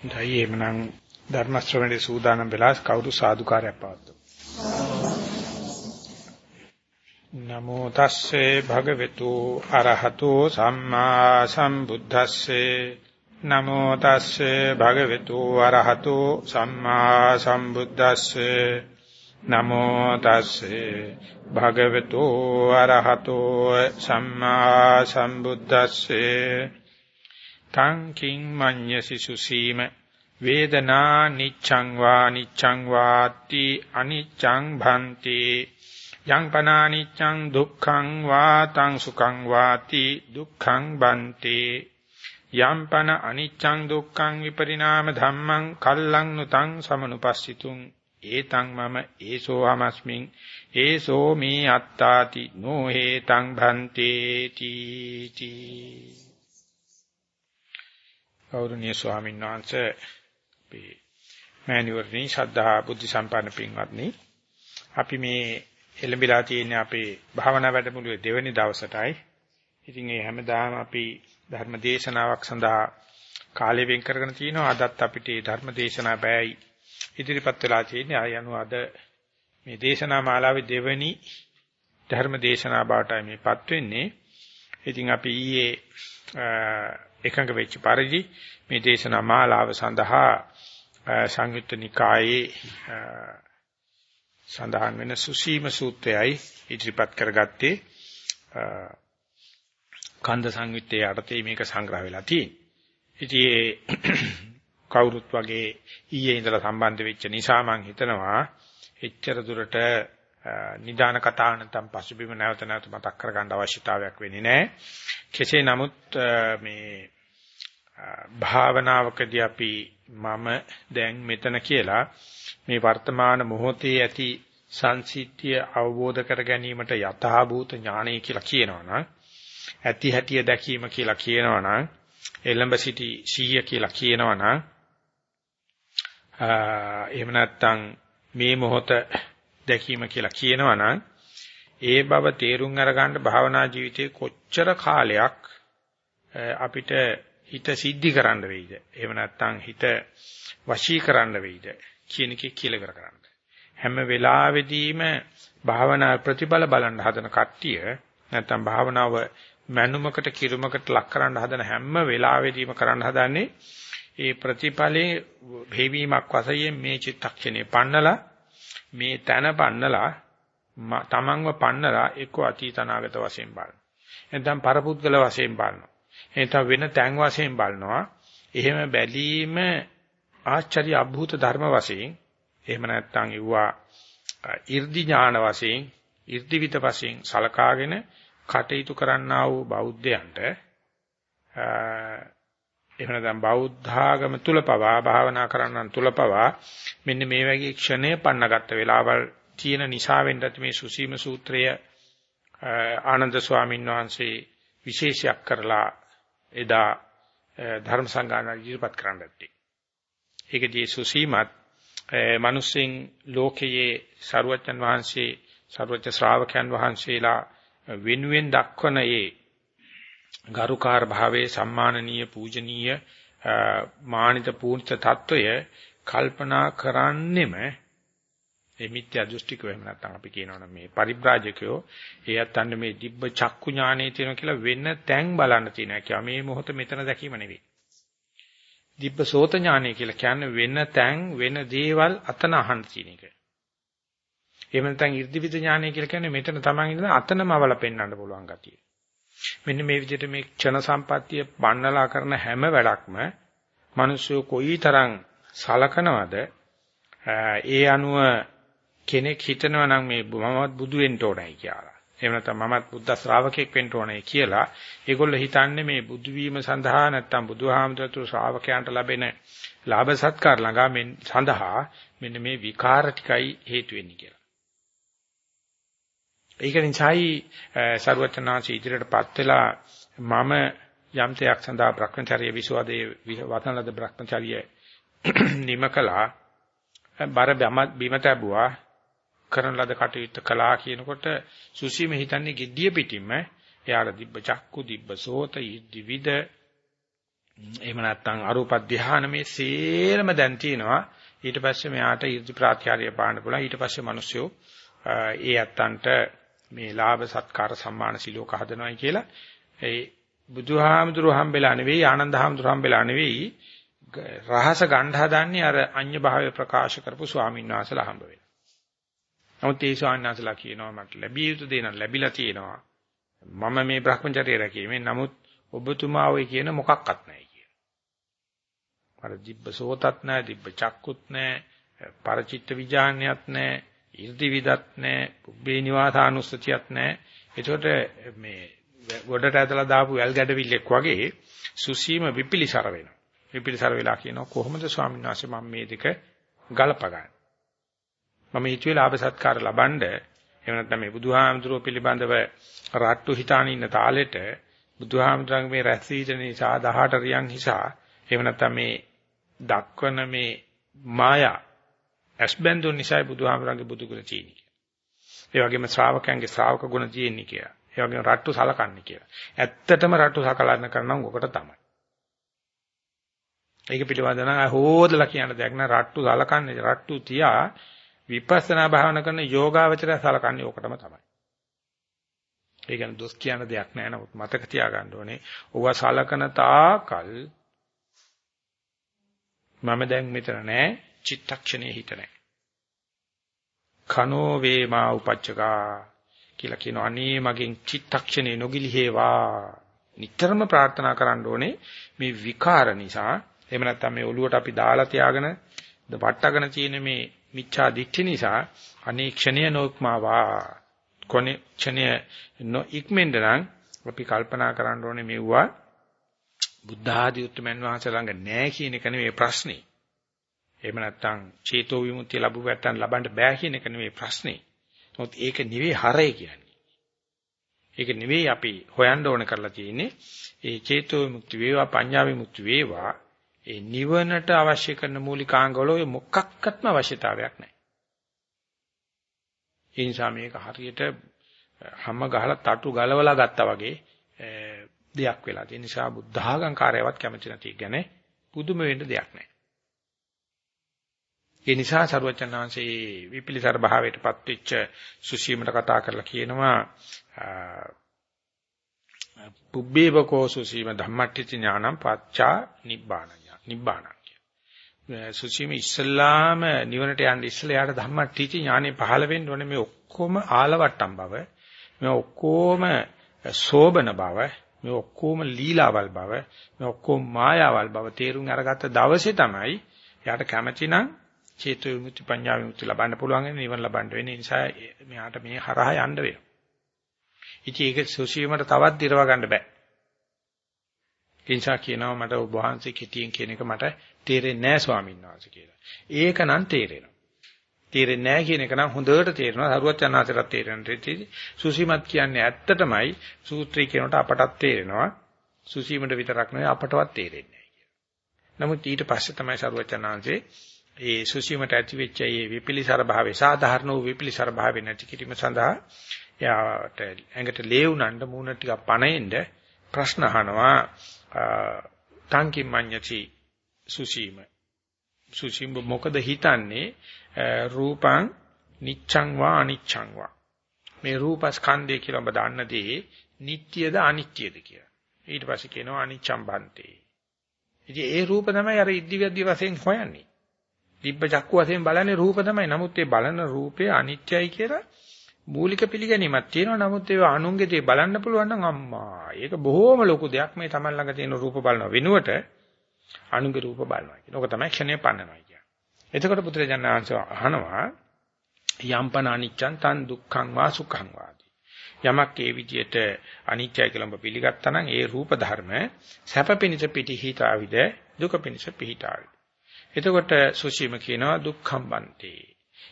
දැයි එමනම් ධර්ම ශ්‍රවණේ සූදානම් වෙලා කවුරු සාදුකාරයක් පවත්වමු. නමෝ තස්සේ භගවතු අරහතෝ සම්මා සම්බුද්දස්සේ. නමෝ තස්සේ භගවතු අරහතෝ සම්මා සම්බුද්දස්සේ. නමෝ තස්සේ භගවතු අරහතෝ සම්මා සම්බුද්දස්සේ. තං කිං මඤ්ඤසි සුසීම. වේදනා නිච්ඡං වා නිච්ඡං වාති අනිච්ඡං භන්ති. යං පනානිච්ඡං දුක්ඛං වා තං සුඛං වාති දුක්ඛං බන්ති. යම් පන අනිච්ඡං දුක්ඛං විපරිණාම ධම්මං කල්ලං නුතං සමනුපස්සිතුං. ඒතං මම ඒසෝ අමස්මින්. ඒසෝ මේ අත්තාති. නොහේතං භන්තේ තීති ගෞරවනීය ස්වාමීන් වහන්සේ අපේ මෑණිවරණි ශ්‍රද්ධා බුද්ධ සම්පන්න පින්වත්නි අපි මේ එළඹිලා තියෙන අපේ භාවනා වැඩමුළුවේ දෙවැනි දවසටයි. ඉතින් ඒ හැමදාම අපි ධර්ම දේශනාවක් සඳහා කාලය වෙන් කරගෙන තිනවා. අදත් අපිට මේ ධර්ම දේශනා බෑයි ඉදිරිපත් වෙලා තියෙන්නේ. ආය අනුව අද මේ දේශනා මාලාවේ දෙවැනි ධර්ම දේශනා බාටයි මේපත් වෙන්නේ. ඉතින් අපි ඊයේ එකඟ වෙච්ච පරිදි මේ දේශනා මාලාව සඳහා සංයුත්ත නිකායේ සඳහන් වෙන සුසීම සූත්‍රයයි ඉදිරිපත් කරගත්තේ කන්ද සංයුත්තේ යටතේ මේක සංග්‍රහ වෙලා තියෙන්නේ. ඉතින් කවුරුත් වගේ ඊයේ ඉඳලා සම්බන්ධ වෙච්ච නිසා මම හිතනවා එච්චර දුරට නිදාන කතා නැත්නම් පසුබිම නැවත නැවත මතක් කරගන්න අවශ්‍යතාවයක් වෙන්නේ නැහැ. කෙසේ නමුත් මේ භාවනාවකදී අපි මම දැන් මෙතන කියලා මේ වර්තමාන මොහොතේ ඇති සංසිද්ධිය අවබෝධ කර ගැනීමට යථාභූත ඥානය කියලා කියනවනම් ඇති හැටිය දැකීම කියලා කියනවනම් එළඹ සිටි සීය කියලා කියනවනම් එහෙම නැත්නම් මේ මොහොත දැකීම කියලා කියනවනම් ඒ බව තේරුම් අරගන්න භාවනා ජීවිතේ කොච්චර කාලයක් අපිට හිත සිද්ධි කරන්න වෙයිද? එහෙම නැත්නම් හිත වශී කරන්න වෙයිද? කියන එකේ කියලා ඉවර කරන්න. හැම වෙලාවෙදීම භාවනා ප්‍රතිඵල බලන්න හදන කට්ටිය නැත්නම් භාවනාව මනුමකට කිරුමකට ලක් කරන්න හදන හැම වෙලාවෙදීම කරන්න හදන්නේ ඒ ප්‍රතිඵලේ භේවීමක් වශයෙන් මේ චිත්තක්ෂණේ පන්නලා මේ තන පන්නලා තමන්ව පන්නලා එක්ක අතීත අනාගත වශයෙන් බලනවා. එතෙන් පරපුද්ගල වශයෙන් බලනවා. එතෙන් වෙන තැන් වශයෙන් බලනවා. එහෙම බැලීම ආශ්චර්ය අභූත ධර්ම වශයෙන් එහෙම නැත්නම් ඉවවා 이르දි ඥාන වශයෙන් 이르දිවිත වශයෙන් සලකාගෙන කටයුතු කරන්නා වූ බෞද්ධයන්ට එහෙම නැත්නම් බෞද්ධාගම තුල පවා භාවනා කරන්නන් තුල පවා මෙන්න මේ වගේ ක්ෂණය පන්නගත්ත වෙලාවල් තියෙන නිසා වෙන්නත් මේ සුසීම සූත්‍රය ආනන්ද ස්වාමීන් වහන්සේ විශේෂයක් කරලා එදා ධර්ම සංගායනා ඉදිරිපත් කරන්න ඇත්තේ. ඒකදී සුසීමත් මිනිස්සුන් ලෝකයේ සරුවච්චන් වහන්සේ සරුවච්ච ශ්‍රාවකයන් වහන්සේලා වෙනුවෙන් දක්වන ඒ ගරුකාර භාවයේ සම්මානනීය පූජනීය මානිත පූර්ත తত্ত্বය කල්පනා කරන්නෙම ඒ මිත්‍යා දෘෂ්ටිකව එහෙම නැත්නම් අපි කියනවනම් මේ පරිබ්‍රාජකයෝ ඒ අතන්න මේ දිබ්බ චක්කු ඥානේ තියෙනවා කියලා වෙන තැන් බලන්න තියෙනවා කියලා මේ මොහොත මෙතන දැකීම නෙවෙයි. දිබ්බ සෝත ඥානේ කියලා කියන්නේ වෙන තැන් වෙන දේවල් අතන අහන්න තියෙන එක. එහෙම නැත්නම් 이르දිවිද ඥානේ කියලා කියන්නේ මෙතන තමන් ඉඳලා අතනම අවල පෙන්වන්න පුළුවන් ගතිය. මෙන්න මේ විදිහට මේ ක්ෂණ සම්පත්තිය බන්නලා කරන හැම වැඩක්ම මිනිස්සු කොයිතරම් සලකනවද ඒ අනුව කෙනෙක් හිතනවා නම් මේ මමත් බුදු වෙන්න ඕනයි කියලා. එහෙම නැත්නම් මමත් බුද්ධ ශ්‍රාවකෙක් වෙන්න ඕනයි කියලා. ඒගොල්ලෝ හිතන්නේ මේ බුදු වීම සඳහා නැත්නම් බුදුහාමුදුරුවෝ ශ්‍රාවකයන්ට ලැබෙන ලාභ සත්කාර ළඟා මෙන් සඳහා මෙන්න මේ විකාර ටිකයි හේතු වෙන්නේ කියලා. ඒක නිසායි සරුවචනාංශ ඉදිරියටපත් වෙලා මම යම්තයක් සඳහා භ්‍රමචර්ය විසුවදේ වතනලද භ්‍රමචර්ය නිමකලා බර බිම තැබුවා කරන ලද කටයුත්ත කළා කියනකොට සුසීම හිතන්නේ gediya පිටින්ම එයාට දිබ්බ චක්කු දිබ්බ සෝත දිවිද එහෙම නැත්නම් අරූප ධානය මේ සේරම දැන් තියෙනවා. ඊට පස්සේ මෙයාට 이르දි ප්‍රාත්‍යාරිය පාන්න පුළුවන්. ඊට පස්සේ මිනිස්සු ඒ අත්තන්ට මේ ලාභ සත්කාර සම්මාන සිලෝක හදනවායි කියලා ඒ බුදුහාමුදුරු හම්බෙලා නෙවෙයි ආනන්ද හාමුදුරු හම්බෙලා නෙවෙයි රහස ගන්න හදන්නේ අර අඤ්‍ය භාවය ප්‍රකාශ කරපු ස්වාමීන් වහන්සේලා හම්බ වෙනවා. නමුත් ඒ ස්වාමීන් වහන්සේලා කියනවා මට ලැබිය යුතු දේ නම් ලැබිලා තියෙනවා. මම මේ Brahmacharya රැකීමේ නමුත් ඔබතුමා ඔය කියන මොකක්වත් නැහැ කියන. අර දිබ්බ සෝතත් නැහැ, දිබ්බ චක්කුත් නැහැ, පරචිත්ත විඥානයත් නැහැ, 이르දි විදත් නැහැ, පුබ්බේ නිවාසානුස්සතියත් නැහැ. ඒකට මේ ගොඩට ඇදලා දාපු වැල් ගැඩවිල්ලෙක් වගේ සුසීම විපිලිසර වෙනවා. විපිලිසර වෙලා කියනවා කොහොමද ස්වාමීන් වහන්සේ මම මේ දෙක ගලපගන්නේ? මම හිතුවේ ලාභ සත්කාර ලබනද එහෙම නැත්නම් මේ බුදුහාමුදුරුවෝ පිළිබඳව රට්ටු හිතාන ඉන්න තාලෙට බුදුහාමුදුරන්ගේ මේ රැස් වීම නිසා 18 රියන් නිසා එහෙම නැත්නම් මේ දක්වන මේ මායා ඇස්බැඳුන් නිසා බුදුහාමුදුරන්ගේ බුදුගුණ තියෙන්නේ. ඒ වගේම ශ්‍රාවකයන්ගේ ශ්‍රාවක ගුණ තියෙන්නේ කියලා. ඒ වගේම රට්ටු සලකන්නේ කියලා. ඇත්තටම රට්ටු සකලන්න කරනම් ඔකට තමයි. ඒක පිළිබඳව නම් හොදලා කියන දෙයක් නෑ රට්ටු සලකන්නේ රට්ටු තියා විපස්සනා භාවනා කරන යෝගාවචරය සලකන්නේ ඕකටම තමයි. ඒ කියන්නේ දොස් කියන දෙයක් නෑ නමුත් මතක තියාගන්න ඕනේ. ඕවා සලකන තාකල් මම දැන් මෙතන නෑ චිත්තක්ෂණයේ හිත නෑ. කනෝ වේමා උපච්චකා කියලා කියන අනේ මගෙන් චිත්තක්ෂණේ නොගිලිහෙවා නිතරම ප්‍රාර්ථනා කරන්න ඕනේ මේ විකාර නිසා එහෙම නැත්නම් මේ ඔළුවට අපි දාලා තියාගෙන වට්ටගෙන තියෙන මේ මිච්ඡා දිට්ඨි නිසා අනේක්ෂණය නොක්මාවා කොනේ ක්ෂණය නොඉක්මෙන්ද නම් අපි කල්පනා කරන්න ඕනේ මෙවුවා බුද්ධ ආදී උතුම්යන් වහන්සේ ළඟ නැහැ කියන එක නෙවෙයි ප්‍රශ්නේ. එහෙම නැත්නම් චේතෝ විමුක්තිය ලැබුවටන් ලබන්න බෑ කියන එක නෙවෙයි ප්‍රශ්නේ. මොකද ඒක නෙවෙයි හරය කියන්නේ. ඒක නෙවෙයි අපි හොයන්න ඕන කරලා තියෙන්නේ. ඒ චේතෝ විමුක්ති වේවා පඤ්ඤා විමුක්ති වේවා ඒ නිවනට අවශ්‍ය කරන මූලිකාංගවල ඔය මොකක්වත්ම අවශ්‍යතාවයක් නැහැ. ඒ නිසා මේක හරියට හැම ගහලා තටු ගලවලා ගත්තා වගේ දෙයක් වෙලා. ඒ නිසා බුද්ධ ආගම්කාරයවත් කැමති නැති ගැන පුදුම වෙන්න දෙයක් නැහැ. ඒ නිසා සරුවචනාංශේ විපිලිසර භාවයටපත් වෙච්ච සුසීමට කතා කරලා කියනවා පුබ්බේවකෝ සුසීම ධම්මට්ඨි ඥානම් පච්චා නිබ්බාන නිබ්බාණං කිය. සුචිම ඉස්සල්ලාම නිවනට යන්න ඉස්සලා යාට ධම්මට්ඨීච ඥානෙ පහළ වෙන්න ඕනේ මේ ඔක්කොම ආලවට්ටම් බව. මේ ඔක්කොම සෝබන බව. මේ ඔක්කොම ලීලාවල් බව. මේ ඔක්කොම මායාවල් බව තේරුම් අරගත්ත දවසේ තමයි යාට කැමැතිනම් චේතු විමුක්ති පඤ්ඤා විමුක්ති ලබන්න පුළුවන් නිවන ලබන්න වෙන්නේ. ඒ නිසා මෙයාට මේ හරහා යන්න වෙනවා. ඉතින් ඒක සුචිමට තවත් දිරව ගන්න බෑ. ඒ නිසා කියනවා මට ඔබ වහන්සේ කෙටියෙන් කියන එක මට තේරෙන්නේ නැහැ ස්වාමීන් වහන්සේ කියලා. ඒක නම් තේරෙනවා. තේරෙන්නේ නැහැ කියන එක නම් හොඳට තේරෙනවා. හරුවත් යනාතරත් තේරෙනවා. සුසීමත් කියන්නේ ඇත්තටමයි සූත්‍රය කියනකොට අපටත් තේරෙනවා. සුසීමට විතරක් නෙවෙයි අපටවත් තේරෙන්නේ නැහැ නමුත් ඊට පස්සේ තමයි සරුවචනාංශේ ඒ සුසීමට ඇති වෙච්ච මේ විපිලිසර භාවය සාධාරණ වූ විපිලිසර භාවය නැති කිරීම සඳහා යාට ඇඟට ලේ උනන්න මූණ ටිකක් පණෙන්න ප්‍රශ්න අහනවා තංකින් මඤ්ඤති සුසීම. සුසීම මොකද හිතන්නේ? රූපං නිච්ඡං වා අනිච්ඡං වා. මේ රූපස්කන්ධය කියලා ඔබ දන්නදී නිට්ටියද අනිත්‍යද කියලා. ඊට පස්සේ කියනවා අනිච්ඡං බන්තේ ඉතින් ඒ රූප තමයි අර ඉද්දිවැද්දි වශයෙන් හොයන්නේ. දිබ්බ චක්කු වශයෙන් බලන්නේ රූප තමයි නමුත් ඒ බලන රූපය අනිත්‍යයි කියලා මූලික පිළිගැනීමක් තියෙනවා. නමුත් ඒවා අනුන්ගේ දේ බලන්න පුළුවන් නම් අම්මා. ඒක බොහොම ලොකු දෙයක් මේ Taman ළඟ තියෙන රූප බලන වෙනුවට අනුන්ගේ රූප බලනවා කියන. ඕක තමයි ක්ෂණය පන්නනවා කියන්නේ. එතකොට පුත්‍රයන් වහන්සේ අහනවා යම්පන අනිච්චං තන් දුක්ඛං වා සුඛං වාදී. යමක් ඒ විදිහට අනිත්‍යයි කියලා ඔබ පිළිගත්තා නම් ඒ රූප ධර්ම සැප පිණිස පිටිහිතාවිද දුක පිණිස පිහිතාවිද. එතකොට සුචීම කියනවා දුක්ඛම් බන්තේ.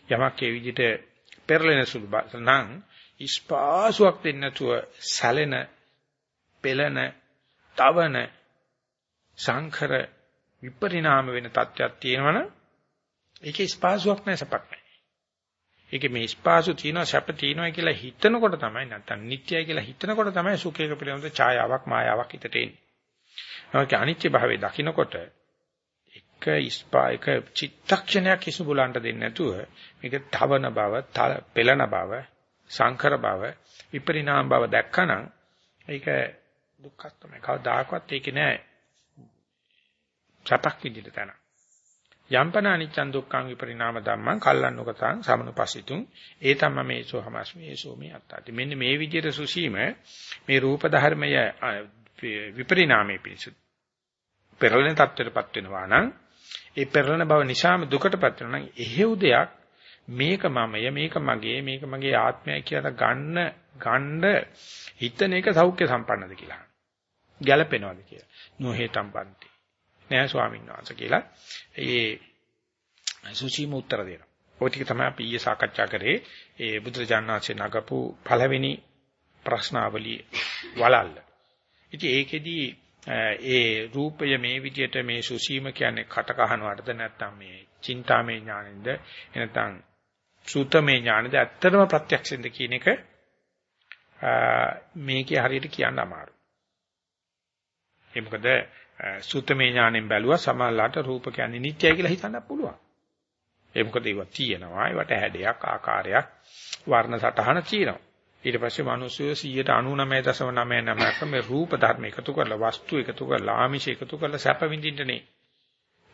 යමක් ඒ විදිහට පෙරලෙන සුළු නම් ඉස්පාසුවක් දෙන්නේ නැතුව සැලෙන පෙළෙන තවන සංඛර විපරිණාම වෙන තත්ත්වයක් තියෙනවනම් ඒකේ ස්පාසුවක් නැහැ සපක් නැහැ. ඒකේ මේ ස්පාසු තියෙනවා සැප තියෙනවා කියලා හිතනකොට තමයි නැත්තම් නිට්ටයයි කියලා හිතනකොට තමයි සුඛයක පිළිබඳ ඡායාවක් මායාවක් හිතට එන්නේ. නමුත් අනිත්‍ය භාවයේ දකින්නකොට එක ඉස්පා එක චිත්තක්ෂණයක් කිසු බුලන්ට දෙන්නේ නැතුව මේක තවන බව, පෙළන බව, සංකර බව, විපරිණාම බව දැක්කනම් ඒක දුක්ඛ තමයි. කවදාකවත් ඒක නෑ. සපක් විදිහට තන. යම්පන අනිච්චන් දුක්ඛං විපරිණාම ධම්මං කල්ලන්නකතං සමනුපස්සිතුං ඒ තම මේසෝ හමස්මි ඒසෝ මේ අත්තාති මෙන්න මේ විදිහට සුසීම මේ රූප ධර්මය විපරිණාමයේ පිණිස පෙරළෙන තත්ත්වයටපත් වෙනවා නම් ඒ පෙරළෙන බව නිසාම දුකටපත් වෙනවා නම් එහෙව් දෙයක් මේක මමය මේක මගේ මේක මගේ ආත්මය කියලා ගන්න ගන්න හිතන එක සෞඛ්‍ය සම්පන්නද කියලා. ගැළපෙනවද කියලා. නොහේතම් පන්ති. නෑ ස්වාමීන් වහන්සේ කියලා ඒ සුචිම උත්තර දෙනවා. ඔය ටික තමයි අපි ඊයේ සාකච්ඡා කරේ ඒ බුදුරජාණන් වහන්සේ නගපු පළවෙනි ප්‍රශ්නාවලිය වලල්ල. ඉතින් ඒකෙදී ඒ රූපය මේ විදිහට මේ සුසීම කියන්නේ කට කහනවටද නැත්නම් මේ චින්තාමේ ඥානෙන්ද එනතන් සූතමේ ඥානෙද ඇත්තටම ප්‍රත්‍යක්ෂෙන්ද කියන එක මේකේ හරියට කියන්න අමාරුයි. ඒ මොකද සූතමේ ඥාණයෙන් බැලුවා සමහරලාට රූප කියන්නේ නිට්ටයයි කියලා හිතන්න පුළුවන්. ඒ මොකද ඒවා තියෙනවා. ඒවට හැඩයක්, ආකාරයක්, වර්ණ සටහන තියෙනවා. ඊට පස්සේ මිනිස්සු 199.99ක මේ රූප ධර්ම එකතු කරලා වස්තු එකතු කරලා ආමිෂ එකතු කරලා සැප විඳින්නනේ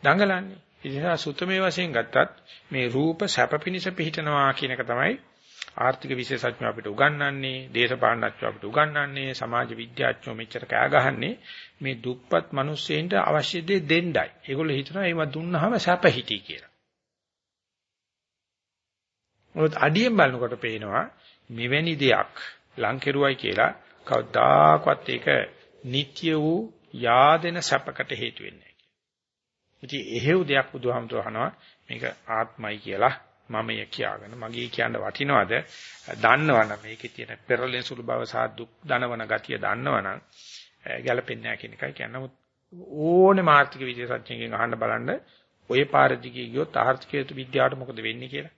දඟලන්නේ. ඉතින් සුතමේ වශයෙන් ගත්තත් මේ රූප සැප පිනිස පිහිටනවා කියන එක තමයි ආර්ථික විශේෂඥයෝ අපිට උගන්වන්නේ, දේශපාලනඥයෝ අපිට උගන්වන්නේ, සමාජ විද්‍යාඥයෝ මෙච්චර කෑ ගහන්නේ මේ දුප්පත් මිනිස්සෙන්ට අවශ්‍ය දේ දෙන්නයි. ඒගොල්ලෝ හිතනවා ඒව දුන්නාම සැප හිටි කියලා. මොකද අඩියෙන් බලනකොට පේනවා මෙවැනි දෙයක් ලං කෙරුවයි කියලා කවදාකවත් ඒක නිට්‍ය වූ yaadena සැපකට හේතු වෙන්නේ නැහැ. ඉතින් එහෙව් දෙයක් බුදුහාමුදුරුවෝ අහනවා මේක ආත්මයි කියලා මමය කියාගෙන මගේ කියන්න වටිනවද දන්නවනම් මේකේ තියෙන පෙරලෙන සුළු බව සහ දුක් දනවන ගතිය දන්නවනම් ගැලපෙන්නේ නැහැ කියන එකයි කියන්නේ. නමුත් ඕනේ මාර්ථික විද්‍යාඥයෙක්ගෙන් අහන්න බලන්න ඔය පාර දිගේ ගියොත් ආර්ථික විද්‍යාවට මොකද වෙන්නේ කියලා.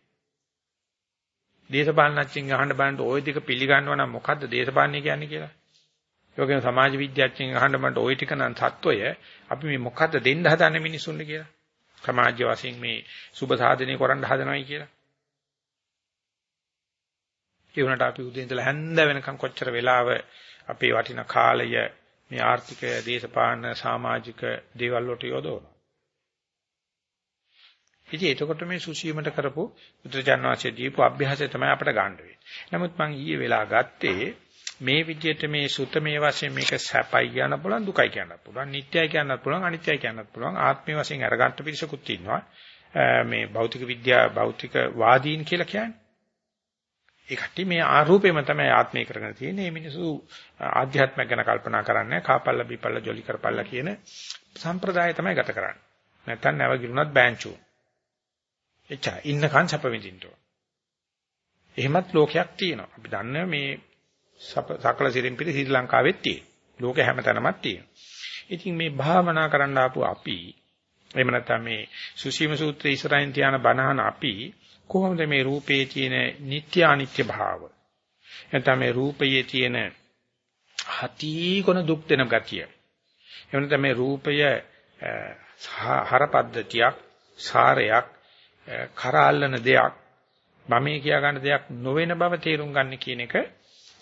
දේශපාලනඥයින් අහන්න බලන්න ওই දෙක පිළිගන්නවා නම් මොකද්ද දේශපාලනය කියන්නේ කියලා. ඒකෙන් සමාජ විද්‍යාඥයින් අහන්න බලන්න ওই ටික නම් සත්වය අපි මේ මොකද්ද දෙන්න හදන්නේ මිනිසුන්ට කියලා. සමාජ වශයෙන් මේ සුබ සාධනය කරන්න හදනවයි කියලා. ඒ වුණාට අපි උදේ ඉඳලා හැන්ද වෙනකන් කොච්චර වෙලාව අපේ වටින කාලය මේ ආර්ථික දේශපාලන සමාජික දේවල් වලට යොදවනවා. ඉතින් එතකොට මේ සුසීමට කරපු බුදුජාන වාසිය දීපු අභ්‍යාසය තමයි අපිට ගන්න වෙන්නේ. නමුත් මම ඊයේ වෙලා ගත්තේ මේ විදිහට මේ සුතමේ වශයෙන් මේක සැපයි කියන්න පුළුවන් දුකයි කියන්න පුළුවන් නිට්ටයයි කියන්නත් පුළුවන් අනිත්‍යයි කියන්නත් පුළුවන් ආත්මයේ වශයෙන් අරගන්න පිරිසකුත් ඉන්නවා. මේ භෞතික විද්‍යා භෞතික වාදීන් කියලා කියන්නේ. ඒ කට්ටිය මේ ආරූපේම තමයි ආත්මය කරගෙන තියෙන්නේ. මේ මිනිස්සු ආධ්‍යාත්මයක් ගැන කල්පනා කරන්නේ කාපල්ල බිපල්ල ජොලි කරපල්ල කියන සම්ප්‍රදාය තමයි ගත කරන්නේ. නැත්තම් නැවගිරුණත් බෑන්චු එච්චා ඉන්නකන් සැප විඳින්න එහෙමත් ලෝකයක් තියෙනවා. අපි දන්නේ මේ සකල සිරින් පිළි ශ්‍රී ලංකාවෙත් තියෙනවා. ලෝකෙ හැමතැනමත් තියෙනවා. ඉතින් මේ භාවනා කරන්න ආපු අපි එහෙම නැත්නම් මේ සුසීම සූත්‍රයේ ඉස්සරහින් තියාන බණහන අපි කොහොමද මේ රූපේ තියෙන නিত্য අනිත්‍ය භාව? නැත්නම් මේ රූපයේ තියෙන හති කොන දුක් දෙන ගතිය? එහෙම නැත්නම් මේ රූපය හරපද්ධතියක් සාරයක් කරාල්ලන දෙයක් මමේ කියා ගන්න දෙයක් නොවන බව තේරුම් ගන්න කියන එක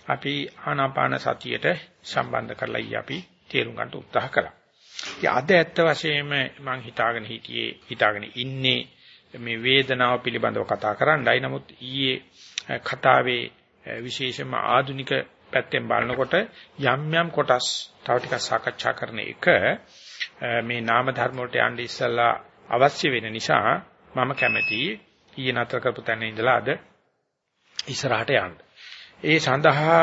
අපි ආනාපාන සතියට සම්බන්ධ කරලා ඊ අපි තේරුම් ගන්න උත්සාහ කළා. ඉතින් අද ඇත්ත වශයෙන්ම මම හිතාගෙන හිටියේ හිතාගෙන ඉන්නේ මේ වේදනාව පිළිබඳව කතා කරන්නයි. නමුත් ඊයේ කතාවේ විශේෂම ආධුනික පැත්තෙන් බලනකොට යම් යම් කොටස් තව ටිකක් සාකච්ඡා කරන එක මේ නාම ධර්ම වලට යන්න ඉස්සලා අවශ්‍ය වෙන නිසා මම කැමැති ඊයේ නතර කරපු තැන ඉඳලා අද ඉස්සරහට යන්න. ඒ සඳහා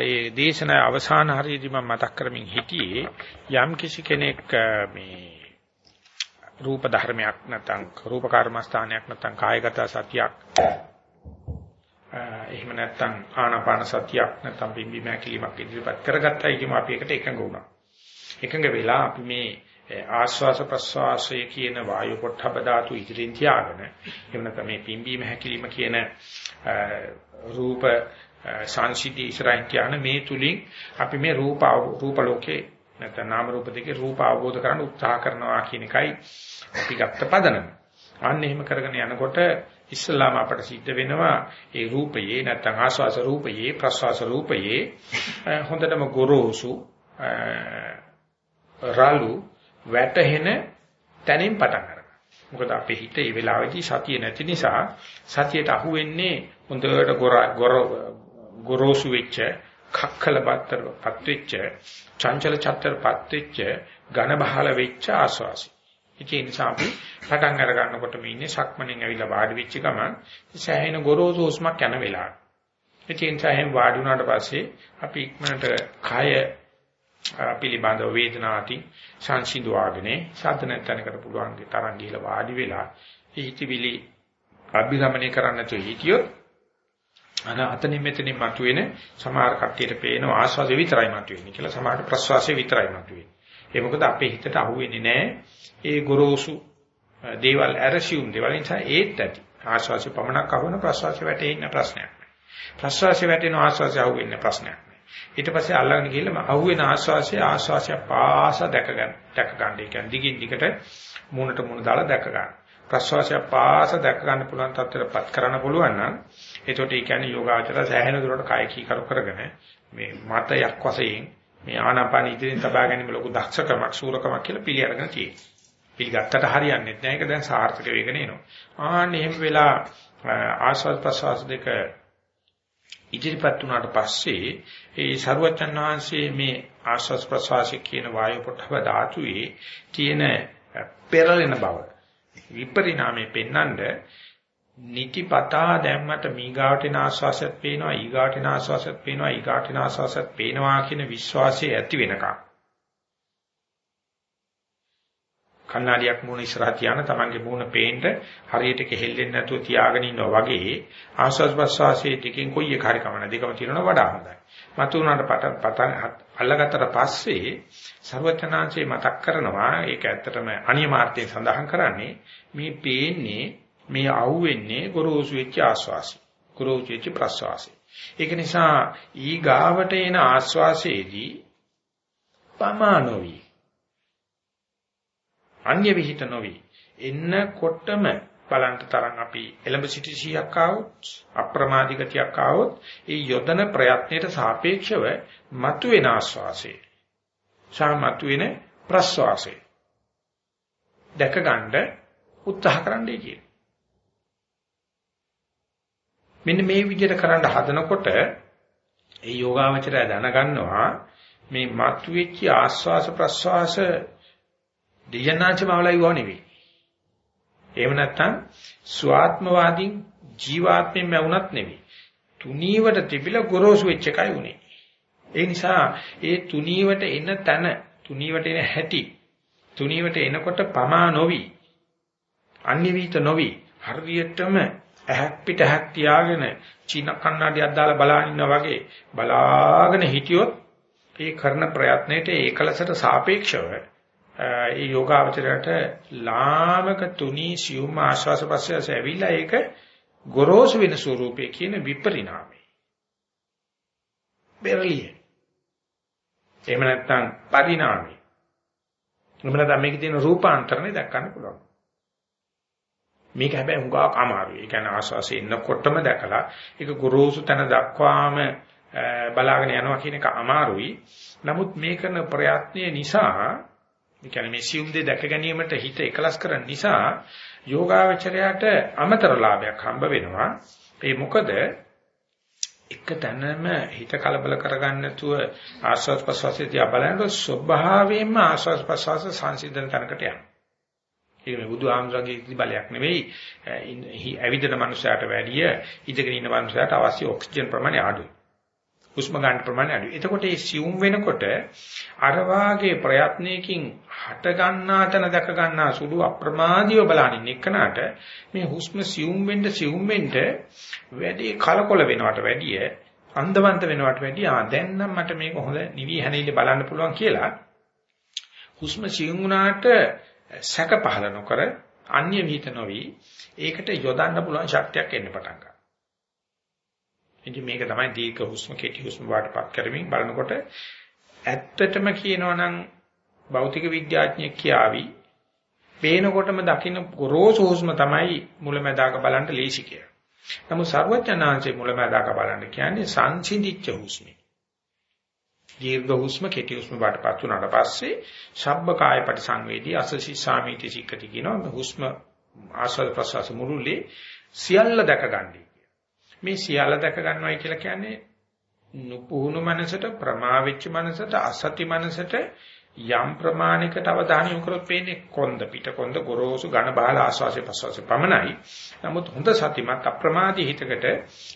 ඒ දේශන අවසාන හරියදී මම මතක් කරමින් හිටියේ යම් කිසි කෙනෙක් මේ රූප ධර්මයක් නැත්නම් රූප කර්මස්ථානයක් නැත්නම් කායගත සතියක් එහෙම නැත්නම් ආනාපාන සතියක් නැත්නම් බිම්බි මෑකිලිමක් ඉදිරිපත් කරගත්තයි කියමු අපි එකට එකඟ වුණා. එකඟ වෙලා අපි මේ ආශ්වාස ප්‍රශ්වාසය කියන වායු පොට්ටබ ධාතු ඉදිරියෙන් තියාගෙන එහෙම නැත්නම් මේ පිම්බීම හැකිලිම කියන රූප සංසිද්ධි ඉස්සරහින් කියන මේ තුලින් අපි මේ රූප රූප ලෝකේ නැත්නම් නාම රූප දෙකේ රූප අවබෝධ කරගන්න උත්සාහ කරනවා කියන එකයි අපි ගත්ත පදනම. අන්න එහෙම කරගෙන යනකොට ඉස්සලාම අපට සිද්ධ වෙනවා ඒ රූපයේ නැත්නම් ආස්වාස රූපයේ ප්‍රස්වාස රූපයේ හොඳටම ගොරෝසු රාලු වැටහෙන තැනින් පටන් ගන්නවා. මොකද අපේ හිත ඒ වෙලාවේදී සතිය නැති නිසා සතියට අහු වෙන්නේ හොඳට ගොර ගොරෝසු වෙච්ච කක්කල බත්තරපත් වෙච්ච චංචල චත්තරපත් වෙච්ච ඝන බහල වෙච්ච ආස්වාසි. ඒ නිසා අපි පටන් අර ගන්නකොට මේ ඉන්නේ සක්මණෙන් ඇවිල්ලා වාඩි වෙච්ච ගමන් සෑහෙන ගොරෝසු හුස්මක් යන වෙලාව. ඒ නිසා එහෙන් වාඩි වුණාට පස්සේ අපි ඉක්මනට කය පිළිබඳව වේදනාති සංසිඳුවාගෙන සාධ නැතනකට පුළුවන් තරම් ගිහිලා වාඩි වෙලා හිතවිලි අභිගමනය කරන්න තු හිතියොත් අන අතනින් මෙතනින් මතුවෙන සමහර කට්ටියට පේන ආස්වාද විතරයි මතුවෙන්නේ කියලා සමහරට ප්‍රස්වාසය විතරයි මතුවෙන්නේ. ඒ මොකද අපේ හිතට අහුවෙන්නේ නැහැ ඒ ගොරෝසු දේවල් ඇරසියුම් දේවල් නිසා ඒත් ඇති. ආස්වාසිය පමණක් අහවන ප්‍රස්වාසිය වැටෙන්න ප්‍රශ්නයක් නැහැ. ප්‍රස්වාසිය වැටෙන ආස්වාසිය අහුවෙන්න ප්‍රශ්නයක් නැහැ. ඊට පස්සේ අල්ලගෙන ගිහලා අහුවෙන ආස්වාසිය ආස්වාසිය පාස දැක ගන්න. දැක ගන්න. ඒ කියන්නේ දිගින් දිගට මූණට මූණ දාලා දැක ගන්න. ප්‍රස්වාසිය පාස දැක ගන්න පුළුවන් තත්ත්වයටපත් කරන්න පුළුවන් නම් එතකොට ඒ කියන්නේ යෝගාචර සෑහෙන දුරට කාය කීකරු කරගෙන මේ මතයක් වශයෙන් මේ ආනාපාන ඉදිරියෙන් තබා ගැනීම ලොකු දක්ෂකමක් සූරකමක් කියලා පිළි අරගෙන තියෙනවා. පිළිගත්තට හරියන්නේ නැහැ. ඒක දැන් සාර්ථක වෙගෙන එනවා. ආන්නේ එහෙම වෙලා ආස්වාද ප්‍රසවාස දෙක ඉදිරිපත් වුණාට පස්සේ ඒ ਸਰවචන් වහන්සේ මේ ආස්වාද ප්‍රසවාස කියන වායු පොට්ටව ධාතුවේ තියෙන පෙරලෙන බව විපරිණාමයේ පෙන්නඳ නිතිපතා දැම්මට මීගාටින ආස්වාසයත් පේනවා ඊගාටින ආස්වාසයත් පේනවා ඊගාටින ආස්වාසයත් පේනවා කියන විශ්වාසය ඇති වෙනකම් කණ්ණාඩියක් මූණ ඉස්සරහ තියාන තමන්ගේ මූණ පේන්න හරියට කෙහෙල්ලෙන්නේ නැතුව තියාගෙන ඉන්නවා වගේ ආස්වාස් ප්‍රස්වාසයේ ටිකෙන් කොයි එක හරි කමන දෙකම තියෙනවා වඩා හොඳයි. මතු උනාට පටන් අල්ලගත්තට පස්සේ ਸਰවචනාංශේ මතක් කරනවා ඒක ඇත්තටම අනියමාර්ථයෙන් සඳහන් කරන්නේ මේ පේන්නේ මේ අහුවෙන්නේ ගොරෝසු වෙච්ච ආස්වාසි. ගොරෝසු වෙච්ච ප්‍රස්වාසි. ඒක නිසා ඊ ගාවට එන ආස්වාසයේදී පමානෝවි අන්‍ය විහිිත නොවි. එන්නකොටම බලන්න තරම් අපි එළඹ සිටි 100ක් ආවොත් අප්‍රමාදී ගතියක් ආවොත් ඒ යොදන ප්‍රයත්නයට සාපේක්ෂව මතුවෙන ආස්වාසේ සහ මතුවෙන ප්‍රස්වාසේ දැක ගන්න උත්සාහ කරන්නයි කියන්නේ. මෙන්න මේ විදිහට කරන්න හදනකොට ඒ යෝගාවචරය දැනගන්නවා මේ මතුවෙච්ච ආස්වාස ප්‍රස්වාස දෙයනාචමවලයි වෝ නෙවෙයි. එහෙම නැත්නම් ස්වාත්මවාදීන් ජීවාත්මෙන් මැවුනත් නෙවෙයි. තුනීවට තිබිලා ගොරෝසු වෙච්ච එකයි උනේ. ඒ නිසා ඒ තුනීවට එන තන තුනීවට එන හැටි තුනීවට එනකොට පමා නොවි අන්‍ය විහිත නොවි හරියටම ඇහක් පිට ඇහක් තියාගෙන චීන කන්නඩියක් දාලා බලාගෙන ඉන්නා වගේ බලාගෙන හිටියොත් ඒ කරන ප්‍රයත්නයේ ඒකලසට සාපේක්ෂව ඒ යෝගාවචරයට ලාමක තුනී සියුම් ආශ්වාස ප්‍රශ්වාස ඇවිල්ලා ඒක ගොරෝසු වෙන ස්වරූපයේ කියන විපරිණාමය. බෙරළිය. එහෙම නැත්නම් පරිණාමය. එහෙම නැත්නම් මේකේ තියෙන රූපාන්තරණය දක්වන්න පුළුවන්. මේක හැබැයි හුඟක් අමාරුයි. ඒ කියන්නේ ආශ්වාසය එන්නකොටම දැකලා ඒක ගොරෝසු තැන දක්වාම බලාගෙන යනවා කියන එක අමාරුයි. නමුත් මේ කරන ප්‍රයත්නය නිසා ඒ කියන්නේ මේ සියුම් දෙ දැක ගැනීමට හිත එකලස් කරන නිසා යෝගාවචරයට අමතර ලාභයක් හම්බ වෙනවා. ඒ මොකද එක තැනම හිත කලබල කරගන්න නැතුව ආස්වාද ප්‍රසවාසය තියා බලනකොට ස්වභාවයෙන්ම ආස්වාද ප්‍රසවාස සංසිඳන තැනකට යනවා. ඒක මේ බුදු ආමරගේ බලයක් නෙවෙයි. ඇවිදින මනුස්සයාට වැඩිය ඉඳගෙන ඉන්න මනුස්සයාට අවශ්‍ය ඔක්සිජන් ප්‍රමාණය අඩුයි. හුස්ම ගන්න ප්‍රමාණය අඩුයි. එතකොට මේ සියුම් වෙනකොට අර වාගේ ප්‍රයත්නයකින් හට ගන්නා තැන දැක ගන්නා සුළු අප්‍රමාදීව බලනින් එක්කනට මේ හුස්ම සියුම් වෙන්න සියුම් වෙන්න වැඩි කලකොල වෙනවට වැඩිය අන්දවන්ත වෙනවට වැඩිය ආ දැන් නම් මට මේක හොඳ නිවි හැනෙයිල බලන්න පුළුවන් කියලා හුස්ම සියුම් වුණාට සැක පහල නොකර අන්‍ය විහිත නොවි ඒකට යොදන්න පුළුවන් ශක්තියක් එන්න පටන් ගන්නවා. ඉතින් මේක තමයි දීර්ඝ හුස්ම කෙටි හුස්ම වාටපත් කරමින් බලනකොට ඇත්තටම කියනවා නම් භෞතික විද්‍යාඥයෙක් කියාවි පේනකොටම දකින්න ගොරෝසු හුස්ම තමයි මුලැමැදාක බලන්න ලේසි කියලා. නමුත් සර්වඥාන්සේ මුලැමැදාක බලන්න කියන්නේ සංසිඳිච්ච හුස්ම. දීර්ඝ හුස්ම කෙටි හුස්ම බාටපත් උනාට පස්සේ ශබ්බ කාය පරිසංවේදී අසසි සාමීති සික්කති කියනවා හුස්ම ආස්වාද ප්‍රසවාස මුරුල්ලේ සියල්ල දැක ගන්නයි මේ සියල්ල දැක ගන්නවයි කියලා කියන්නේ නුපුහුණු මනසට ප්‍රමා වෙච්ච මනසට අසති මනසට යම් ප්‍රමාණයකට අවධානය යොමු කරොත් පේන්නේ කොන්ද පිට කොන්ද ගොරෝසු ඝන බහල ආස්වාසේ ප්‍රසවාසේ පමණයි. නමුත් හොඳ සතිමත් අප්‍රමාදී හිතකට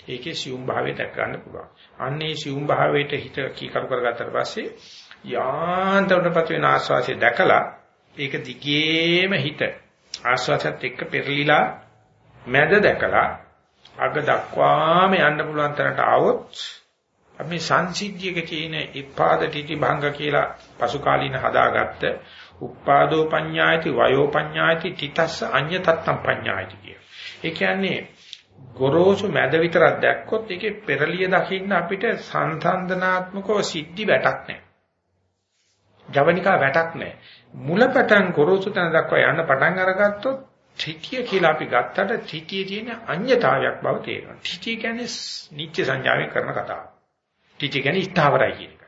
ඒකේ සියුම් භාවය දැක ගන්න පුළුවන්. අන්නේ සියුම් භාවයට හිත කීකරු කරගත්තට පස්සේ යාන්තමටපත් වෙන ආස්වාසේ දැකලා ඒක දිගේම හිත ආස්වාසයත් එක්ක පෙරලිලා මැද දැකලා අග දක්වාම යන්න පුළුවන් තරට ආවොත් අපි සංසිද්ධියක තියෙන ඉපාද තితి භංග කියලා පසු කාලීන හදාගත්ත උපාදෝ පඤ්ඤායති වයෝ පඤ්ඤායති තිතස්ස අඤ්‍ය තත්තම් පඤ්ඤායති කිය. ඒ කියන්නේ ගොරෝසු මැද විතරක් දැක්කොත් ඒකේ පෙරලිය දකින්න අපිට සංසන්දනාත්මකව සිද්ධි වැටක් නැහැ. ජවනිකා වැටක් නැහැ. මුලපටන් ගොරෝසු තැන දක්වා යන්න පටන් අරගත්තොත් තිතිය කියලා අපි ගත්තට තිතියේ තියෙන අඤ්‍යතාවයක් බව තේරෙනවා. තිතිය කියන්නේ නිත්‍ය සංඥාවෙන් කරන කතාවක්. ටිච කියන්නේ ස්ථාවරයි කියන එක.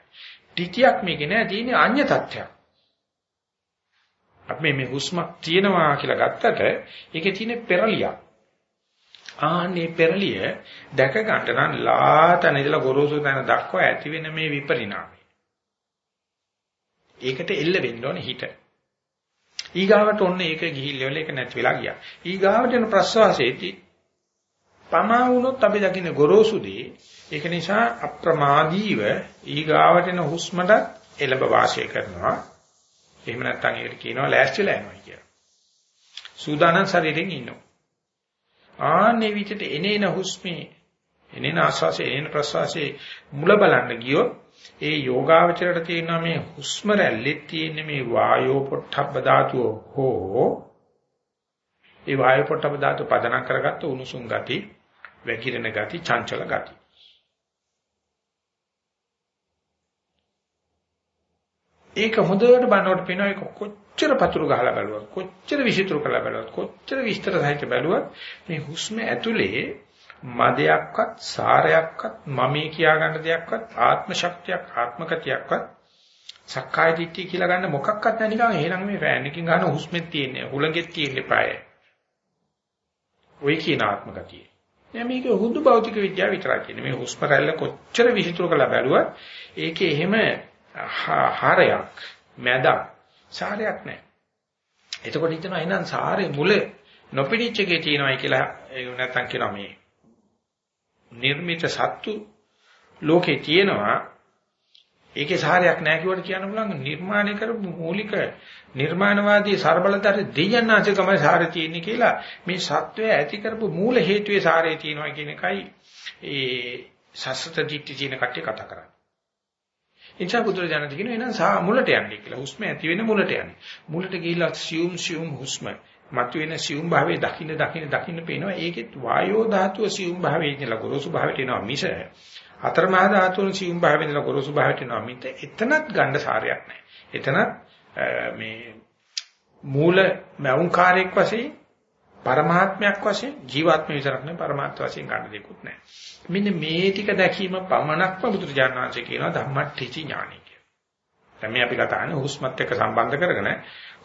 ටිචියක් මේකේ නෑ තියෙන්නේ අන්‍ය තත්ත්වයක්. අපි මේ හුස්මක් තියෙනවා කියලා ගත්තට ඒකේ තියෙන පෙරලියක්. ආන්නේ පෙරලිය දැක ගන්න නම් ලාතන ඉඳලා ගොරෝසු තැන දක්වා ඇති වෙන මේ විපරිණාමය. ඒකට එල්ල වෙන්න ඕනේ හිත. ඊගාවට ඔන්න ඒක ගිහිල්ලා ඒක නැති වෙලා ගියා. ඊගාවට එන ප්‍රස්වාසයේදී පමා වුණොත් අපි දකින්නේ ගොරෝසුදී ඒක නිසා අප්‍රමාදීව ඊගාවට එන හුස්මට එළඹ වාසය කරනවා. එහෙම නැත්නම් ඒකට කියනවා ලෑස්තිලා යනවා කියලා. සූදානම් ශරීරයෙන් ඉන්නවා. ආන්නේ විදිහට එනේන හුස්මේ එනේන ආස්වාසේ එනේන ප්‍රස්වාසේ මුල බලන්න ගියොත් ඒ යෝගාවචරයට තියෙනවා මේ හුස්ම රැල්ලේ තියෙන මේ වායෝ පොට්ටබ්බ ධාතුව හෝ ඒ වායෝ පොට්ටබ්බ ධාතුව පදනම් කරගත්ත උණුසුම් ගති වැగిරෙන ගති, චංචල ගති. ඒක හොඳට බලනකොට පේනවා ඒක කොච්චර පතුරු ගහලා බැලුවත් කොච්චර විසිතුරු කරලා බැලුවත් කොච්චර විස්තර සහිත බැලුවත් මේ හුස්ම ඇතුලේ මදයක්වත් සාරයක්වත් මමේ කියා ගන්න දෙයක්වත් ආත්ම ශක්තියක් ආත්මකතියක්වත් සක්කාය දිට්ඨිය කියලා ගන්න මොකක්වත් නැහැ නිකන් එහෙනම් මේ ෆෑන් එකකින් ගන්න හුස්මෙත් තියෙන්නේ හුලඟෙත් තියෙන්නේ පාය. ඔය කියන ආත්මකතිය. නෑ මේක හුදු භෞතික විද්‍යාව විතරයි කියන්නේ. මේ හුස්ම රැල්ල කොච්චර විහිතුරු කළා බැලුවත් ඒකේ එහෙම හරයක් මැදක් සාරයක් නෑ. එතකොට හිතනවා එහෙනම් සාරේ මුල නොපිනිච්ච එකේ තියෙනවායි කියලා ඒක නැත්තම් කියනවා මේ නිර්මිත සත්තු ලෝකේ තියෙනවා ඒකේ සාරයක් නැහැ කියවට කියන්න පුළුවන් නිර්මාණය කරපු මූලික නිර්මාණවාදී ਸਰබලතර දෙයන්නාචකමයි සාරය තියෙන්නේ කියලා මේ සත්වය ඇති කරපු මූල හේතුවේ සාරය තියෙනවා කියන එකයි ඒ සසත දිට්ඨි කියන කට්ටිය කතා කරන්නේ. ඉන්සා බුදුරජාණන් කියනවා එහෙනම් සා මුලට යන්නේ කියලා. හුස්ම ඇති වෙන මුලට යන්නේ. මුලට ගිහිල්ලා සියුම් සියුම් හුස්ම මතුවෙන සියුම් භාවයේ දකින්න දකින්න දකින්න පේනවා ඒකෙත් වායෝ ධාතුව සියුම් භාවයේ ඉඳලා ගොරෝසු භාවයට එනවා මිස හතර මහා ධාතුන් සියුම් භාවයෙන් ඉඳලා ගොරෝසු භාවයට එනවා මිත එතනත් ගන්න සාරයක් නැහැ. එතනත් මේ මූල මෞංකාරයක් වශයෙන් පරමාත්මයක් වශයෙන් ජීවාත්ම විතරක් නෙවෙයි පරමාර්ථ වශයෙන් ගන්න දෙකුත් නැහැ. මෙන්න මේ ටික දැකීම පමණක්ම බුදුරජාණන් වහන්සේ කියනවා ධම්මට්ඨිචි ඥානයි කියලා. දැන් මේ අපි කතා කරන්නේ හුස්මත් එක්ක සම්බන්ධ කරගෙන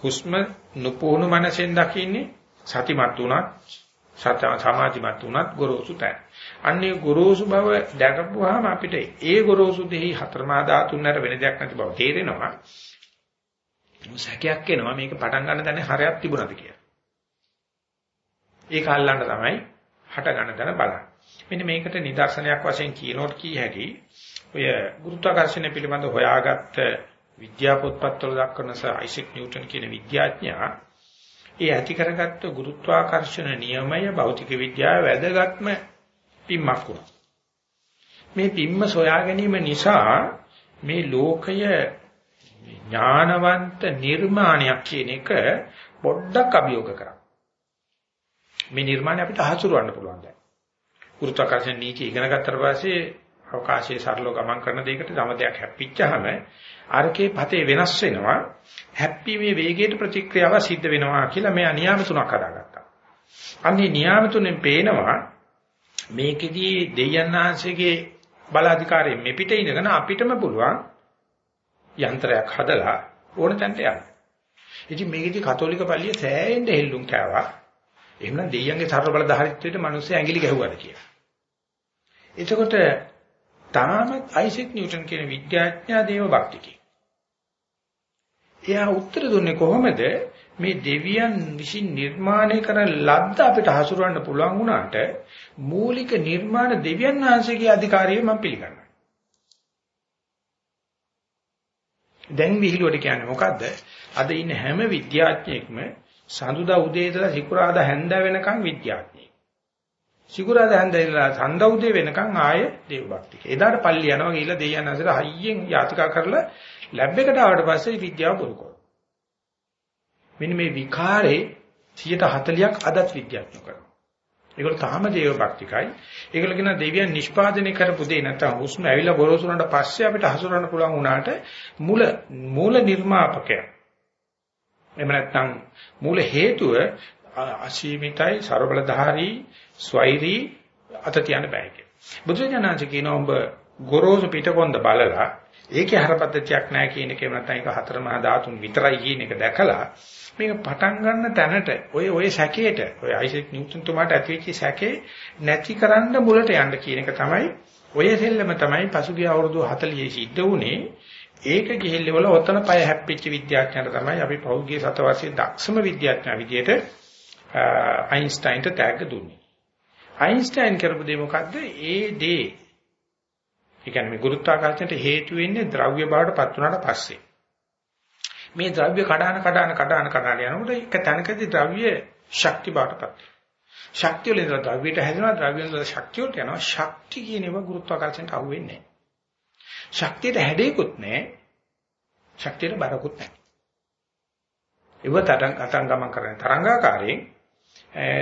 හුස්ම නුපුහුණු මනසෙන් දකින්නේ සතිමත් උනත් සමාධිමත් උනත් ගොරෝසු තැන. අන්නේ ගොරෝසු බව දැකපුවාම අපිට ඒ ගොරෝසු දෙහි හතරමා ධාතුන්තර වෙන දෙයක් නැති බව තේරෙනවා. සැකයක් එනවා මේක පටන් ගන්න තැන හරයක් තිබුණාද කියලා. ඒක අල්ලන්න තමයි හට ගන්න තැන බලන්න. මෙන්න මේකට නිදර්ශනයක් වශයෙන් කියනොත් කී හැකි ඔය ගුරුත්වාකර්ෂණය පිළිබඳ හොයාගත්ත විද්‍යා පොත්පත්වල දක්වන සර් අයිසෙක් නිව්ටන් කියන විද්‍යාඥයා ඒ ඇති කරගත්ත ගුරුත්වාකර්ෂණ නියමය භෞතික විද්‍යාවේ වැදගත්ම පිම්මක් වුණා. මේ පිම්ම සොයා ගැනීම නිසා මේ ලෝකය ඥානවන්ත නිර්මාණයක් කියන එක පොඩ්ඩක් අභියෝග කරා. මේ නිර්මාණය අපිට හසුරවන්න පුළුවන් දැන්. ගුරුත්වාකර්ෂණ නීති ඉගෙන ගත්තට පස්සේ අවකාශයේ සරලව ගමන් කරන දෙයකට තම දෙයක් හැප්පිච්චාම අරකේ පතේ වෙනස් වෙනවා. හැප්පීමේ වේගයට ප්‍රතික්‍රියාව සිද්ධ වෙනවා කියලා මේ අනියාම තුනක් හදාගත්තා. අන්නේ නියාම තුනෙන් පේනවා මේකෙදී දෙයයන් ආංශයේ බලාධිකාරයෙන් මෙපිට ඉඳගෙන අපිටම පුළුවන් යන්ත්‍රයක් හදලා ඕන තැනට යන්න. ඉතින් මේකෙදි කතෝලික පල්ලිය සෑහෙන්න හෙල්ලුම් කෑවා. එහෙනම් දෙයියන්ගේ සර්ව බලධාරීත්වයට මිනිස්සු ඇඟිලි ගැහුවාද කියලා. එතකොට තාමත් අයිසෙක් නිව්ටන් කියන විද්‍යාඥයා දේව භක්තිකේ. එයා උත්තර දුන්නේ කොහොමද මේ දෙවියන් විසින් නිර්මාණය කරන ලද්ද අපිට හසුරවන්න පුළුවන් වුණාට මූලික නිර්මාණ දෙවියන් වහන්සේගේ අධිකාරිය මම පිළිගන්නවා. දැන් විහිළුවට කියන්නේ මොකද්ද? අද ඉන්න හැම විද්‍යාඥයෙක්ම සඳුදා උදේ ඉඳලා සිකුරාදා හැන්ද වෙනකන් විද්‍යාඥයෙක්. සිකුරාදා හැන්ද ඉඳලා සඳ උදේ වෙනකන් ආයේ දේව භක්තික. එදාට පල්ලි යනවා ගිහිල්ලා දෙයයන් අතර හයියෙන් යාතිකා කරලා ලැබ් එකට ආවට පස්සේ විද්‍යාව පුරු කරනවා. මෙන්න මේ විකාරේ 140ක් අදත් විද්‍යාඥයෝ කරනවා. ඒගොල්ලෝ තාම දේව භක්තිකයි. ඒගොල්ලෝ කියන දෙවියන් නිෂ්පාදනය කරපු දේ නැත්තම් හුස්ම ඇවිල්ලා ගොරෝසු වුණාට පස්සේ අපිට හසුරන්න පුළුවන් වුණාට මුල මූල නිර්මාපකය. එහෙම නැත්නම් මූල හේතුව අසීමිතයි, ਸਰබලධාරී, ස්වෛරී අත තියන්න බෑ කියලා. බුදුරජාණන් කියනවා ඔබ ගොරෝසු පිටකොන්ද බලලා ඒකේ හරපද්ධතියක් නැහැ කියන එක නැත්නම් ඒක හතර මහා ධාතුන් විතරයි කියන එක දැකලා මේක පටන් ගන්න තැනට ඔය ඔය සැකේට ඔය අයිසෙක් නිව්ටන් තුමාට ඇතිවෙච්ච සැකේ නැති කරන්න මුලට යන්න කියන එක තමයි ඔය සෙල්ලම තමයි පසුගිය අවුරුදු 40 සිද්ධ වුණේ ඒක ගිහිල්ල වල ඔතන පය හැප්පිච්ච විද්‍යාඥයන්ට තමයි අපි පෞද්ගලික සතවර්ෂයේ දක්ෂම විද්‍යාඥයා විදියට අයින්ස්ටයින්ට ටැග් දුන්නේ. අයින්ස්ටයින් කරපු දේ මොකද්ද? ඒ දේ ඒ කියන්නේ මේ ගුරුත්වාකර්ෂණයට හේතු වෙන්නේ ද්‍රව්‍ය බවට පත් වුණාට පස්සේ. මේ ද්‍රව්‍ය කඩාන කඩාන කඩාන කඩාන යනකොට එක තැනකදී ද්‍රව්‍ය ශක්ති බවට පත් ශක්තිය වලින් ද්‍රව්‍යයට හැදෙනවා ද්‍රව්‍යයෙන් ශක්තියට යනවා ශක්තිය කියන ඒවා ගුරුත්වාකර්ෂණයට අහු වෙන්නේ නැහැ. ශක්තියට හැඩයකුත් නැහැ. ශක්තියට බරකුත් නැහැ. ඒව තරංග අතං ගමන් කරන තරංගාකාරයෙන්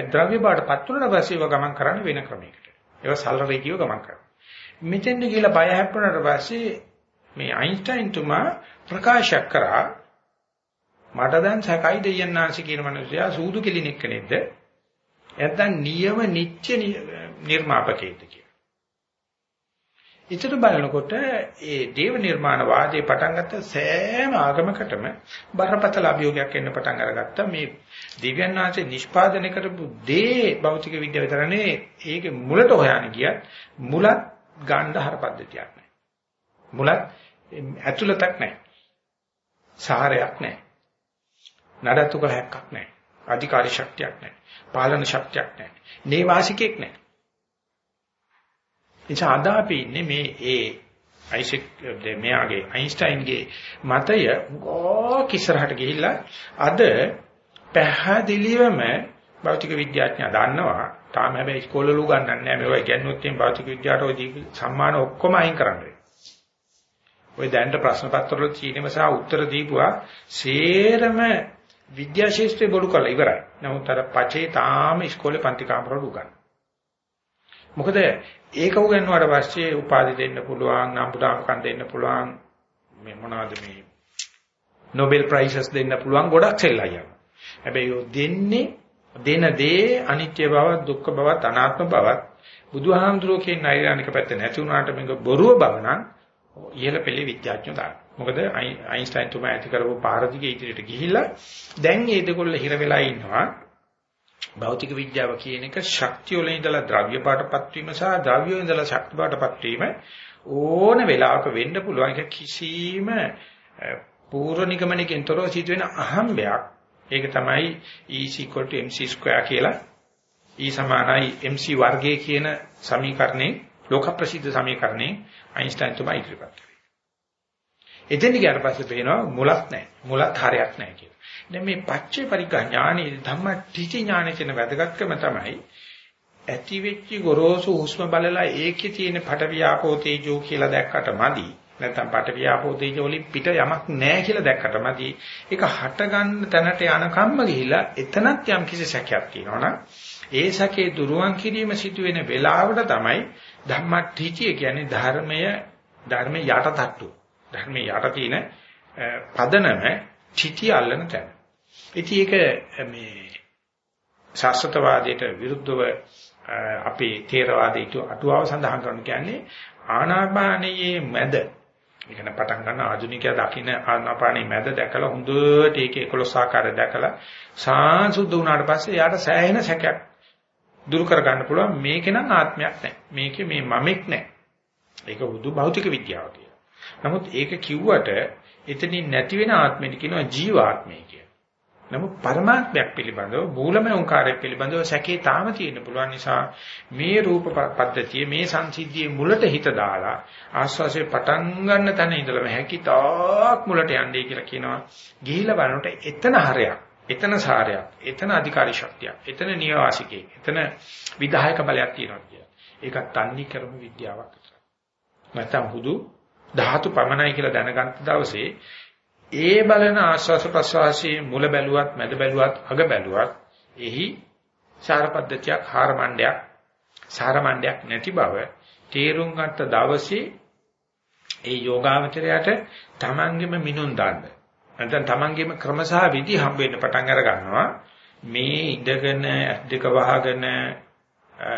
ද්‍රව්‍ය බවට පත් වුණාට පස්සේ ඒව ගමන් කරන්න වෙන ක්‍රමයකට. ඒව සරල රේඛියව ගමන් කරනවා. මෙතෙන්ද කියලා බය හැප්පුණාට පස්සේ මේ අයින්ස්ටයින් තුමා ප්‍රකාශ කරා. මට දැන් සකයි දෙයන්නාංශ කියන මිනිසයා සූදු කෙලිනෙක් කෙනෙක්ද නැත්නම් නියම නිච්ච නිර්මාපකේද කියලා. ඊටට බලනකොට ඒ දේව නිර්මාණ වාදයේ පටන් ගත්ත සෑම ආගමකටම බරපතල අභියෝගයක් එන්න පටන් අරගත්තා මේ දිව්‍යන් වහන්සේ නිෂ්පාදනය කරපු දේ භෞතික විද්‍යාව විතරනේ. ඒකේ මුලට හොයන්න ගියත් මුලත් ගන්න හර පද්ධතියක් නැහැ. මුලත් ඇතුළතක් නැහැ. සාරයක් නැහැ. නඩත්තු කළ හැක්කක් නැහැ. අධිකාරී ශක්තියක් නැහැ. පාලන ශක්තියක් නැහැ. නේවාසිකෙක් නැහැ. එනිසා අද අපි ඉන්නේ මේ ඒ අයිසෙක් මෙයාගේ අයින්ස්ටයින්ගේ මතය ගෝක ඉස්සරහට ගිහිල්ලා අද පැහැදිලිවම භෞතික විද්‍යාඥයා දන්නවා තාම හැබැයි ඉස්කෝලවල උගන්වන්නේ නැහැ මේවා ඉගෙනුවොත් එම් භෞතික විද්‍යාවට ඔය සම්මාන ඔක්කොම අයින් කරන්න වෙනවා. ඔය දැනට ප්‍රශ්න පත්‍රවල චීනෙම සහ උත්තර දීපුවා සේරම විද්‍යා ශාස්ත්‍රේ බොරු කරලා ඉවරයි. නමුත් අර පචේ තාම ඉස්කෝලේ පන්ති කාමරවල උගන්වනවා. මොකද ඒක උගන්වුවාට පස්සේ උපාධි දෙන්න පුළුවන්, නම්බුදාකම් දෙන්න පුළුවන් මේ මොනවද මේ Nobel prizes දෙන්න පුළුවන් ගොඩක් සෙල්ලම් යනවා. හැබැයි දෙන්නේ දෙන දේ අනිත්‍ය බව, දුක්ඛ බව, අනාත්ම බව බුදුහාමුදුරුවෝ කියන නෛර්යානික පැත්ත නැති වුණාට මේක බොරුව බව නම් ඉහළ පෙළේ විද්‍යාඥයෝ දාන. මොකද අයින්ස්ටයින් තුමා ඇති කරපු පාරදිගේ ඉදිරියට ගිහිල්ලා දැන් මේ දෙකොල්ල හිර වෙලා ඉන්නවා. භෞතික විද්‍යාව කියන එක ශක්තිය වල ඉඳලා ද්‍රව්‍ය පාටපත් වීම සහ ද්‍රව්‍ය වල ඉඳලා ශක්ති පාටපත් වීම ඕන වෙලාවක වෙන්න පුළුවන්. ඒක කිසිම පූර්ව නිගමනකින් තොරව සිදුවෙන අහම්බයක් ඒක තමයි E mc2 කියලා E සමානයි mc වර්ගයේ කියන සමීකරණේ ලෝක ප්‍රසිද්ධ සමීකරණේ අයින්ස්ටයින් තුමා ඉදිරිපත් කළේ. එතෙන් ගියාට පස්සේ පේනවා මුලක් නැහැ. මුලක් හරයක් නැහැ කියලා. දැන් මේ පච්චේ පරිඥානේ ධම්ම ටිටි ඥාන කියන වැදගත්කම තමයි ඇති වෙච්ච ගොරෝසු හුස්ම බලලා ඒකේ තියෙන පට වියාපෝ තේජෝ කියලා දැක්කට මදි. නැත්නම් පටවියාපෝ තේජ වලින් පිට යමක් නැහැ කියලා දැක්කට මදි. ඒක හට ගන්න තැනට යනකම්ම ගිහිලා එතනත් යම් කිසි සැකයක් තියෙනවනම් ඒ සැකේ දුරුවන් කිරීම සිදු වෙන වෙලාවට තමයි ධම්මටිචිය කියන්නේ ධර්මය ධර්මයේ යටටට්ටු. ධර්මයේ යට තියෙන පදනම ටිටි අල්ලන තැන. ඉතින් ඒක මේ ශාස්ත්‍රවාදයට විරුද්ධව අපේ තේරවාදයට අටුවාව සඳහන් කරන කියන්නේ ආනාපානයේ මැද ඉගෙන පටන් ගන්න ආධුනිකයා දකින්න ආනාපානයේ මැද දැකලා හොඳට ඒකේ 11 ආකාරය දැකලා සාංශුද්ධ වුණාට පස්සේ යාට සෑහෙන සැකයක් දුරු කර ගන්න පුළුවන් මේකේ නම් ආත්මයක් නැහැ මේකේ මේ මමෙක් නැහැ ඒක බුදු භෞතික විද්‍යාව කියලා. නමුත් ඒක කිව්වට එතනින් නැති වෙන ආත්මෙට කියනවා ජීවාත්මය කියලා. නමුත් පරමාත්මයක් පිළිබඳව මූලම උංකාරයක් පිළිබඳව සැකේ තාම තියෙන්න පුළුවන් නිසා මේ රූප පද්ධතිය මේ සංසිද්ධියේ මුලට හිත දාලා ආස්වාසේ පටන් ගන්න තැන ඉඳලම හැකිතාක් මුලට යන්නේ කියලා කියනවා. ගිහිලා බලනකොට එතන හරයක්, එතන සාරයක්, එතන අධිකාරී ශක්තියක්, එතන නියවාසිකේ, එතන විධායක බලයක් තියෙනවා කියලා. ඒක තන්නේ කරමු විද්‍යාවක්. නැත්තම් හුදු ධාතු පමණයි කියලා දැනගන්න දවසේ ඒ බලන ආස්වාස ප්‍රස්වාසයේ මුල බැලුවත් මැද බැලුවත් අග බැලුවත් එහි සාර පද්ධතියක් හාර මණ්ඩයක් සාර මණ්ඩයක් නැති බව තේරුම් ගත්ත දවසේ ඒ යෝගාවචරයට තමන්ගෙම මිනුම් දාන්න. නැත්නම් තමන්ගෙම ක්‍රමසහ විදි හම්බ වෙන්න පටන් අර ගන්නවා. මේ ඉඳගෙන දෙක වහගෙන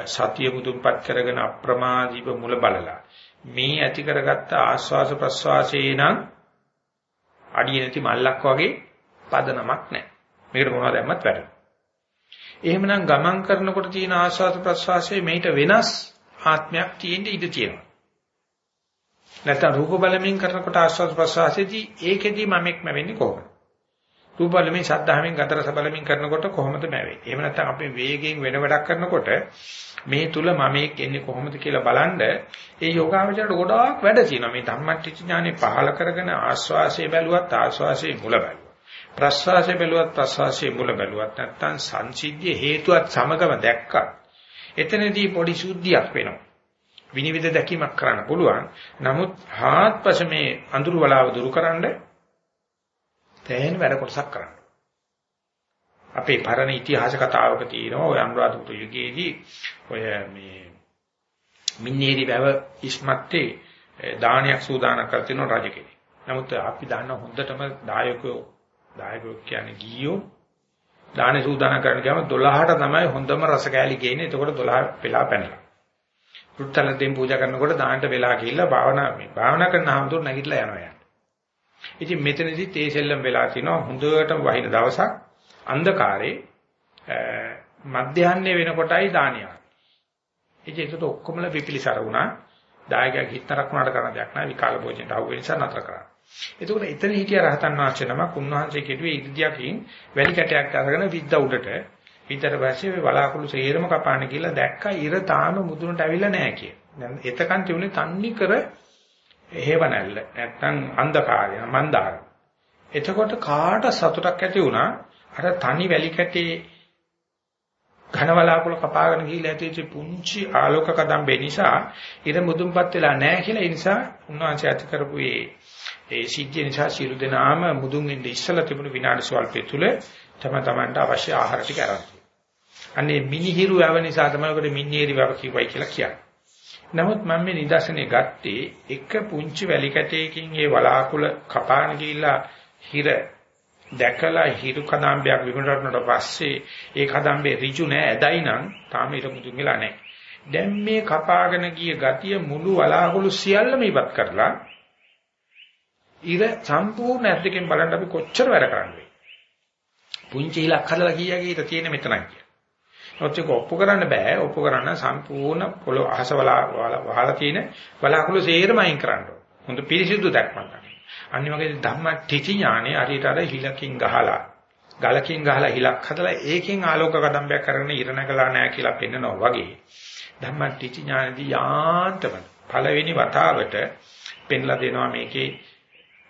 සතිය මුදුන්පත් කරගෙන අප්‍රමාදීව මුල බලලා මේ ඇති කරගත්ත ආස්වාස ප්‍රස්වාසයේ නම් අඩිය නැති මල්ලක් වගේ පදනමක් නැහැ. මේකට මොනවද දැම්මත් වැඩන. එහෙමනම් ගමන් කරනකොට තියෙන ආස්වාද ප්‍රස්වාසයේ මේිට වෙනස් ආත්මයක් තියෙන්න ඉඩ තියෙනවා. නැත්නම් රූප බලමින් කරනකොට ආස්වාද ප්‍රස්වාසයේදී ඒකෙදී මමෙක්ම වෙන්නේ කොහොමද? රූප බලමින් ශබ්දහමින් ගතර බලමින් කරනකොට කොහොමද මැවෙන්නේ? එහෙම නැත්නම් අපි වේගයෙන් වෙන වැඩක් කරනකොට මේ තුල මමෙක් එන්නේ කොහොමද කියලා බලනද ඒ යෝගාවචරයට ගොඩාක් වැඩ තියෙනවා. මේ ධම්මටිච්ච ඥානෙ පහල කරගෙන ආස්වාසය බැලුවත් ආස්වාසයේ මුල බැලුවා. ප්‍රස්වාසය බැලුවත් ප්‍රස්වාසයේ මුල බැලුවත් නැත්නම් සංසිද්ධිය හේතුවත් සමගම දැක්කා. එතනදී පොඩි සුද්ධියක් වෙනවා. විනිවිද දැකීමක් කරන්න පුළුවන්. නමුත් හාත්පස මේ අඳුරු වලාව දුරුකරනද තැහෙන වැඩ කොටසක් කරන්න. අපේ පරණ ඉතිහාස කතාවක තියෙනවා ඔය අනුරාධපුර යුගයේදී ඔය මේ මින්නේරි වැව ඉස්මත්තේ දානයක් සූදානම් කර තිනු රජ කෙනෙක්. නමුත් අපි දන්න හොඳටම දායකයෝ දායකයෝ කියන්නේ ගියෝ දානේ සූදානම් කරන්න ගියාම 12ට තමයි හොඳම රස කෑලි ගේන්නේ. එතකොට 12 වෙලා පැනලා. රුත්තල දෙම් පූජා කරනකොට දාන්නට වෙලා ගිහිල්ලා භාවනා මේ භාවනා කරන ආමතුරු නැගිටලා යනවා යන්න. ඉතින් මෙතනදී තේ සෙල්ලම් වෙලා තිනවා හොඳටම වහින දවසක් අන්ධකාරේ මධ්‍යහන්නේ වෙනකොටයි දානියක්. ඉතින් ඒකට ඔක්කොමලා පිපිලිසර වුණා. දායකයා හිටතරක් වුණාට කරන දෙයක් නෑ විකාල භෝජනට අහු වෙන නිසා නතර කරා. එතකොට එතන හිටිය රහතන් වහන්සේ නමක් උන්වහන්සේ කෙටුවේ ඉදිරියකින් වැලි කැටයක් අරගෙන විද්ද උඩට විතර පස්සේ මේ බලාකුළු සේරම කපාන කියලා දැක්කා ඉර තාම මුදුනට ඇවිල්ලා නැහැ කිය. දැන් එතකන් තිබුණේ තන්නි කර හේව නැල්ල නැත්තම් අන්ධකාරය මන්දාර. එතකොට කාට සතුටක් ඇති වුණා අර තනි වැලි කැටේ ඝන වලාකුළු කපාගෙන ගිහිල්ලා ඇතිවෙච්ච පුංචි ආලෝක කදම්බේ නිසා ඉර මුදුන්පත් වෙලා නැහැ කියලා ඒ නිසා උන්වහන්සේ ඇති කරපු ඒ ඒ සිද්ධිය නිසා සියලු දෙනාම මුදුන් වෙන්න ඉස්සලා තිබුණු විනාඩි ස්වල්පය තුල තම තමන්ට අවශ්‍ය ආහාර ටික අරන් අනේ මිනිහිරු යව නිසා තමයි ඔකට මිනිහෙරි වැව කිව්වයි කියලා කියන්නේ. නමුත් මම මේ නිදර්ශනේ ගත්තේ එක පුංචි වැලි කැටයකින් ඒ වලාකුළ කපාන ගිහිල්ලා හිර දැකලා හිරු කදම්බයක් විකුණනට පස්සේ ඒ කදම්බේ ඍජු නෑ ඇදයි නම් තාම ඉර මුදුන් වෙලා නෑ. දැන් මේ කපාගෙන ගිය ගතිය මුළු වලාකුළු සියල්ලම ඉවත් කරලා ඉර සම්පූර්ණ ඇද්දකින් බලන්න අපි කොච්චර වැඩ කරන්නේ. පුංචි ඉලක් හදලා කීයගේ ඊට තියෙන මෙතනයි කිය. නමුත් ඒක ඔප්පු කරන්න බෑ. ඔප්පු කරන්න සම්පූර්ණ පොළොව අහස වලා වහලා තියෙන වලාකුළු සේරම අයින් කරන්න ඕන. හොඳ පිරිසිදු දැක්මක්. අනිත් වගේ ධම්ම ටිචි ඥානෙ හරියට අර හිලකින් ගහලා ගලකින් ගහලා හිලක් හදලා ඒකෙන් ආලෝක කදම්බයක් කරගෙන ඉර නැගලා නැහැ කියලා පෙන්නනවා වගේ ධම්ම ටිචි ඥානදී යාන්තම පළවෙනි වතාවට පෙන්ලා දෙනවා මේකේ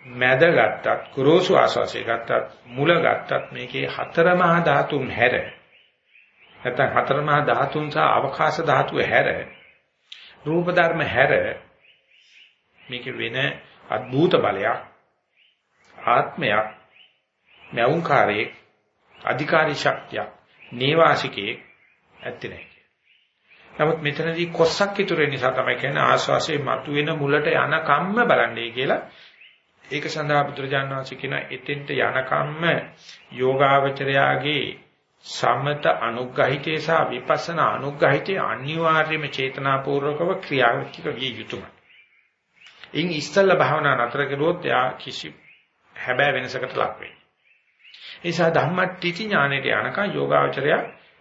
මැද ගත්තත් කුරෝසු ආස්වාසිය ගත්තත් මුල ගත්තත් මේකේ හතර මහා ධාතුන් හැර නැත්නම් හතර මහා ධාතුන් සහ අවකාශ ධාතුව හැර රූප ධර්ම හැර මේකේ වෙන අద్භූත බලයක් ආත්මයක් මෞංකාරයේ අධිකාරී ශක්තියක් නේවාසිකයේ ඇත්තේ නැහැ. නමුත් මෙතනදී කොස්සක් ඉතුරු වෙන නිසා තමයි කියන්නේ ආස්වාසේ මතුවෙන මුලට යන කම්ම බලන්නේ කියලා. ඒක සඳහා බුදුරජාණන් වහන්සේ කියන එතෙන්ට යන කම්ම යෝගාවචරයාගේ සමත අනුග්‍රහිතේ සහ විපස්සනා අනුග්‍රහිතේ අනිවාර්යම චේතනාපූර්වකව ක්‍රියාත්මක විය යුතුමයි. ඉන් ඉස්සල්ල භාවනා නතර කළොත් යා කිසි හැබෑ වෙනසකට ලක් වෙන්නේ. ඒ නිසා ධම්මට්ටිති ඥානෙට යනකම් යෝගාවචරය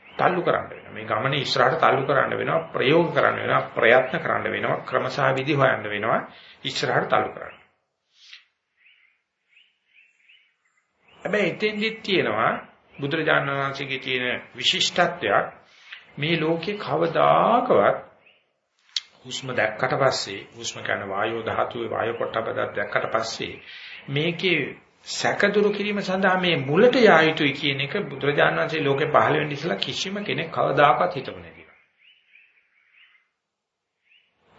තල්ලු කරන්න වෙනවා. මේ ගමනේ ඉස්සරහට තල්ලු කරන්න වෙනවා, ප්‍රයෝග කරන්න වෙනවා, ප්‍රයත්න කරන්න වෙනවා, ක්‍රමසහ විදි හොයන්න වෙනවා, ඉස්සරහට තල්ලු කරන්න. හැබැයි එතෙන්දිත් තියෙනවා බුදුරජාණන් වහන්සේගේ තියෙන විශිෂ්ටත්වයක් මේ ලෝකේ කවදාකවත් හුස්ම දැක්කට පස්සේ හුස්ම කියන වායෝ ධාතුවේ වායෝ පොට්ටපදක් දැක්කට පස්සේ මේකේ සැකදුරු කිරීම සඳහා මේ මුලට යා යුතුයි කියන එක බුදුරජාණන් වහන්සේ ලෝකේ පහළ වෙන්න ඉස්සලා කිසිම කෙනෙක් කවදාකවත් හිතපු නැති.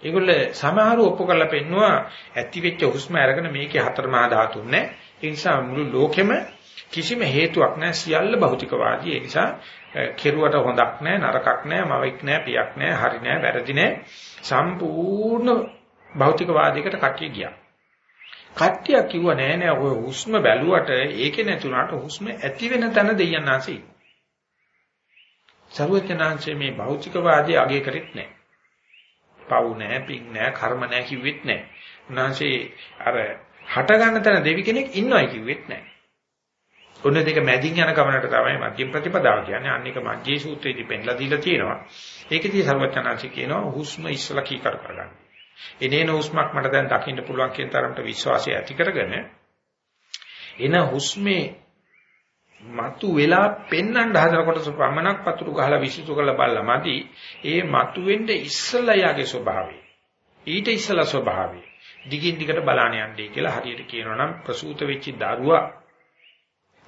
ඒගොල්ල සමහරව ඔප්පු කරලා පෙන්නවා ඇති වෙච්ච හුස්ම අරගෙන මේකේ හතර මහා ධාතුන් නැහැ. ඒ නිසා මුළු ලෝකෙම කිසිම හේතුවක් නැහැ සියල්ල භෞතිකවාදී. ඒ නිසා කෙරුවට හොඳක් නැහැ, නරකක් නැහැ, මවෙක් නැහැ, පියක් නැහැ, හරි නැහැ, වැරදි නැහැ. සම්පූර්ණ භෞතිකවාදයකට කට්ටිය ගියා. කට්ටිය කිව්ව නෑ නෑ ඔය හුස්ම බැලුවට ඒකේ නැතුණාට හුස්ම ඇති වෙන තැන දෙයයන් ආසී. සර්වඥාන්සේ මේ භෞතිකවාදී අගය කරෙත් නෑ. පව් නෑ, පිං නෑ, කර්ම නෑ කිව්වෙත් නෑ. උන්වහන්සේ අර හට ගන්න තැන දෙවි කෙනෙක් ඉන්නවයි කිව්වෙත් නෑ. ඔන්න දෙක මැදින් යන ගමනට තමයි මධ්‍යම ප්‍රතිපදාව කියන්නේ. අන්න එක මධ්‍ය සූත්‍රයේදී පෙන්ලා දීලා තියෙනවා. ඒකදී සර්වඥාන්සේ කියනවා හුස්ම ඉස්සලා කීකර කරගන්න. එනේන හුස්මක් මට දැන් දකින්න පුළුවන් කියන තරමට විශ්වාසය ඇති කරගෙන එන හුස්මේ මතු වෙලා පෙන්වන්න හදන කොටස පමණක් පතුරු ගහලා විසිතු කරලා බලලා මදි. ඒ මතු වෙන්න ඉස්සලා යාගේ ස්වභාවය. ඊට ඉස්සලා ස්වභාවය. දිගින් දිගට බලාන යන්නේ කියලා හරියට කියනවා නම් ප්‍රසූත වෙච්ච දරුවා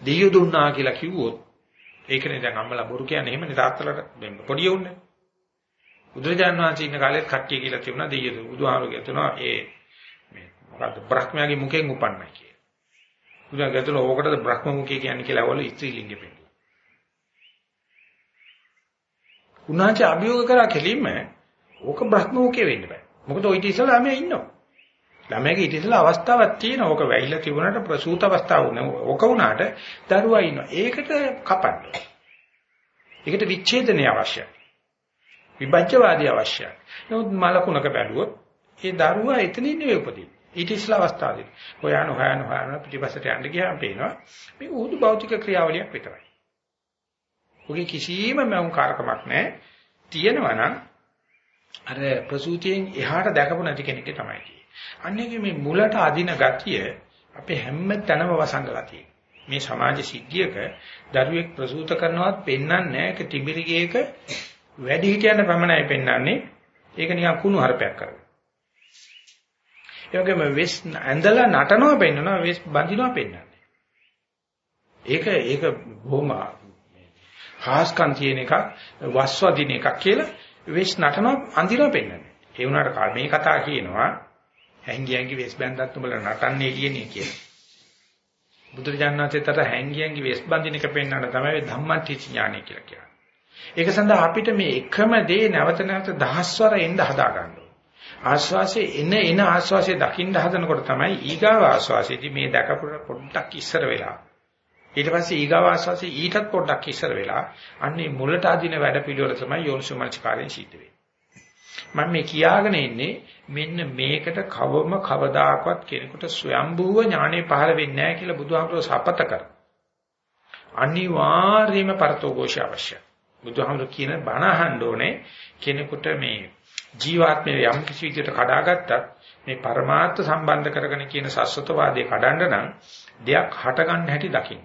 දෙයියු දුන්නා කියලා කිව්වොත් ඒකනේ දැන් අම්මලා බොරු කියන්නේ එහෙමනේ තාත්තලාට පොඩි උන්නේ. බුදුරජාන් වහන්සේ ඉන්න කාලෙත් කට්ටිය කියලා තිබුණා දෙයියෝ බුදුහාමුදුරුවෝ කියනවා ඒ මේ මොකද්ද බ්‍රහ්මයාගේ මුඛෙන් උපන්නයි කියලා. බුදුහාම කියනවා ඕකටද බ්‍රහ්ම මුඛය කියන්නේ කියලා වල ස්ත්‍රීලිංගෙ පෙන්නනවා. උන්වහන්සේ අභියෝග කරා කෙලින්ම ඕක බ්‍රහ්ම මුඛය වෙන්න බෑ. මොකද ওই ඉතින් ඉස්සලා ළමයා ඉන්නවා. ළමයාගේ ඊට ඉස්සලා අවස්ථාවක් තියෙනවා. ඕක වැහිලා තිබුණාට ප්‍රසූත අවස්ථාව වුණා. ඕක වුණාට දරුවා ඉන්නවා. ඒකට කපන්න. ඒකට විච්ඡේදනය අවශ්‍යයි. විභජ්‍යවාදී අවශ්‍යයි. නමුත් මලකුණක බැලුවොත් ඒ දරුවා එතනින් නෙවෙයි උපදින්නේ. ඊට ඉස්සලා අවස්ථාවේදී. හොයන හොයන හොයන පිටිපස්සට යන්න ගියාම පේනවා මේ උදු භෞතික ක්‍රියාවලියක් විතරයි. ඔගේ කිසිම මම කාරකමක් නැහැ. තියෙනවා නම් අර ප්‍රසූතියෙන් එහාට දැකපු නැති කෙනෙක් තමයි තියෙන්නේ. අන්නේගේ මේ මුලට අදින ගතිය අපේ හැම තැනම වසංගලා තියෙනවා. මේ සමාජ සිද්ධියක දරුවෙක් ප්‍රසූත කරනවත් පෙන්වන්නේ නැහැ. ඒක තිබිරිගේක වැඩි හිටියන්න පමණයි පෙන්වන්නේ. ඒක නිකන් කුණු හරපයක් කරගෙන. ඒ වගේම වෙස් ඇඳලා නටනවා පෙන්වනවා වෙස් බඳිනවා පෙන්වන්නේ. ඒක ඒක බොහොම හාස්කම් තියෙන එකක් වස්වදින එකක් කියලා වෙස් නටනවා අඳිනවා පෙන්වන්නේ. ඒ වුණාට මේ කතා කියනවා හැංගි හැංගි වෙස් බැඳත් උඹලා නටන්නේ කියන්නේ කියලා. බුදුරජාණන් වහන්සේතර හැංගි හැංගි වෙස් බඳින එක පෙන්වන්න තමයි ධම්මට්ටි ඥානය කියලා කියන්නේ. ඒක සඳහා අපිට මේ එකම දේ නැවත නැවත දහස්වර එන්න හදා ගන්න ආස්වාසේ එන එන ආස්වාසේ දකින්න හදනකොට තමයි ඊගාව ආස්වාසේදී මේ දැකපු පොඩ්ඩක් ඉස්සර වෙලා ඊට පස්සේ ඊගාව ආස්වාසේ ඊටත් පොඩ්ඩක් ඉස්සර වෙලා අන්නේ මුලට අදින වැඩ පිළිවෙල තමයි යෝනිසෝමනස්කාරයෙන් සිද්ධ වෙන්නේ මම මේ කියාගෙන ඉන්නේ මෙන්න මේකට කවම කවදාකවත් කෙනෙකුට ස්වයම්භූව ඥානෙ පහළ වෙන්නේ නැහැ කියලා බුදුහාමුදුරුවෝ සපත කර. අනිවාර්යයෙන්ම පරතෝഘോഷය අවශ්‍යයි. බුදුහාමුදුරුවෝ කියන බණ අහන්න ඕනේ කෙනෙකුට මේ ජීවාත්මය යම් කිසි විදිහට කඩාගත්තත් මේ પરමාර්ථ සම්බන්ධ කරගෙන කියන සස්වතවාදයේ කඩන්න නම් දෙයක් හටගන්න හැටි දකින්න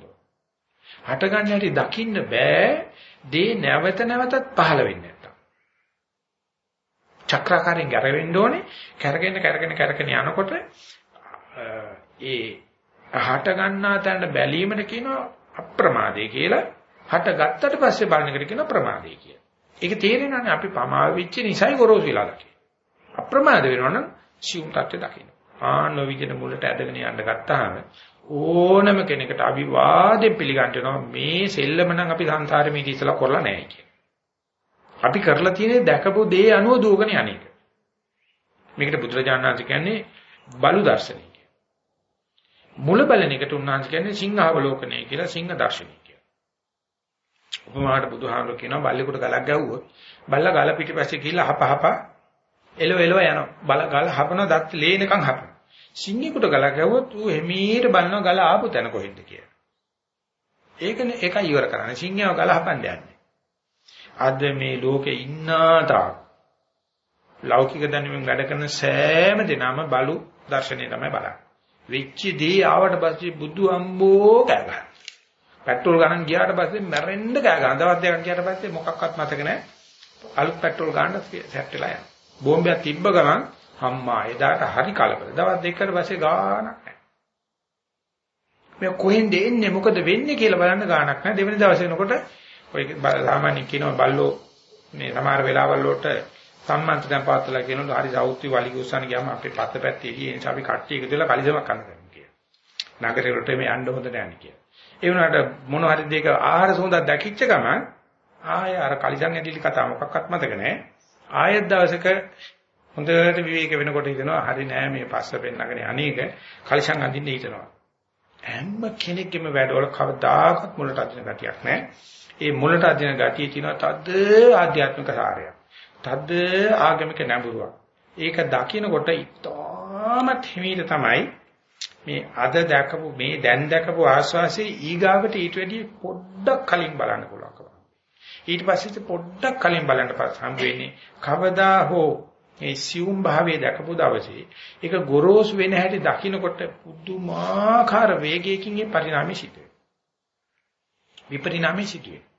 හටගන්න හැටි දකින්න බෑ දේ නැවත නැවතත් පහළ වෙන්නේ. චක්‍රාකාරයෙන් ගැරෙන්න ඕනේ කැරගෙන කැරගෙන කැරගෙන යනකොට ඒ හට ගන්නා තැනට බැලීමට කියනවා අප්‍රමාදේ කියලා හට ගත්තට පස්සේ බලන එකට කියන ප්‍රමාදය කියලා. ඒක තේරෙනවානේ අපි පමා වෙච්ච නිසයි ගොරෝසු වෙලා දකින්න. අප්‍රමාද වෙනවනම් සියුම් තත්ත්වය දකින්න. ආන විදිහට මුලට ඇදගෙන යන්න ගත්තාම ඕනම කෙනෙකුට අවිවාදයෙන් පිළිගන්නවා මේ සෙල්ලම නම් අපි සංසාරෙ මේක ඉස්සලා කරලා නැහැ කියලා. අපි කරලා තියෙන්නේ දැකපු දේ අනුව දුවගෙන යන්නේක. මේකට බුදුරජාණන් වහන්සේ කියන්නේ බලු දර්ශනය කියලා. මුල බලන එකට උන්වහන්සේ කියන්නේ සිංහාවලෝකනය කියලා සිංහ දර්ශනය කියලා. උපමාවට බුදුහාමුදුරු කියනවා බල්ලෙකුට ගලක් ගැහුවොත් බල්ලා ගල පිටිපස්සේ ගිහිල්ලා හපහප එලව එලව යනවා. බල ගල හපන දත් ලේනකම් හපන. සිංහෙකුට ගලක් ගැහුවොත් ඌ එමීට බලනවා ගල ආපු තැන කොහෙන්ද කියලා. ඒකනේ ඒකයි ඉවර කරන්නේ. සිංහයව ගල හපන්න යන්නේ. අද මේ ලෝකේ ඉන්නා තාක් ලෞකික දැනුමින් වැඩ කරන සෑම දිනම බලු දර්ශනය තමයි බලන්නේ. වෙච්ච දේ ආවට පස්සේ බුදු අම්බෝ කෑ ගන්න. පෙට්‍රල් ගණන් ගියාට පස්සේ මැරෙන්න කෑ ගන්න. දවස් දෙකක් ගියාට පස්සේ මොකක්වත් මතක නැහැ. අලුත් පෙට්‍රල් ගන්න සෙට් වෙලා යනවා. බෝම්බයක් තිබ්බ ගමන් අම්මා එදාට හරි කලබල. දවස් දෙකකට පස්සේ ගානක් නැහැ. මේ කොහෙන්ද එන්නේ මොකද වෙන්නේ කියලා බලන්න ගානක් නැහැ. දෙවෙනි දවසේ එනකොට ඔය සාමාන්‍ය කියනවා බල්ලෝ මේ සමහර වෙලාවල් වලට සම්මන්ත්‍රණ පාත්‍රලා කියනවා හරි සෞත්වි වලිග උස්සන්න ගියාම අපේ පත්ත පැත්තේ එළියේ ඒ නිසා අපි කට්ටිය එකතු වෙලා කලිසමක් කන්න ගන්න කියලා. නගරේ වලට මේ යන්න හොඳ නැහැ කියලා. ඒ වුණාට මොන හරි දෙයක ආහාර සුවඳක් දැකිච්ච ගමන් ආය අර කලිසම් ඇදිලි කතාව මොකක්වත් මතක නැහැ. ආයෙත් දවසක හොඳට විවේක වෙනකොට හිතනවා හරි නෑ මේ පස්ස පෙන්නගෙන අනේක කලිසම් අඳින්න හිතනවා. හැම කෙනෙක්ගේම වැඩවල කවදාකවත් මුලට අදින ගතියක් නැහැ. ඒ මුලට අදින ගතිය තියෙනවා තද්ද ආධ්‍යාත්මික සාරයක්. තද්ද ආගමික නැඹුරුවක්. ඒක දකිනකොට ඉතාමත් හිමීට තමයි මේ අද දැකපු මේ දැන් දැකපු ආස්වාසේ ඊගාවට ඊට වැඩි පොඩ්ඩක් කලින් බලන්න පුළුවන්කම. ඊට පස්සේ පොඩ්ඩක් කලින් බලන්න පස්ස හම් වෙන්නේ කවදා හෝ මේ සියුම් භාවයේ දැකපු දවසේ ඒක ගොරෝසු වෙන හැටි දකිනකොට පුදුමාකාර වේගයකින් ඒ පරිණාමය සිදු වෙනවා. විපරිණාමය සිදු වෙනවා.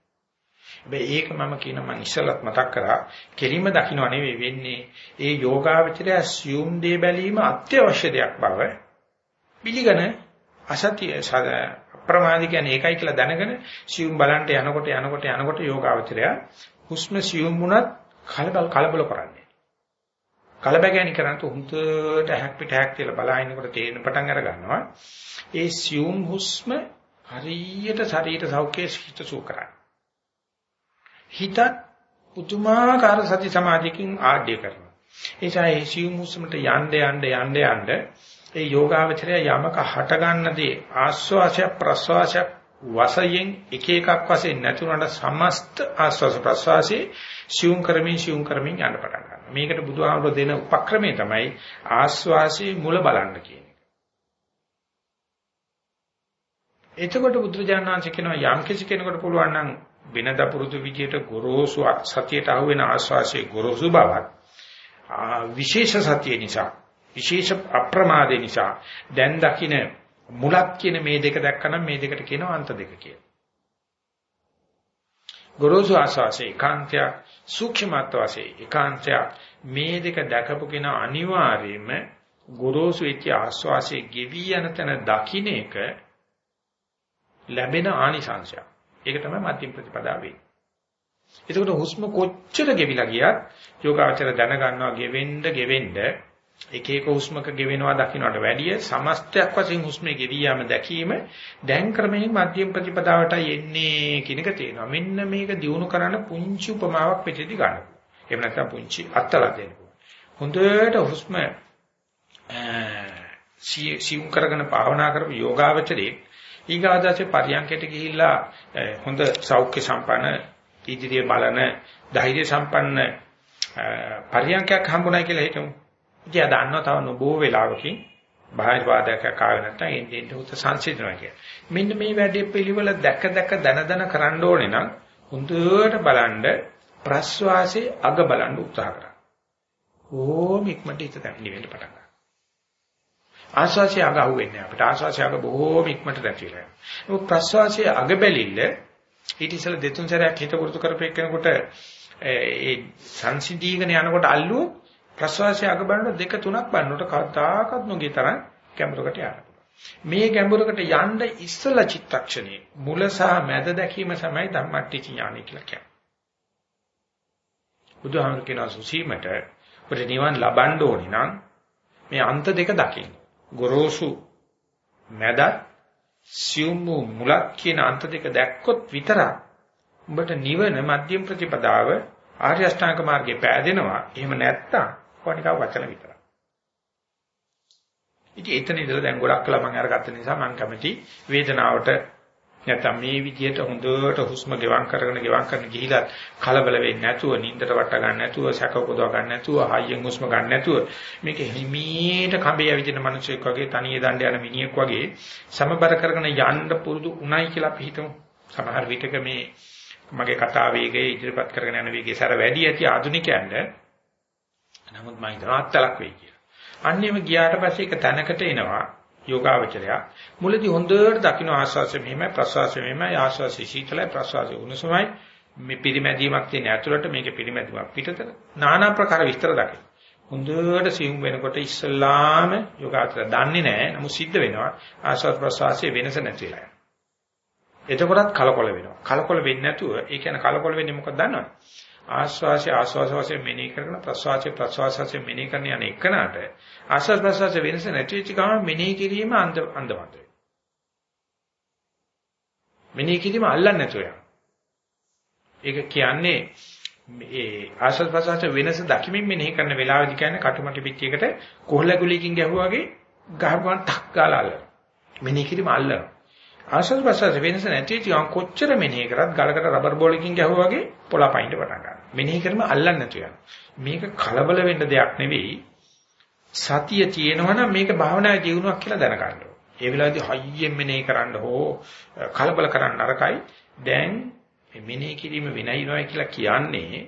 හැබැයි ඒක මම කියන මම ඉස්සලත් මතක් කරා කෙලින්ම දකින්න නෙවෙයි වෙන්නේ. ඒ යෝගාවචරය assume දේ බැලීම අත්‍යවශ්‍ය දෙයක් බව පිළිගන අසතිය ප්‍රමාදී කියන්නේ ඒකයි කියලා දැනගෙන assume බලන්ට යනකොට යනකොට යනකොට යෝගාවචරය හුස්ම assume වුණත් කලබල කලබල කරන්නේ. කලබගෑනි කරන්නේ හුඳට හැක් පිට හැක් කියලා බලාගෙනකොට තේරෙන පටන් අර ගන්නවා ඒ assume හුස්ම හරියට ශරීර සෞඛ්‍යයේ හිත සූ කරන්නේ හිතත් පුදුමාකාර සති සමාධියකින් ආඩ්‍ය කරනවා. ඒ නිසා ඒ සියුම් මුස්මට යන්න යන්න යන්න යන්න ඒ යෝගාවචරය යමක හට ගන්නදී ආස්වාසය ප්‍රස්වාසය වශයෙන් එක එකක් වශයෙන් නැතුණට සමස්ත ආස්වාස ප්‍රස්වාසයේ සියුම් කරමින් සියුම් කරමින් යන්න පටන් ගන්නවා. මේකට බුදුහාමුදුර දෙන උපක්‍රමය තමයි ආස්වාසයේ මුල බලන්න කියන්නේ. එතකොට බුදුරජාණන් වහන්සේ කියනවා යම් කිසි කෙනෙකුට පුළුවන් නම් වෙනද පුරුදු විදියට ගොරෝසු සතියට අහු වෙන ආස්වාසියේ ගොරෝසු බවක් විශේෂ සතිය නිසා විශේෂ අප්‍රමාදේ නිසා දැන් දකින්න මුලක් කියන මේ දෙක දැක්කනම් මේ දෙකට කියනවා අන්ත දෙක කියලා. ගොරෝසු ආස්වාසේ ඒකාන්තය සූක්ෂමත්ව වශයෙන් ඒකාන්තය මේ දෙක දැකපු කෙනා අනිවාර්යයෙන්ම ගොරෝසු වෙච්ච ආස්වාසේ ගෙවි යන තැන දකින්න එක ලැබෙන ආනිසංශයක්. ඒක තමයි මධ්‍යම ප්‍රතිපදාව වෙන්නේ. එතකොට හුස්ම කොච්චර ගෙවිලා ගියත් යෝගාචර දැනගන්නවා ගෙවෙන්න ගෙවෙන්න එක එක හුස්මක ගෙවෙනවා දකින්නට වැඩිය සමස්තයක් වශයෙන් හුස්මේ ගෙවී යාම දැකීම දැන් ක්‍රමයෙන් මධ්‍යම ප්‍රතිපදාවට එන්නේ කියන එක තේනවා. මෙන්න මේක දිනු කරන්න පුංචි උපමාවක් පිටිදි ගන්න. එහෙම නැත්නම් පුංචි අත්තලා දෙන්න. හොඳට හුස්ම සියුම් කරගෙන භාවනා කරපු යෝගාවචරයේ ඊගාදාසේ පරියන්කයට ගිහිල්ලා හොඳ සෞඛ්‍ය සම්පන්න ඉදිරිය බලන ධෛර්ය සම්පන්න පරියන්කයක් හම්බුනායි කියලා හිතමු. ඉතින් ආ දන්නවා තව නොබෝ වෙලාවකින් බාහිර වාදයක් ආවෙ නැත්නම් එන්නේ එන්නේ උත සංසිඳනවා කියලා. මෙන්න මේ වැඩේ පිළිවෙල දැක දැක දන දන කරන්න ඕනේ නම් හොඳට බලන්න ප්‍රස්වාසයේ අග බලන්න උත්සාහ කරන්න. ඕම ඉක්මනට හිත දැක්ලි වෙන්න පටන් ගන්නවා. ආශ්වාසය අග අහුවෙන්නේ අපිට ආශ්වාසය අග බොහෝම ඉක්මනට දැකිලා යනවා. ප්‍රශ්වාසය අග බැලිල්ල ඊට ඉස්සෙල්ලා දෙතුන් සැරයක් හිත පුරුදු කරපෙන්නකොට ඒ සංසිඳීගෙන යනකොට අල්ලුවොත් ප්‍රශ්වාසය අග බලනකොට දෙක තුනක් බලනකොට කවදාකවත් නොගිය තරම් ගැඹුරකට යනවා. මේ ගැඹුරකට යන්න ඉස්සලා චිත්තක්ෂණේ මුල සහ මැද දැකීම තමයි ධම්මට්ටි ඥානය කියලා කියන්නේ. බුදුහාමුදුර කියනවා සුසීමට ඔබ නිවන් ලබන්න ඕනේ නම් මේ අන්ත දෙක දකින්න. ගොරෝසු මැදත් සියුම් මුලක් කියන අන්ත දෙක දැක්කොත් විතරක් උඹට නිවන මධ්‍යම ප්‍රතිපදාව ආර්ය අෂ්ටාංග මාර්ගේ පෑදෙනවා. එහෙම නැත්තම් කොනිකව වචන විතරයි. ඉතින් එතන ඉඳලා දැන් ගොඩක් කළා මම අරගත්ත නිසා මම කැමති වේදනාවට නැත්නම් මේ විදිහට හොඳට හුස්ම ගෙවම් කරගෙන ගෙවම් කරන ගිහිලා කලබල වෙන්නේ නැතුව නිින්දට වට ගන්න නැතුව සැක උපදව ගන්න නැතුව හයියෙන් හුස්ම ගන්න නැතුව මේක හිමීට කඹේ ඇවිදින මිනිසෙක් වගේ තනියේ දණ්ඩ යන මිනිහෙක් වගේ සමබර කරගෙන යන්න පුරුදු උණයි කියලා අපි හිතමු සමහර විටක මේ මගේ කතා වේගයේ ඉදිරිපත් කරගෙන යන වේගයේ සැර වැඩි ඇති ආධුනිකයන්ට නමුත් මම හිතනවා අත්ලක් වෙයි කියලා. අන්නේම ගියාට පස්සේ එක තැනකට එනවා යෝගාවචරය මුලදී හොඳට දකින්න ආස්වාසය මෙහෙමයි ප්‍රසවාසය මෙහෙමයි ආස්වාසය සීතලයි ප්‍රසවාසය උණුසුමයි මේ පිරිමැදීමක් තියෙන ඇතුළට මේකේ පිරිමැදීමක් පිටතට নানা ප්‍රකාර විස්තර දකින්න. හොඳට සිහුම් වෙනකොට ඉස්සල්ලාම යෝගාවචරය දන්නේ නැහැ නමුත් සිද්ධ වෙනවා ආස්වාද ප්‍රසවාසයේ වෙනස නැති වෙලා. එතකොටත් කලකොල වෙනවා. කලකොල වෙන්නේ නැතුව ඒ කියන්නේ කලකොල වෙන්නේ මොකක්ද දන්නවද? ආශ්වාසය ආශ්වාස වශයෙන් මෙනෙහි කරන ප්‍රශ්වාසය ප්‍රශ්වාස වශයෙන් මෙනෙහි කරන යන එකනට ආශ්වාස ප්‍රශ්වාස වෙනස නැති වෙච්ච ගමන් මෙනෙහි කිරීම අන්ධ අන්ධමත් වෙනවා. මෙනෙහි කිරීම අල්ලන්නේ නැතුව යනවා. ඒක කියන්නේ මේ ආශ්වාස ප්‍රශ්වාස වෙනස දකිමින් මෙනෙහි කරන වෙලාවදී කියන්නේ කටුමටි පිටියකට කොහලගුලියකින් ගැහුවා වගේ ගහපුවාන් ටක් ගාලා අල්ලනවා. මෙනෙහි කිරීම අල්ලනවා. ආශ්වාස ප්‍රශ්වාස වෙනස නැති තියන් කොච්චර මෙනෙහි කරත් ගලකට රබර් බෝලකින් ගැහුවා වගේ පොළපයින්ට පටන් ගන්නවා. මෙනෙහි කරම අල්ලන්නේ නැතු යනවා. මේක කලබල වෙන්න දෙයක් නෙවෙයි. සතිය තියෙනවනම් මේක භාවනායේ ජීවුණක් කියලා දැනගන්න ඕනේ. ඒ වෙලාවේදී හයියෙන් මෙනෙහි කරන්න හෝ කලබල කරන්න නරකයි. දැන් මෙනෙහි කිරීම විනයිනවා කියලා කියන්නේ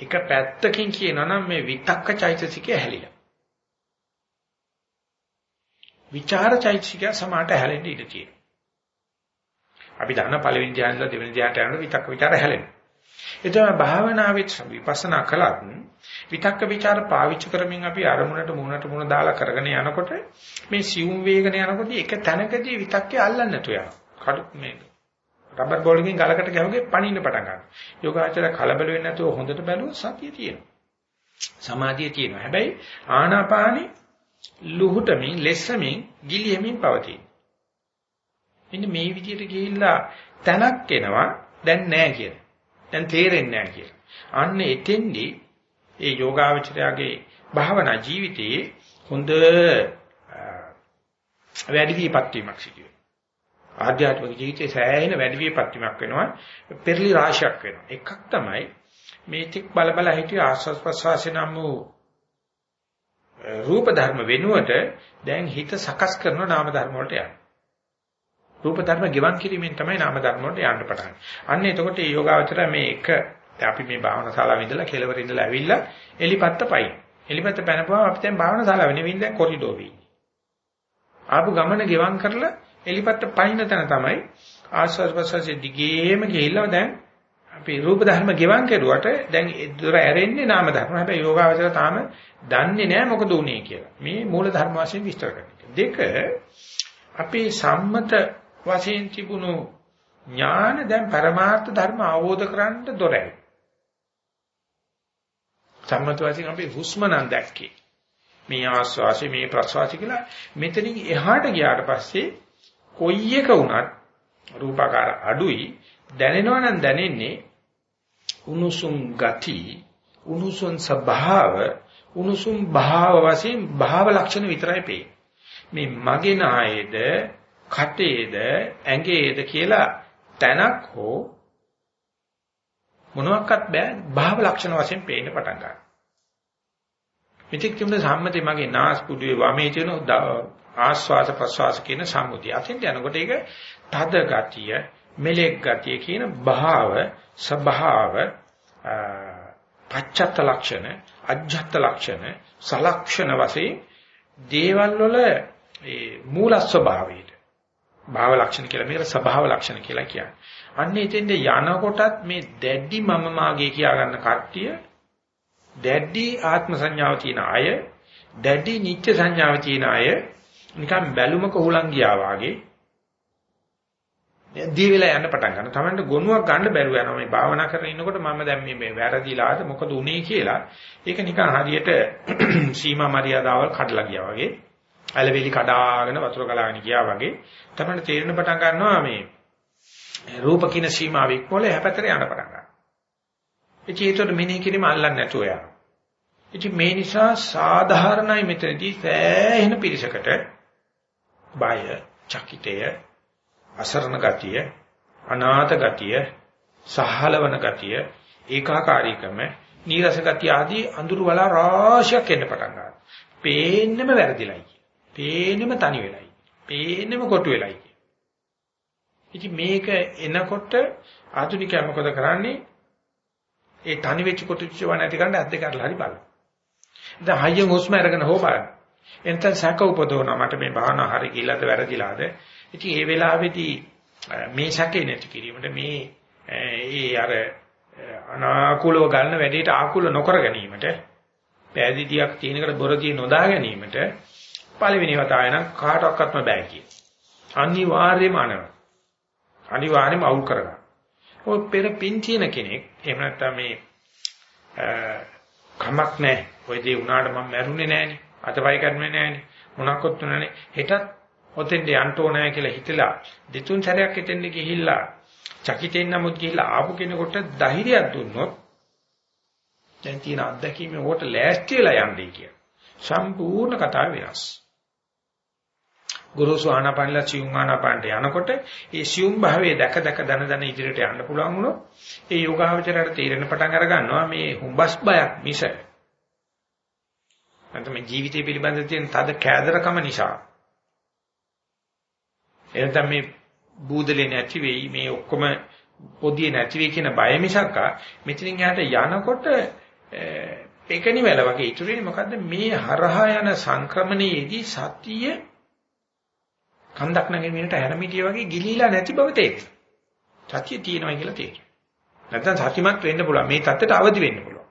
එක පැත්තකින් කියනනම් මේ විතක්ක චෛතසිකය හැලිලා. විචාර චෛතසිකය සමාට හැලෙන්න ඉඩ තියෙනවා. අපි දන්න පළවෙනි ධ්‍යානලා දෙවෙනි ධ්‍යානට යනකොට විතක්ක ਵਿਚාර හැලෙනවා. ඒ තමයි භාවනාවෙත් විපස්සනා කළත් විතක්ක ਵਿਚාර පාවිච්චි කරමින් අපි අරමුණට මුණට මුණ දාලා කරගෙන යනකොට මේ සියුම් වේගන යනකොට එක තැනකදී විතක්කේ අල්ලන්නේ නැතු යනවා. කඩු මේ රබර් බෝලකින් ගලකට ගැහුවේ පණින්න පටන් ගන්නවා. යෝගාචර කලබල වෙන්නේ නැතුව හොඳට බැලුවොත් සතිය තියෙනවා. සමාධිය තියෙනවා. හැබැයි ආනාපානෙ ලුහුටමින්, lessමින්, ගිලියමින් පවතී. මෙන්න මේ විදිහට ගිහිල්ලා තනක් එනවා දැන් නැහැ කියලා. දැන් තේරෙන්නේ නැහැ කියලා. අන්න එතෙන්දී ඒ යෝගාවචරයාගේ භාවනා ජීවිතයේ හොඳ වැඩි විපත් වීමක් සිදු වෙනවා. ආධ්‍යාත්මික ජීවිතයේ සෑහෙන වැඩි විපත් වීමක් වෙනවා. පෙරලි රාශියක් වෙනවා. එකක් තමයි මේ තික් බල බල හිටිය ආස්වාස් ප්‍රසවාසය නම් වූ රූප ධර්ම වෙනුවට දැන් හිත සකස් කරන නාම ධර්ම වලට යනවා. රූප ධර්ම ගෙවන් කිරීමෙන් තමයි නාම ධර්ම වලට යන්න පටන් අන්න එතකොට මේ යෝගාවචරය මේ එක අපි මේ භාවනා ශාලාවේ ඉඳලා කෙලවර ඉඳලා ඇවිල්ලා එලිපත්ත පයින්. එලිපත්ත පැනපුවාම අපි දැන් භාවනා ශාලාවේ නෙවෙයි දැන් කොරිඩෝ වෙයි. ආපු ගමන ගෙවන් කරලා එලිපත්ත පයින් තැන තමයි ආස්වාද ප්‍රසවාසයේ දිගේම ගිහිල්ලා දැන් අපි රූප ධර්ම ගෙවන් කෙරුවට දැන් දොර ඇරෙන්නේ නාම ධර්ම. හැබැයි යෝගාවචර තාම දන්නේ නැහැ මොකද උනේ කියලා. මේ මූල ධර්ම වශයෙන් විස්තර කරනවා. දෙක අපේ සම්මත වශයෙන් තිබුණු ඥාන දැන් පරමාර්ථ ධර්ම අවබෝධ කරගන්න දොරයි. සම්මත වශයෙන් අපි හුස්ම නම් දැක්කේ. මේ ආස්වාසි මේ ප්‍රස්වාසි කියලා මෙතනින් එහාට ගියාට පස්සේ කොයි එක වුණත් රූපාකාර අඩුයි දැනෙනවා නම් දැනෙන්නේ උනුසුම් ගති උනුසුම් ස්වභාව උනුසුම් භාව වශයෙන් භාව ලක්ෂණ විතරයි පේන්නේ. මේ මගේ නායේද කටේද ඇඟේද කියලා තැනක් හෝ මොනවාක්වත් බෑ භාව ලක්ෂණ වශයෙන් පේන්න පටන් ගන්නවා. මෙතික් තිබුණ සම්මතේ මගේ නාස්පුඩුවේ වමේ තියෙන ආස්වාද ප්‍රසවාස කියන සම්මුතිය. අතින් යනකොට ඒක තද ගතිය, මෙලෙක් ගතිය කියන භාව, ස්වභාව, පච්චත්ත ලක්ෂණ, අජ්ජත් ලක්ෂණ, සලක්ෂණ වශයෙන් දේවල් වල ඒ මූල ස්වභාවයට භාව ලක්ෂණ කියලා මේකට ස්වභාව ලක්ෂණ කියලා කියන්නේ. අන්න එතෙන්ද යනකොටත් මේ දැඩි මම මාගේ කියා ගන්න කට්ටිය දැඩි ආත්ම සංඥාව තියෙන අය දැඩි නිත්‍ය සංඥාව තියෙන අය නිකන් බැලුමක හුලං ගියා වාගේ දී වෙලා යන්න පටන් ගන්නවා. Tamanට ගොනුවක් ගන්න බැරුව යනවා. මේ භාවනා කරගෙන ඉන්නකොට මම දැන් මේ මේ වැරදිලාද මොකද උනේ කියලා. ඒක නිකන් හරියට සීමා මරියාදාවල් කඩලා ගියා වගේ. ඇලවිලි කඩාගෙන වතුර ගලාගෙන ගියා වගේ තමයි තේරෙන පටන් ගන්නවා මේ රූප කින සීමාව ඉක්මවල හැපතර යන පටන් ගන්නවා. ඉතින් ඒතකොට මෙනෙහි කිරීම අල්ලන්නේ නැතුව යනවා. ඉතින් මේ නිසා සාධාරණයි මෙතනදී සෑහෙන පිරිසකට බය, චකිතය, අසරණ ගතිය, අනාථ ගතිය, සහලවන ගතිය, ඒකාකාරීකම, නීරස ගතිය ආදී අඳුරු වල රාශියක් එන්න පටන් ගන්නවා. පේන්නෙම වැරදිලයි. පේන්නෙම තනි වෙලයි. පේන්නෙම කොටු වෙලයි. ඉතින් මේක එනකොට ආධුනිකයා මොකද කරන්නේ? ඒ තනි වෙච්ච කොටුච්ච ව නැති කරන්න ඇද්ද කරලා හරි බලන්න. දැන් හයියෙන් හුස්ම අරගෙන හො බලන්න. එතන සැක උපදවනවා මට මේ භාවනා හරි ගිල්ලද වැරදිලාද. ඉතින් ඒ වෙලාවේදී මේ සැකේ නැති කිරීමට මේ ඒ අර අනාකූලව ගන්න වැඩේට ආකූල නොකර ගැනීමට පෑදීතියක් තියෙනකට බොරදී නොදා ගැනීමට පළවෙනි වතාවේ නම් කාටවත්ම බෑ කිය. අනිවාර්යයෙන්ම අනව. අනිවාර්යයෙන්ම අවුල් කරගන්න. ඔය පෙර පින් තියෙන කෙනෙක් එහෙම නැත්නම් මේ කමක් නැහැ. ඔය දේ උනාට මම මැරුණේ නැහනේ. අතපය කන්නේ නැහනේ. මොනක්වත් නැහනේ. හෙටත් ඔතෙන්ට යන්න ඕනෑ කියලා හිතලා දෙතුන් සැරයක් හිටෙන්න ගිහිල්ලා චකිතෙන් නමුත් ගිහිල්ලා ආපු කෙනෙකුට ධෛර්යයක් දුන්නොත් දැන් තියෙන අත්දැකීම ඕකට ලෑස්ති වෙලා යන්නේ කියන. සම්පූර්ණ කතාව වෙනස්. ගුරුසු ආනාපානලා සියුම් ආනාපානට යනකොට ඒ සියුම් භාවයේ දැක දැක දන දන ඉදිරියට යන්න පුළුවන් වුණොත් ඒ යෝගාවචරයට තීරණ පටන් අර ගන්නවා මේ හුඹස් බයක් මිස. නැත්නම් මේ ජීවිතය පිළිබඳ තියෙන තද කෑදරකම නිසා. එනතම මේ බූදලේ නැති වෙයි මේ ඔක්කොම පොදියේ නැති වෙයි කියන බය මිසක් මෙතනින් එහාට යනකොට පෙකණි වැල වගේ ඉතුරු වෙන්නේ මොකද්ද? මේ හරහා යන සංක්‍රමණයේදී සතිය කන්දක් නැගෙන මිනිට හැරමිටිය වගේ ගිලීලා නැති බව තේරෙනවා. සතිය තියෙනවා කියලා තේරෙනවා. නැත්නම් සතිමත් වෙන්න පුළුවන්. මේ தත්තට අවදි වෙන්න පුළුවන්.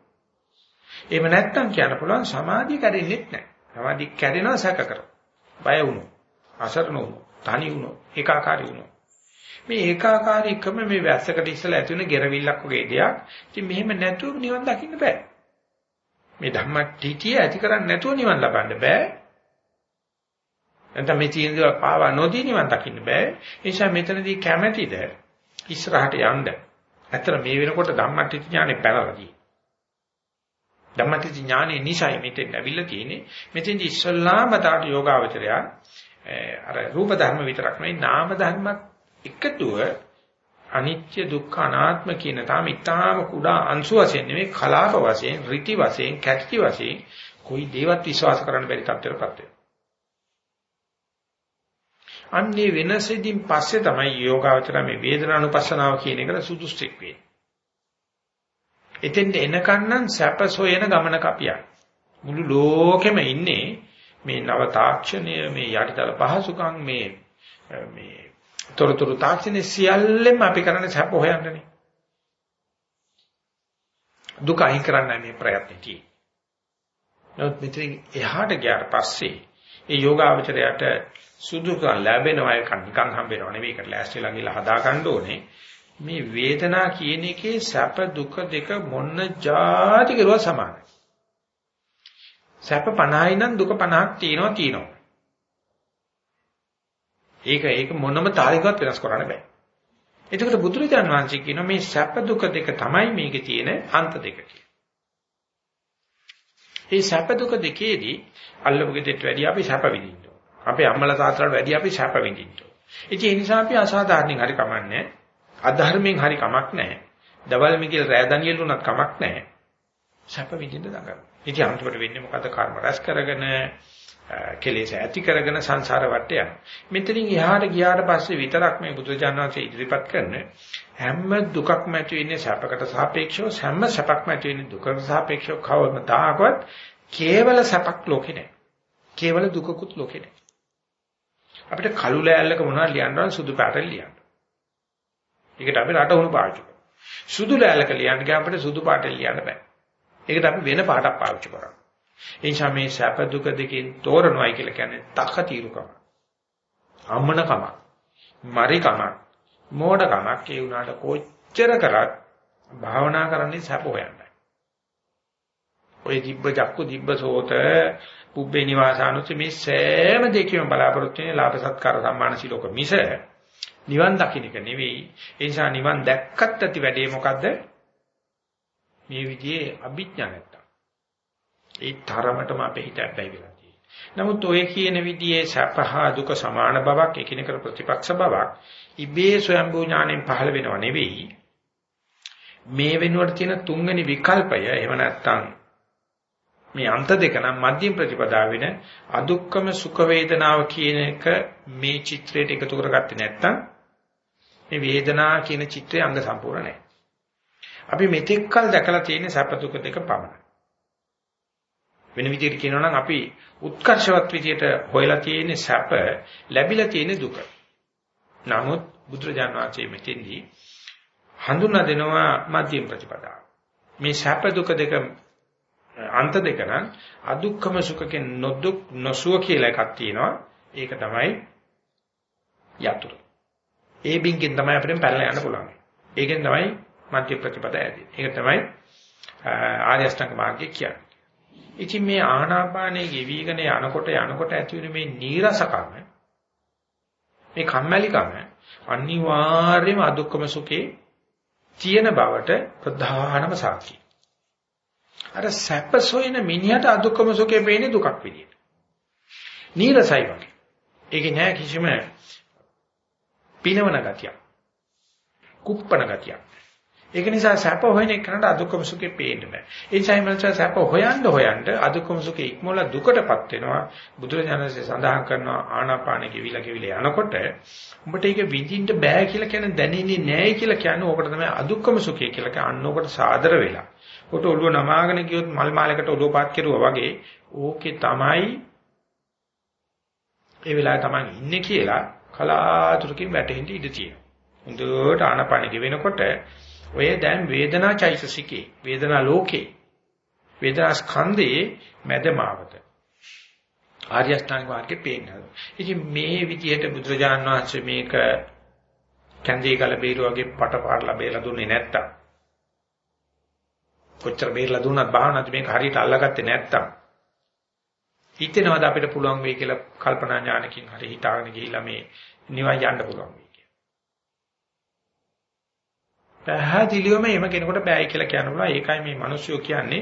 එහෙම නැත්නම් කියන්න පුළුවන් සමාධිය කැඩෙන්නේ නැහැ. සමාධිය කැඩෙනවා සැක කර. බය වුණොත්, අසරණ වුණොත්, තනි වුණොත්, ඒකාකාරී වුණොත්. මේ ඒකාකාරීකම මේ වැස්සකට ඉස්සලා ඇති වෙන ගෙරවිල්ලක් වගේ දෙයක්. ඉතින් මෙහෙම නැතුව නිවන් දකින්න බෑ. මේ ධම්මටිටිය ඇති කරන්නේ නැතුව නිවන් ලබන්න බෑ. නැත්නම් මේ තියෙන දේවල් පාවා නොදී නිවන් දකින්න බෑ. ඒ නිසා මෙතනදී කැමැතිද ඉස්සරහට යන්න. ඇත්තට මේ වෙනකොට ධම්මටිච ඥානෙ පැනලාදී. ධම්මටිච ඥානෙ නිසයි මෙතෙන් ඇවිල්ලා තියෙන්නේ. මෙතෙන්දි ඉස්සල්ලාම තාට යෝගාවචරය අර රූප ධර්ම විතරක් නෙවෙයි නාම ධර්මත් එකතුව අනිත්‍ය දුක්ඛ අනාත්ම කියන තාම ඊටාම කුඩා අංශු වශයෙන් නෙවෙයි කලාප වශයෙන් ඍටි වශයෙන් කැටි වශයෙන් કોઈ දේවත් විශ්වාස කරන්න බැරි තත්ත්වයකටපත් වෙනවා. අන්නේ වෙනසෙදින් පස්සේ තමයි යෝගාවචර මේ වේදනානුපස්සනාව කියන එකට සුදුස්සෙක් වෙන්නේ. එතෙන්ට එනකන්නම් සැප සොයන ගමනක අපියක්. මුළු ලෝකෙම ඉන්නේ මේ නව තාක්ෂණය මේ යටිතල පහසුකම් මේ මේ තොරතුරු තාක්ෂණය සියල්ලම අපි කරන්නේ සැප හොයන්නනේ. දුක අයින් කරන්න මේ ප්‍රයත්නටි. නමුත් මෙතන එහාට ගියාට පස්සේ ඒ යෝගාවචරයට සුදුකම් ලැබෙනවා ඒක නිකන් හම්බෙනව නෙවෙයි. ඒකට ලෑස්තිලා ගිහලා හදා ගන්න ඕනේ. මේ වේදනා කියන එකේ සැප දුක දෙක මොන જાති කරුවා සමානයි. සැප 50යි නම් දුක 50ක් තියෙනවා තියෙනවා. ඒක ඒක මොනම තාලයකවත් වෙනස් කරන්න බෑ. එතකොට බුදුරජාන් වහන්සේ කියනවා මේ සැප දුක දෙක තමයි මේකේ තියෙන අන්ත දෙක කියලා. මේ සැප දුක දෙකේදී අල්ලපු ගෙදරට වැඩිය අපි සැප විඳින්න අපේ අම්මලා තාත්තලාට වැඩි අපි සැප විඳින්න. ඉතින් ඒ නිසා අපි අසාධාරණෙන් හරි කමන්නේ අධර්මයෙන් හරි කමක් නැහැ. දවල් මිගිල් රෑ දනියෙල් උනත් කමක් නැහැ. සැප විඳින්න දඟලන. ඉතින් අන්තිමට වෙන්නේ මොකද කර්ම රැස් කරගෙන කෙලෙස ඇති කරගෙන සංසාර වටේ යන. මෙතනින් එහාට ගියාට පස්සේ විතරක් මේ බුදුජානනාංශය ඉදිරිපත් කරන හැම දුකක්ම ඇති වෙන්නේ සැපකට සාපේක්ෂව හැම සැපක්ම ඇති වෙන්නේ දුකට සාපේක්ෂව කවමදාකවත් කේවල සැපක් ලෝකේ නැහැ. කේවල දුකකුත් ලෝකේ නැහැ. අපිට කළු ලෑල්ලක මොනවද ලියන්න සුදු පාටෙන් ලියන්න. ඒකට අපි රටවුණු පාවිච්චි කරනවා. සුදු ලෑල්ලක ලියන්න ගියාම අපිට සුදු පාටෙන් ලියන්න බෑ. ඒකට අපි වෙන පාටක් පාවිච්චි කරනවා. ඒ නිසා මේ සැප දුක දෙකෙන් තෝරනවායි කියලා කියන්නේ තක తీරුකම. අම්මනකම. මරිකම. මෝඩකමක් ඒ උනාට කොච්චර කරත් භාවනා කරන්නේ සැප හොයන්නයි. ඔය දිබ්බ ජක්කු දිබ්බ සෝත පුබ්බේ නිවාසානුත් මේ සෑම දෙකම බලාපොරොත්තු වෙන්නේ ලාභ සත්කාර සම්මාන සිලෝක මිස නිවන් දකින්න එක නෙවෙයි. ඒ නිසා නිවන් දැක්කත් ඇති වැඩේ මොකද්ද? මේ විදිහේ අභිඥා නැත්තම්. ඒ තරමටම අපේ හිත ඇබ්බැහි වෙලා තියෙනවා. නමුත් ඔය කියන විදිහේ සැපහා දුක සමාන බවක් එකිනෙකට ප්‍රතිපක්ෂ බවක් ඉබේ ස්වයම්බු ඥාණයෙන් පහළ වෙනව නෙවෙයි. මේ වෙනුවට තියෙන තුන්වෙනි විකල්පය එහෙම නැත්තම් මේ අන්ත දෙක නම් මධ්‍යම ප්‍රතිපදාව වෙන අදුක්කම සුඛ වේදනාව කියන එක මේ චිත්‍රයට එකතු කරගත්තේ නැත්තම් මේ වේදනා කියන චිත්‍රයේ අංග සම්පූර්ණ නැහැ. අපි මෙතෙක්කල් දැකලා තියෙන සැප දුක දෙක පමණයි. වෙන විදිහට කියනවා නම් අපි උත්කර්ෂවත් විදිහට හොයලා තියෙන සැප ලැබිලා තියෙන දුක. නමුත් බුදුරජාණන් වහන්සේ මෙතෙන්දී හඳුනා දෙනවා මධ්‍යම ප්‍රතිපදාව. මේ සැප දුක දෙක අන්ත දෙක නම් අදුක්කම සුඛකේ නොදුක් නොසුව කියලා එකක් තියෙනවා. ඒක තමයි යතුරු. ඒ බින්ගෙන් තමයි අපිට පැනලා යන්න පුළුවන්. ඒකෙන් තමයි මධ්‍ය ප්‍රතිපදාව ඇති. ඒක තමයි ආර්ය අෂ්ටාංග මාර්ගය කියන්නේ. ඉතින් මේ ආනාපානයේ ගෙවිගෙන යනකොට යනකොට ඇති වෙන මේ නීරසකම මේ කම්මැලිකම අනිවාර්යයෙන්ම අදුක්කම සුඛේ තියෙන බවට ප්‍රධානම සාක්ෂි. අර සැප සොයන මිනිහට අදුක්කම සුඛේ පේන්නේ දුකක් විදියට. නීරසයි වගේ. ඒකේ නෑ කිසිම පිනවන ගතියක්. කුප්පන ගතියක්. ඒක නිසා සැප හොයන එකනට අදුක්කම සුඛේ පේන්න බෑ. ඒ නිසා මනස සැප හොයන්න හොයන්න අදුක්කම සුඛේ ඉක්මවල දුකටපත් වෙනවා. බුදුරජාණන්සේ සඳහන් කරනවා ආනාපානෙ කිවිලා කිවිලා යනකොට උඹට ඒක විඳින්න බෑ කියලා කියන දැනෙන්නේ නෑයි කියලා කියන්නේ ඕකට තමයි අදුක්කම සුඛය කියලා කියන්නේ. අන්න ඕකට සාදර වෙලා. කොට ඔළුව නමාගෙන ගියොත් මල් මාලයකට ඔළුව පාත් කෙරුවා වගේ ඕකේ තමයි ඒ වෙලාවේ තමයි ඉන්නේ කියලා කලාතුරකින් වැටෙන්න ඉඩ තියෙනවා. හොඳට ආනාපානෙ ගෙවෙනකොට ඔය දැන් වේදනා චෛතසිකේ වේදනා ලෝකේ වේදනා ස්කන්ධයේ මැදමාවත ආර්ය අෂ්ටාංග මාර්ගේ පේනවා. ඉතින් මේ විදිහට බුදුරජාණන් වහන්සේ මේක කැන්දී කල බේරු වගේ පටපාරලා බේරලා දුන්නේ නැත්තම් කොච්චර බේරලා දුන්නත් භාවනාවට මේක හරියට අල්ලගත්තේ නැත්තම් හිතෙනවද අපිට පුළුවන් වෙයි කියලා කල්පනා ඥානකින් හරි හිතාගෙන ගිහිල්ලා මේ නිවන් යන්න පුළුවන් වෙයි. පැහැදිලිවම එහෙම කෙනෙකුට බෑයි කියලා කියන්න පුළුවන්. ඒකයි මේ මිනිස්සු කියන්නේ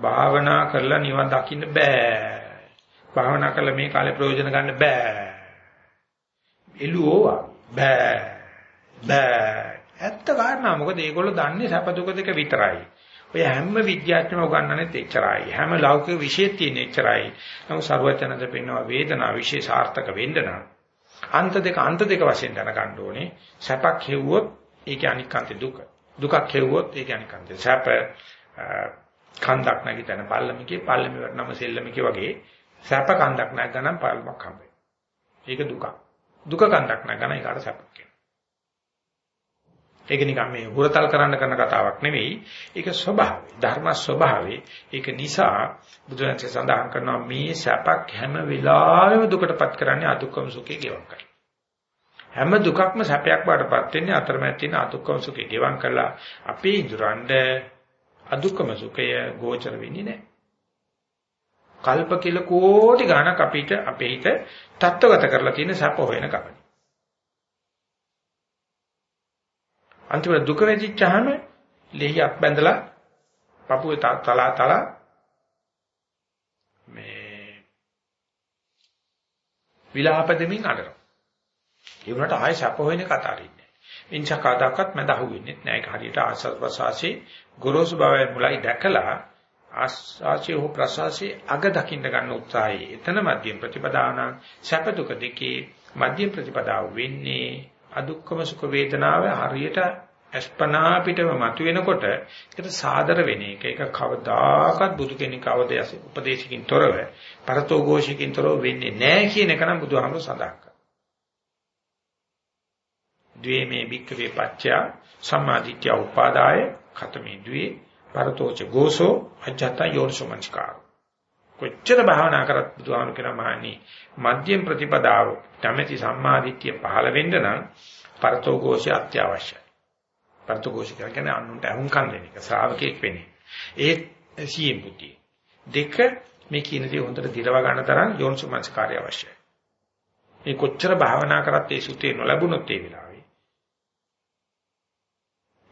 භාවනා කරලා නිවන් දකින්න බෑ. භාවනා කරලා මේ කාලේ ප්‍රයෝජන ගන්න බෑ. එළුවෝ බෑ. බෑ. ඇත්ත කාරණා මොකද මේගොල්ලෝ දන්නේ සැප දුක දෙක විතරයි. ඔය හැම විද්‍යාඥයම උගන්වන්නේ එච්චරයි. හැම ලෞකික විශේෂ තියෙන එච්චරයි. නමුත් ਸਰවඥන්ද පෙන්වන වේදනා විශේෂ සාර්ථක වෙන්න නම් අන්ත දෙක අන්ත දෙක වශයෙන් දැනගන්න ඕනේ. සැපක් හෙව්වොත් ඒකේ අනික්කාන්තේ දුක. දුකක් හෙව්වොත් ඒකේ අනික්කාන්තේ සැප කන්දක් නැගිටින පල්ලමිකේ පල්ලමි වටනම සෙල්ලමිකේ වගේ සැප කන්දක් නැගනනම් පල්ලමක් හම්බෙයි. ඒක දුක. දුක කන්දක් නැගන එකට සැපක් කියනවා. ඒක නිකන් මේ හුරතල් කරන්න කරන කතාවක් නෙවෙයි. ඒක ස්වභාවය. ධර්ම ස්වභාවය. ඒක නිසා බුදුන්සේ සඳහන් කරනවා මේ සැපක් හැම වෙලාවෙම දුකටපත් කරන්නේ අදුක්කම සුඛේ ගෙවක් කරලා. හැම දුකක්ම සැපයක් වඩපත් වෙන්නේ අතරමැද තියෙන අදුක්කම සුඛේ ගෙවම් කරලා අපේ ඉඳුරන්ඩ අදුක්කම සුඛය ගෝචර වෙන්නේ නැහැ. කල්ප කිල කෝටි ගණක් අපිට අපේ හිත තත්ත්වගත කරලා තියෙන සැප හොයන කපන. අන්තිමට දුක වෙදිච්චාම ලෙහියක් බැඳලා පපුවේ තලා තලා මේ විලාප දෙමින් අඬනවා. ඒ වුණාට ආයෙ සැප හොයන කතාරින්නේ. ඉන්චා කාදාකත් මම දහුවෙන්නේ නැහැ. ඒක හරියට ආස්වාද ප්‍රසවාසී ගොරෝසු බවයි මුලයි දැකලා ආස්වාසිය හෝ ප්‍රසවාසී අග දකින්න ගන්න උත්සාහය. එතන මධ්‍යම ප්‍රතිපදාන සැප දුක දෙකේ මධ්‍යම ප්‍රතිපදාව වෙන්නේ අදුක්කම සුඛ වේදනාව හරියට අස්පනා පිටව මතුවෙනකොට ඒකට සාදර වෙන එක. ඒක කවදාකවත් බුදු කෙනෙක් අවදයස උපදේශකින් තොරව, පරතෝ ഘോഷකින් තොරව වෙන්නේ නැහැ කියන එක නම් බුදුහාමුදුර සඳහන් කරා. ද්වේමේ භික්ඛවේ පච්චයා සම්මාදිට්ඨිය උපාදාය ඛතමේ ද්වේ පරතෝච ගෝසෝ අජත යෝර්සමංචකාර කොච්චර භාවනා කරත් බුදුහාමුදුර කියන මහණි මධ්‍යම ප්‍රතිපදාව තමයි සම්මාදිට්ඨිය පහළ වෙන්න නම් පරතෝ ගෝෂය අත්‍යවශ්‍යයි. පරතෝ ගෝෂය කියන්නේ අනුන්ට අහුම්කම් දෙන එක ශ්‍රාවකෙක් වෙන්නේ ඒ සියෙන් බුද්ධිය. දෙක මේ කියන දේ හොඳට දිරව ගන්න තරම් යෝනිසමංචකාරය අවශ්‍යයි. මේ කොච්චර භාවනා කරත් ඒ සුතේ නොලැබුණොත් ඒ වෙලාව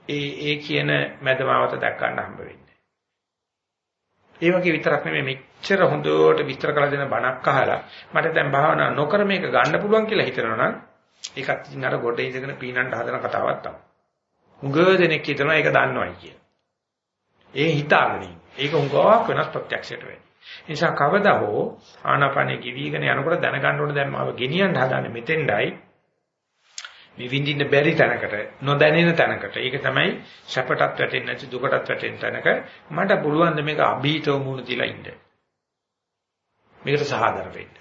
ඒ ඒ කියන මදමාවත දැක් ගන්න හම්බ වෙන්නේ. ඒ වගේ විතරක් නෙමෙයි මෙච්චර හොඳට විස්තර කරලා දෙන බණක් අහලා මට දැන් භාවනා නොකර මේක ගන්න පුළුවන් කියලා හිතනවා නම් ඒකත් ඉතින් අර ගොඩේ ඉඳගෙන පීනන්න හදන කතාවක් තමයි. උග දෙනෙක් හිතනවා ඒක දන්නවයි කියලා. ඒ හිතාගෙන ඉන්නේ. ඒක උගාවක් වෙනස් ප්‍රත්‍යක්ෂයට වෙන්නේ. නිසා කවදා හෝ ආනාපානෙ කිවිගෙන යනකොට දැනගන්න ඕනේ දැන් මාව ගෙනියන්න හදාන්නේ මෙතෙන්ඩයි මේ විඳින්න බැරි තැනකට නොදැනෙන තැනකට. ඒක තමයි සැපටත් වැටෙන්නේ නැති දුකටත් වැටෙන තැනක මට පුළුවන් මේක අභීතව මුණ දීලා ඉන්න? මේකට සහාදර වෙන්න.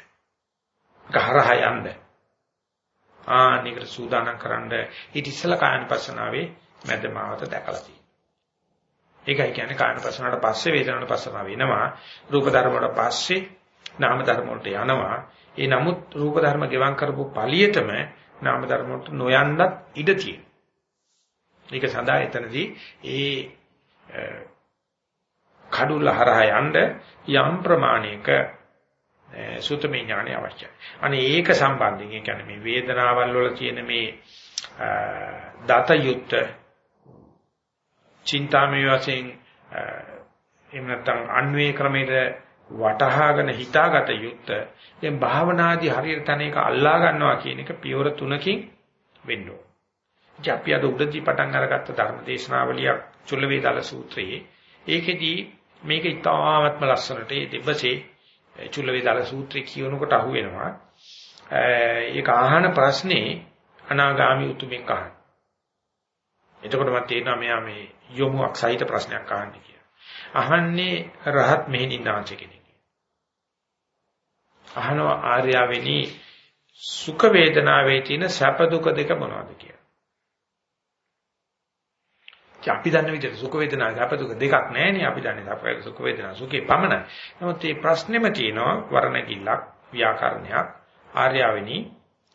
ගහරහ යන්න. ආනිකට සූදානම් කරන්න. ඊට ඉස්සලා කායනපස්සනාවේ මැදමාවත දැකලා තියෙනවා. ඒකයි කියන්නේ කායනපස්සනාවට පස්සේ වේදනාවට පස්සනාව වෙනවා රූප ධර්ම වලට පස්සේ නාම ධර්ම වලට යනවා. ඒ නමුත් රූප ධර්ම ගෙවම් කරපු පළියටම නාම ධර්ම වලට නොයන්නත් ඉඩ තියෙනවා. ඒක සඳහා එතනදී ඒ කඩුල හරහා යන්න යම් ප්‍රමාණයක සුතමේ ඥානය අවශ්‍යයි. අනේ ඒක සම්බන්ධයෙන් ඒ කියන්නේ මේ වේදනාවල් වල තියෙන මේ දත යුක්ත චින්තාමය වශයෙන් එහෙම නැත්නම් අන්වේ ක්‍රමයට වටහාගෙන හිතාගත යුත්ත දැන් භාවනාදී හරියට තන එක අල්ලා ගන්නවා කියන එක පියවර තුනකින් වෙන්න ඕන. ඉතින් අපි අද උඩදී පටන් අරගත්ත ධර්ම දේශනාවලියක් චුල්ල වේදාල සූත්‍රයේ ඒකෙදී මේක ඉතාමත්ම ලස්සනට ඒ දෙබසේ චුල්ල වේදාල සූත්‍රය කියනකොට අහු වෙනවා. ඒක අහන ප්‍රශ්නේ අනාගාමි උතුමින් අහන. එතකොට මට තේරෙනවා මෙයා මේ යොමුක් සහිත ප්‍රශ්නයක් අහන්නේ කියලා. අහන්නේ රහත් මෙහෙණින්නාංශ කෙනෙක්. අහනවා ආර්යාවෙනි සුඛ වේදනාවේ තියෙන සැප දුක දෙක මොනවද කියලා. අපි දන්න විදිහට සුඛ වේදනා සැප දුක දෙකක් නැහැනේ අපි දන්නේ සැප සුඛ වේදනා සුඛේ පමණයි. නමුත් මේ ප්‍රශ්නේම තියෙනවා වර්ණකිල්ලක් ව්‍යාකරණයක් ආර්යාවෙනි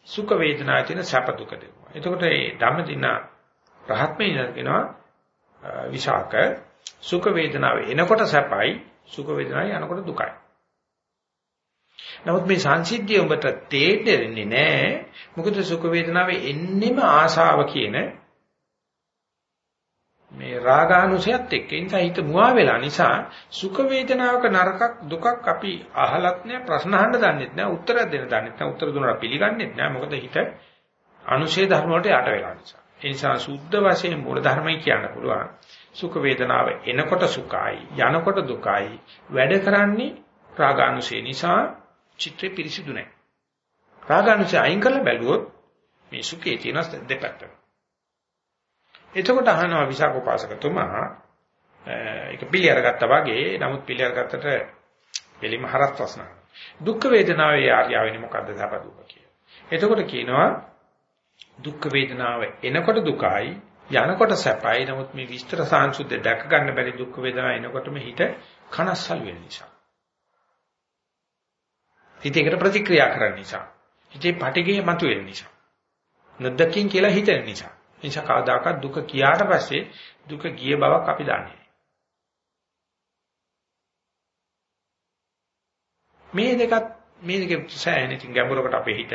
සුඛ වේදනා තියෙන සැප දුක දෙක. එතකොට මේ ධම්මදින රහත්මේ කියනවා විශාක සුඛ වේදනාව එනකොට සැපයි සුඛ වේදනාව යනකොට දුකයි. නමුත් මේ සංසිද්ධිය උඹට තේරෙන්නේ නැහැ. මොකද සුඛ වේදනාවේ එන්නෙම ආශාව කියන මේ රාගානුසයත් එක්ක ඉඳලා හිත මුවා වෙලා නිසා සුඛ වේදනාවක නරකක් දුකක් අපි අහලත් නැහැ ප්‍රශ්න අහන්න දන්නෙත් නැහැ උත්තර දෙන්න දන්නෙත් නැහැ උත්තර දුන්නා පිළිගන්නෙත් නැහැ මොකද හිත අනුශේ ධර්ම වලට යට වෙලා නිසා ඒ නිසා සුද්ධ වශයෙන් මූල ධර්මයි කියන්න පුළුවන් සුඛ වේදනාව එනකොට සුඛයි යනකොට දුකයි වැඩ කරන්නේ රාගානුශේ නිසා චිත්‍රේ පිරිසිදු නැහැ. රාගානුසය අයින් කරලා බැලුවොත් මේ සුඛේ තියෙන දෙපැත්ත. එතකොට අහනවා විසාක උපාසකතුමා ඒක පිළි අරගත්තා වගේ නමුත් පිළි අරගත්තට පිළිම හරස් ප්‍රශ්න. දුක් වේදනාවේ ආර්යවෙන්නේ මොකද්ද සප දුක කියලා. එතකොට කියනවා දුක් වේදනාව එනකොට දුකයි යනකොට සැපයි නමුත් මේ විස්තර සාංශුද්ධ දැක ගන්න බැරි දුක් වේදනාව එනකොටම හිත කනස්සල් වෙන නිසා. හිතේකට ප්‍රතික්‍රියා කරන නිසා. හිතේ පටිගය මතුවෙන නිසා. නොදකින් කියලා හිතෙන නිසා. නිසා කවදාකවත් දුක කියාට පස්සේ දුක ගිය බවක් අපි දන්නේ මේ දෙකත් මේ දෙක සෑහෙන ඉතින් ගැඹුරකට අපේ හිත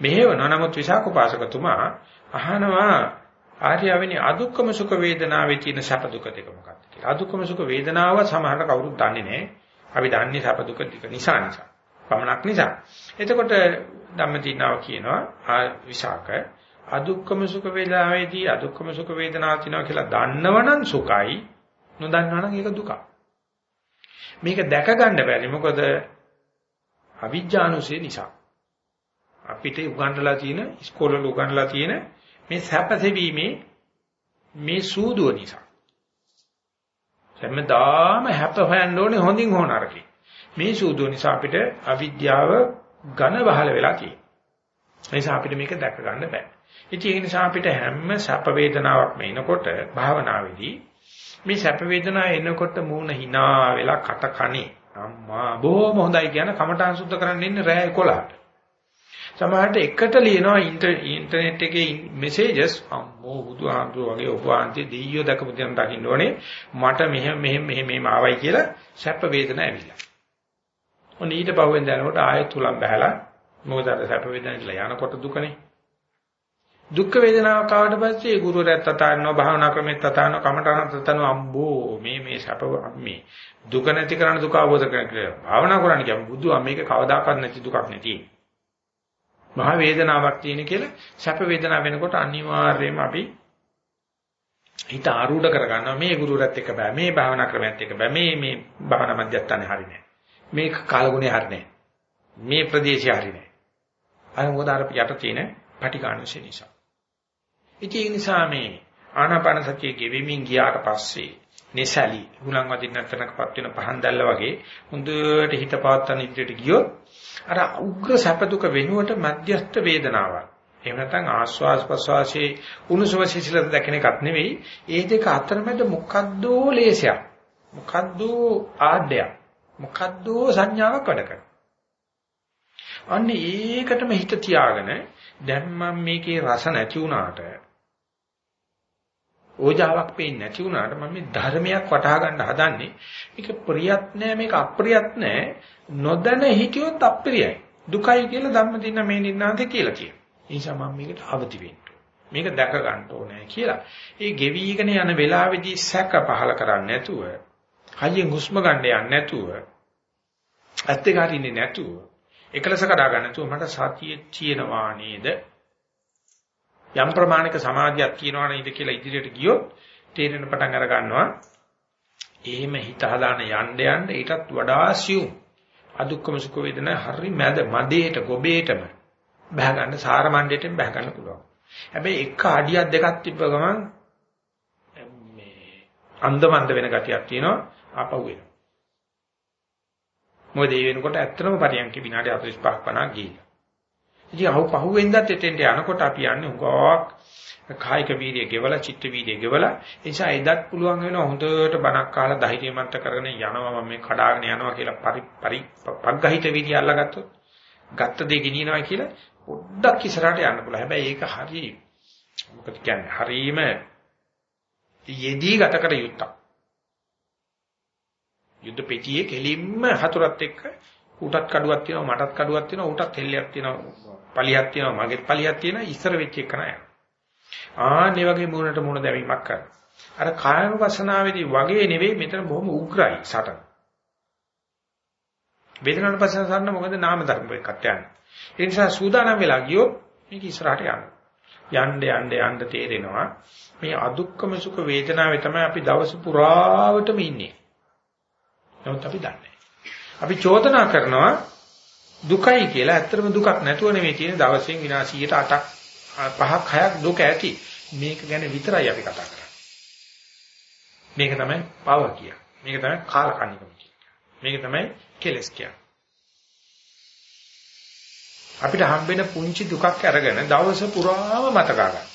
මෙහෙවන නමුත් විසාකෝපාසකතුමා අහනවා ආර්යවෙනි අදුක්කම සුඛ වේදනාවේ තියෙන සැප දුක දෙක මොකක්ද කියලා. අදුක්කම සුඛ වේදනාව සමහරට කවුරුත් දන්නේ නැහැ. අපි දන්නේ සැප දුක දෙක නිසා නිසා. පමණක් නිසා. එතකොට ධම්මදිනාව කියනවා ආ විසාක අදුක්කම සුඛ වේදනාවේදී අදුක්කම සුඛ වේදනාවක් තියෙනවා කියලා දන්නවනම් සුඛයි නොදන්නවනම් ඒක දුකයි. මේක දැක ගන්න බැරි මොකද අවිජ්ජානුසය නිසා. අපිට උගන්වලා තියෙන ඉස්කෝලවල උගන්වලා තියෙන මේ සැපසෙවීමේ මේ සූදුව නිසා. හැමදාම හැප හොයන්න ඕනේ හොඳින් හෝ නරකින්. මේ සූදුව නිසා අපිට අවිද්‍යාව ඝන බහල වෙලා තියෙනවා. ඒ නිසා අපිට මේක දැක ගන්න බෑ. ඉතින් ඒ නිසා අපිට හැම සැප වේදනාවක් මේනකොට භාවනාවේදී මේ සැප වේදනාව එනකොට මූණ hina වෙලා කට කනේ අම්මා බොහොම හොඳයි කියන කමඨාන් සුද්ධ කරන්න ඉන්නේ රෑ 11ට. සමහරට එකට ලියනවා ඉන්ටර්නෙට් එකේ මෙසේජස් අම්මෝ බුදුහාමුදුරුවෝ වගේ උපවාන්ති දෙයියෝ දැකපු දෙයක් දකින්න ඕනේ මට මෙහෙම මෙහෙම මෙහෙම ආවයි කියලා සැප වේදනාව ඇවිල්ලා. ඔන්න ඊට පහුවෙන් දැනකොට ආයෙත් තුලම් බහැලා මොකද අර සැප වේදනා කියලා යනකොට දුකනේ. දුක් වේදනාවක් ආවට පස්සේ ඒ ගුරුවරයාත් අතාරිනවා භාවනා ක්‍රමෙත් අතාරිනවා කමඨානත් අතාරිනවා අම්බෝ මේ මේ සැප මේ දුක නැති කරන දුක අවබෝධ කරගන්න භාවනා කරන්න කියමු බුදුහා මේක කවදාකවත් නැති දුකක් නැති මහ වේදනාවක් තියෙන කියලා සැප වේදනාව වෙනකොට අනිවාර්යයෙන්ම අපි හිත ආරූඪ කරගන්නවා. මේ ගුරුවරයාත් එක්ක බෑ මේ භාවනා ක්‍රමයත් එක්ක බෑ මේ මේ භාවනා මධ්‍යස්ථානේ හරිනේ මේක කාලගුණේ හරිනේ මේ ප්‍රදේශය හරිනේ අර මොකද අර යට තියෙන පටිඝානුෂය නිසා. ඉතින් ඒ නිසා මේ ආනාපාන සතිය ගෙවෙමින් ගියාට පස්සේ nessali හුලං වදින්න නැතනකපත් වෙන පහන් දැල්ල වගේ හොඳට හිත පවත්තන ඉදිරියට ගියොත් අර උග්‍ර සැප දුක වෙනුවට මධ්‍යස්ථ වේදනාවක්. එහෙම නැත්නම් ආස්වාස් ප්‍රසවාසයේ උණුසුම සිසිලත දැකින එකක් නෙවෙයි. ඒ දෙක අතරමැද මොකද්දෝ ලේසයක්. මොකද්දෝ ආඩයක් මොකද්දෝ සංඥාවක් වැඩ කරනවා. අන්න ඒකටම හිත තියාගෙන දැන් මම මේකේ රස නැති වුණාට ඕජාවක් පේන්නේ නැති වුණාට මම මේ ධර්මයක් වටහා ගන්න හදන්නේ. මේක ප්‍රියත් නෑ මේක අප්‍රියත් නෑ. නොදැන හිටියොත් අප්‍රියයි. දුකයි කියලා ධම්මදින මේ නින්නාන්තේ කියලා කියනවා. ඒ නිසා මම මේකට අවදි වෙන්න මේක දැක ගන්න ඕනේ කියලා. ඒ ගෙවිගෙන යන වෙලාවේදී සැක පහල කරන්නේ නැතුව හයියෙන් හුස්ම ගන්න යන්නේ නැතුව ඇත්ත ගාරින්නේ නැතුව එකලස කඩා ගන්න නැතුව මට සතිය තියෙනවා නේද? යම් ප්‍රමාණික සමාධියක් තියෙනවා නේද කියලා ඉදිරියට ගියොත් තේරෙන පටන් අර ගන්නවා. එහෙම හිත හදාන යන්න යන්න ඊටත් වඩා සියුම් අදුක්කම සුඛ වේදනා හරි මැද මදේට ගොබේටම බහ ගන්න සාර මණ්ඩේටම බහ ගන්න පුළුවන්. හැබැයි එක අඩියක් දෙකක් තිබ්බ ගමන් මේ අන්දමන්ද වෙන ගතියක් තියෙනවා ආපහු වෙනවා. මොකද ඒ වෙනකොට ඇත්තටම පරියන්ක විනාඩි 45ක් 50ක් ගිහිල්ලා. ඉතින් අහු පහුවෙන්දත් එතෙන්ට යනකොට අපි යන්නේ උගාවක් කායික වීර්යය ගෙවලා චිත්ත වීර්යය ගෙවලා ඒ නිසා එදත් පුළුවන් වෙනවා හොඳට බණක් අහලා ධෛර්යමන්ත කරගෙන යනවා මම මේ කඩාගෙන යනවා කියලා පරි පරි පග්ගහිත වීර්යය අල්ලගත්තොත් ගත්ත දේ ගෙනියනවා කියලා පොඩ්ඩක් ඉස්සරහට යන්න පුළුවන්. හැබැයි ඒක හරි මොකද කියන්නේ හරීම යෙදී ගත කර යුත්තක්. යුද්ධ පෙටියේ කෙලින්ම හතුරත් එක්ක ඌටත් කඩුවක් තියෙනවා මටත් කඩුවක් තියෙනවා ඌටත් හෙල්ලයක් තියෙනවා පලියක් තියෙනවා මගෙත් පලියක් තියෙනවා ඉස්සර වෙච්ච එක නෑ. ආන්නේ වගේ මූණට මූණ දැමීමක් කරනවා. අර කායම වසනාවේදී වගේ නෙවෙයි මෙතන බොහොම උග්‍රයි සටන. වේදනාන පස්සන සන්න මොකද? නාම ධර්ම එකක් යන්නේ. ඒ නිසා සූදානම් වෙලා ගියොත් මේක ඉස්සරහට යනවා. යන්න යන්න යන්න තේරෙනවා. මේ අදුක්කම සුඛ වේදනාවේ තමයි අපි දවස පුරාවටම ඉන්නේ. නමුත් අපි දන්නේ අපි චෝදනා කරනවා දුකයි කියලා ඇත්තටම දුකක් නැතුව නෙමෙයි තියෙන දවසෙන් විනාශ 8ක් 5ක් 6ක් දුක ඇති මේක ගැන විතරයි අපි කතා කරන්නේ මේක තමයි පව කිය. මේක තමයි කාලකන්නිකම කිය. මේක තමයි කෙලස් කිය. අපිට හම්බෙන පුංචි දුකක් අරගෙන දවස පුරාම මතක ගන්න.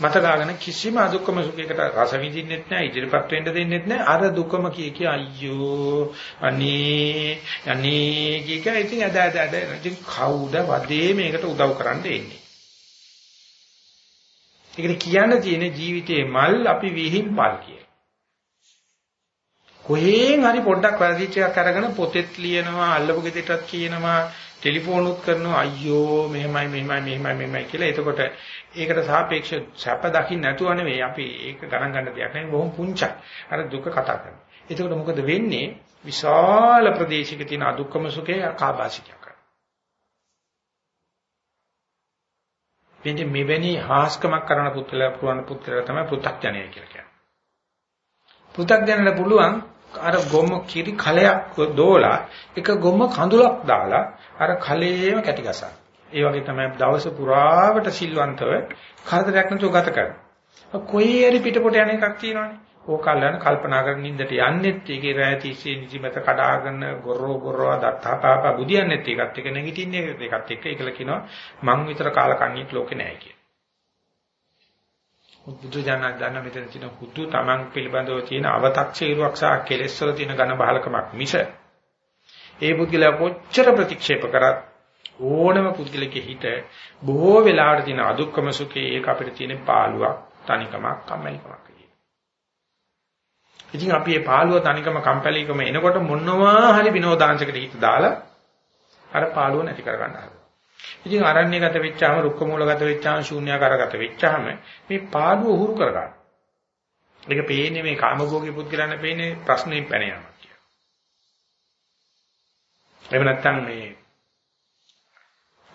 මත ගාගෙන කිසිම අදුක්කම සුඛයකට රස විඳින්නෙත් නැහැ ඉදිරිපත් වෙන්න දෙන්නෙත් නැහැ අර දුකම කිය කිය අයියෝ අනේ අනේ කිය කිය ඉතින් අද අද අද ඉතින් කවුද වදේ මේකට උදව් කරන්න එන්නේ ඒකට කියන්න තියෙන ජීවිතේ මල් අපි විහිං පල් කිය. කොහෙන් හරි පොඩ්ඩක් වැරදිච්ච එකක් අරගෙන පොතෙත් ලියනවා අල්ලපු ගෙදරටත් කියනවා ටෙලිෆෝනුත් කරනවා අයියෝ මෙහෙමයි මෙහෙමයි මෙහෙමයි මෙහෙමයි කියලා. එතකොට ඒකට සාපේක්ෂ සැප දකින්න නැතුව නෙවෙයි අපි ඒක ගණන් ගන්න දෙයක් නෙවෙයි බොහොම පුංචයි. අර දුක කතා කරනවා. එතකොට මොකද වෙන්නේ? විශාල ප්‍රදේශයක තියෙන අදුක්කම සුඛේ අකාබාසිකයක් කරනවා. වෙන්නේ මෙවැනි හාස්කමක් කරන පුත්‍රලා පුරවන පුත්‍රලා තමයි පෘථග්ජනය කියලා කියන්නේ. පෘථග්ජනට පුළුවන් අර ගොම කිරි කලයක් දෝලා එක ගොම කඳුලක් දාලා අර කලේම කැටි ගසන. ඒ වගේ තමයි දවස පුරාවට සිල්වන්තව කරදරයක් නැතුව ගත කරන්නේ. කොයි හරි පිටපොට යන එකක් තියෙනවනේ. ඕක අල්ලන කල්පනා කරන නින්දට යන්නෙත් ඒකේ රැය තිස්සේ නිදිමත කඩාගෙන ගොරෝ ගොරෝ දත්තාපාපා බුදියන්නෙත් ඒකත් එක නැගිටින්නේ ඒකත් එක්ක ඒකල කියනවා මං විතර කාලකන්ණියෙක් ලෝකේ නැහැ කියලා. බුදු දනක් දන්න මෙතන තියෙන හුදු තමන් පිළිබඳව තියෙන අව탁සීරුවක් සහ කෙලෙස් වල තියෙන ඝන බහලකමක් මිස ඒ පුද්ගලයා කොච්චර ප්‍රතික්ෂේප කරත් ඕනම පුද්ගලකේ හිත බොහෝ වෙලාවට තියෙන අදුක්කම සුඛේ ඒක අපිට තියෙන පාළුවක් තනිකමක් කම්මැලිකමක් ඉතින් අපි මේ පාළුව තනිකම කම්පැලිකම එනකොට මොනවා හරි විනෝදාංශයකට හිත දාලා අර පාළුව නැති කර ගන්න හදනවා. ඉතින් අරණ්‍යගත වෙච්චාම රුක්ක මූලගත වෙච්චාම ශූන්‍යාකාරගත වෙච්චාම මේ පාඩුව උහුරු කරගන්න. ඒක පේන්නේ මේ කාමභෝගී පුද්ගලයන් පේන්නේ ප්‍රශ්නෙන් පැන යනවා කියලා. එහෙම නැත්නම් මේ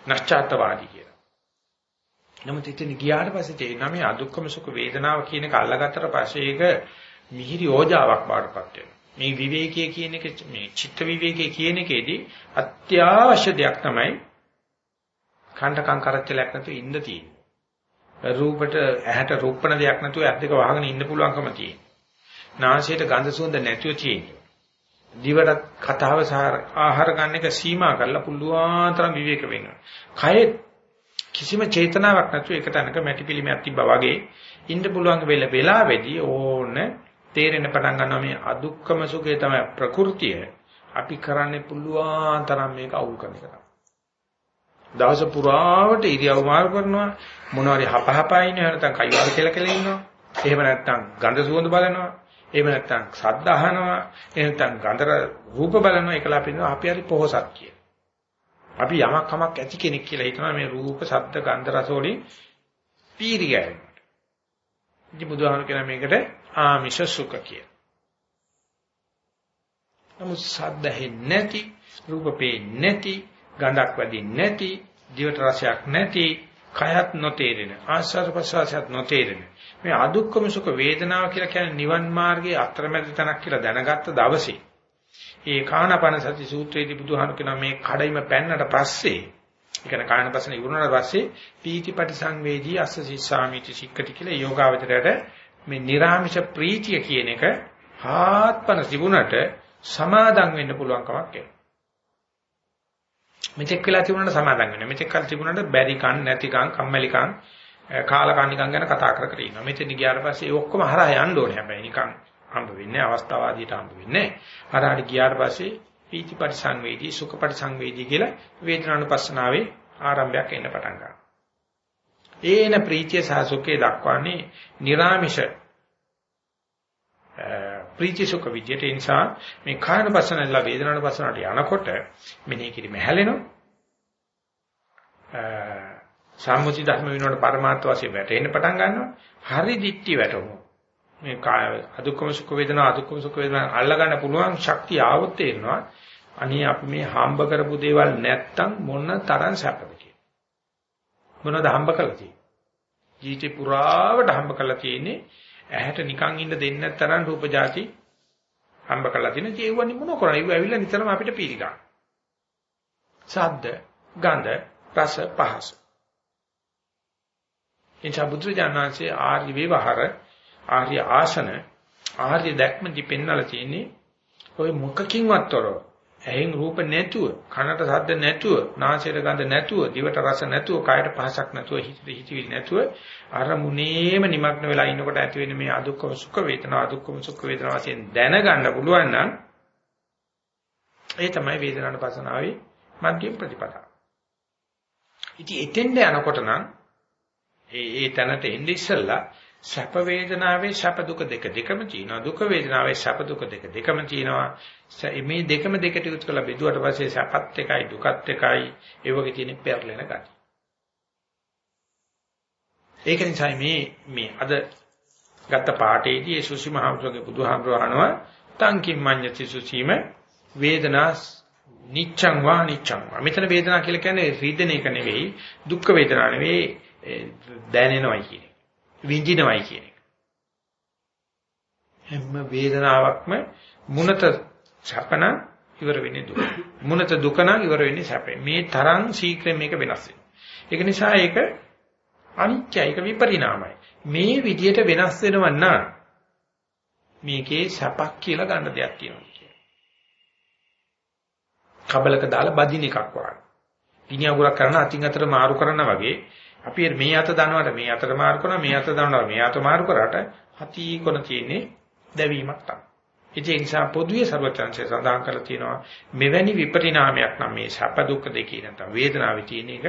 නැස්චාත්වාදී කියලා. නමුත් ඉතින් ගියාට පස්සේ තේරෙනවා මේ අදුක්කම සුඛ වේදනාව කියන එක අල්ලගත්තට පස්සේ ඒක මිහිරි ඕජාවක් බාටපත් වෙනවා. මේ විවේකයේ කියන එක මේ චිත්ත විවේකයේ කියන එකේදී අත්‍යවශ්‍ය දෙයක් තමයි කණ්ඩකම් කරච්චලයක් නැතුව ඉන්න තියෙන්නේ. රූපට ඇහැට රූපණ දෙයක් නැතුව ඇස් දෙක වහගෙන ඉන්න පුළුවන්කම තියෙනවා. නාසයට ගඳ සුවඳ නැතුව තියෙනවා. දිවට කතාව ආහාර ගන්න එක සීමා කරලා පුළුවන් තරම් විවේක වෙනවා. කයෙ කිසිම චේතනාවක් නැතුව එක තැනක මැටි පිළිමයක් තිබ්බා වගේ ඉන්න පුළුවන් වෙල වෙලාවේදී ඕන තේරෙන පටන් ගන්නවා මේ අදුක්කම සුඛය තමයි ප්‍රകൃතිය. අපි කරන්නේ පුළුවන් තරම් මේක අවුල් කරන එක. දවස පුරාවට ඉරියව් මාරු කරනවා මොනවාරි හපහපා ඉන්නවා නැත්නම් කයිවාර කියලා කියලා ඉන්නවා. එහෙම නැත්නම් ගඳ සුවඳ බලනවා. එහෙම නැත්නම් ශබ්ද අහනවා. එහෙම නැත්නම් ගඳ රූප බලනවා. ඒකලා අපි අපි හරි පොහසත් කිය. අපි යමක් කමක් ඇති කෙනෙක් කියලා හිතනවා මේ රූප, ශබ්ද, ගන්ධ රස වලින් පීරියයි. ඉතින් බුදුහාම කියන මේකට ආමිෂ සුඛ කිය. නමුත් ශබ්ද නැති, රූප පේන්නේ නැති, ගඳක් වැදින්නේ නැති, දිවට රසයක් නැති, කයත් නොතේරෙන, ආස්වාද ප්‍රසවාසයත් නොතේරෙන. මේ අදුක්කම සුඛ වේදනාව කියලා කියන්නේ නිවන් මාර්ගයේ අතරමැද තැනක් කියලා දැනගත්ත දවසේ ඒ කාණපන සති සූත්‍රයේදී බුදුහාම කියන මේ කඩයිම පැන්නට පස්සේ ඒ කියන්නේ කාණපසන ඉවරුණාට පස්සේ පීතිපටි සංවේදී අස්ස සිස්සාමිති සික්කටි කියලා යෝගාවචරයට මේ නිර්ාමිෂ ප්‍රීතිය කියන එක ආත්පන තිබුණට සමාදම් වෙන්න පුළුවන් කමක් එනවා. මෙතෙක් වෙලා තිබුණාට සමාදම් වෙන්න. මෙතෙක් කල් තිබුණාට බැරි කන් නැති කන් කම්මැලි කන් කාලකන්නිකම් ගැන කතා කර කර ඉන්නවා. මෙතන ගියාට පස්සේ ඒ ඔක්කොම හරහා යන්න ඕනේ. හැබැයි නිකන් හම්බ වෙන්නේ අවස්ථාවාදීට හම්බ වෙන්නේ. හරහාට ගියාට පස්සේ පීතිපටි සංවේදී සුඛපටි සංවේදී කියලා වේදනානුපස්සනාවේ ආරම්භයක් එන්න පටන් ගන්නවා. ඒන ප්‍රීතිය සහ සුඛේ දක්වන්නේ නිර්ාමිෂ ප්‍රීති සුඛ විද්‍යට නිසා මේ කායන පස්සනලා වේදනාන පස්සනට යනකොට මෙනෙහි කිරීම හැලෙනවා. සම්මුති ධර්ම වෙනකොට පරමාර්ථ වශයෙන් වැටෙන්න පටන් ගන්නවා. හරි දිට්ටි වැටෙනවා. මේ කාය අදුක්කම සුඛ වේදනා අදුක්කම සුඛ වේදනා අල්ලා ගන්න පුළුවන් ශක්තිය ආවොත් තේරෙනවා. අනේ අපි මේ හම්බ කරපු දේවල් නැත්තම් මොන තරම් සැපද කියලා. මොනවද හම්බ කරලා තියෙන්නේ? ජීවිතේ පුරාවට හම්බ කරලා තියෙන්නේ ඇහැට නිකන් ඉන්න දෙන්නේ නැතරම් රූප જાති හම්බ කරලා තියෙන ජීවන්නේ මොන කරන්නේ? ඒව ඇවිල්ලා නිතරම අපිට පීරි ගන්න. ශබ්ද, ගන්ධ, රස, පහස. එනිසා බුදුරජාණන්සේ ආර්ය විවහාර, ආර්ය ආසන, ආර්ය දැක්ම දිපෙන්නලා තියෙන්නේ ඔය මොකකින්වත් තොරව ඇහෙන් රූප නැතුව, කනට ශබ්ද නැතුව, නාසයට ගඳ නැතුව, දිවට රස නැතුව, කයට පහසක් නැතුව, හිතේ හිතවිලි නැතුව අරමුණේම নিমগ্ন වෙලා ඉන්නකොට ඇති වෙන මේ අදුක්කම සුඛ වේදනා අදුක්කම සුඛ වේදනා වශයෙන් දැනගන්න පුළුවන් නම් ඒ තමයි වේදනාන පසනාවේ මධ්‍යම ප්‍රතිපදාව. ඉතින් එතෙන්ද යනකොට නම් ඒ ඒ තැනට එන්නේ ඉස්සෙල්ලා සැප වේදනාවේ සැප දුක දෙක දෙකම තියෙනවා. දුක වේදනාවේ සැප දුක දෙක දෙකම තියෙනවා. මේ දෙකම දෙකට එකතු කරලා බෙදුවට පස්සේ සැපත් එකයි දුකත් එකයි ඒ වගේ තියෙන පෙරලෙන ගතිය. ඒක නිසා මේ මේ අද ගත්ත පාඩේදී සුසි මහමුදුගේ බුදුහාමුදුරනවා තංකින් මඤ්ඤති සුසීම වේදනා නිච්ඡං වා නිච්ඡං වා. මෙතන වේදනා කියලා කියන්නේ රිදෙන එක නෙවෙයි දුක් වේදනා නෙවෙයි දැනෙනවයි කියන්නේ විඳිනවයි කියන එක. හැම වේදනාවක්ම මුනත සැපන ඉවර වෙන්නේ දුක. මුනත දුක නම් ඉවර වෙන්නේ සැපේ. මේ තරම් ශීක්‍රයෙන් මේක වෙනස් වෙනවා. ඒක නිසා ඒක අනිත්‍යයි, ඒක විපරිණාමයි. මේ විදියට වෙනස් වෙනව නම් මේකේ සැපක් කියලා ගන්න දෙයක් තියෙනවා කියන්නේ. කබලක දාලා බදින එකක් වගේ. ගිනි අඟුරක් කරන අතින් අතට මාරු කරනා වගේ අපි මේ අත දනවට මේ අතට මාරු කරනවා මේ අත දනවට මේ අත මාරු කරාට හති කොන තියෙන්නේ දැවීමක් තමයි. ඒ නිසා පොදුවේ ਸਰවචන්සේ සඳහන් කරලා තියෙනවා මෙවැනි විපරිණාමයක් නම් මේ සැප දුක් දෙකේ නැත්නම් වේදනාවේ තියෙන එක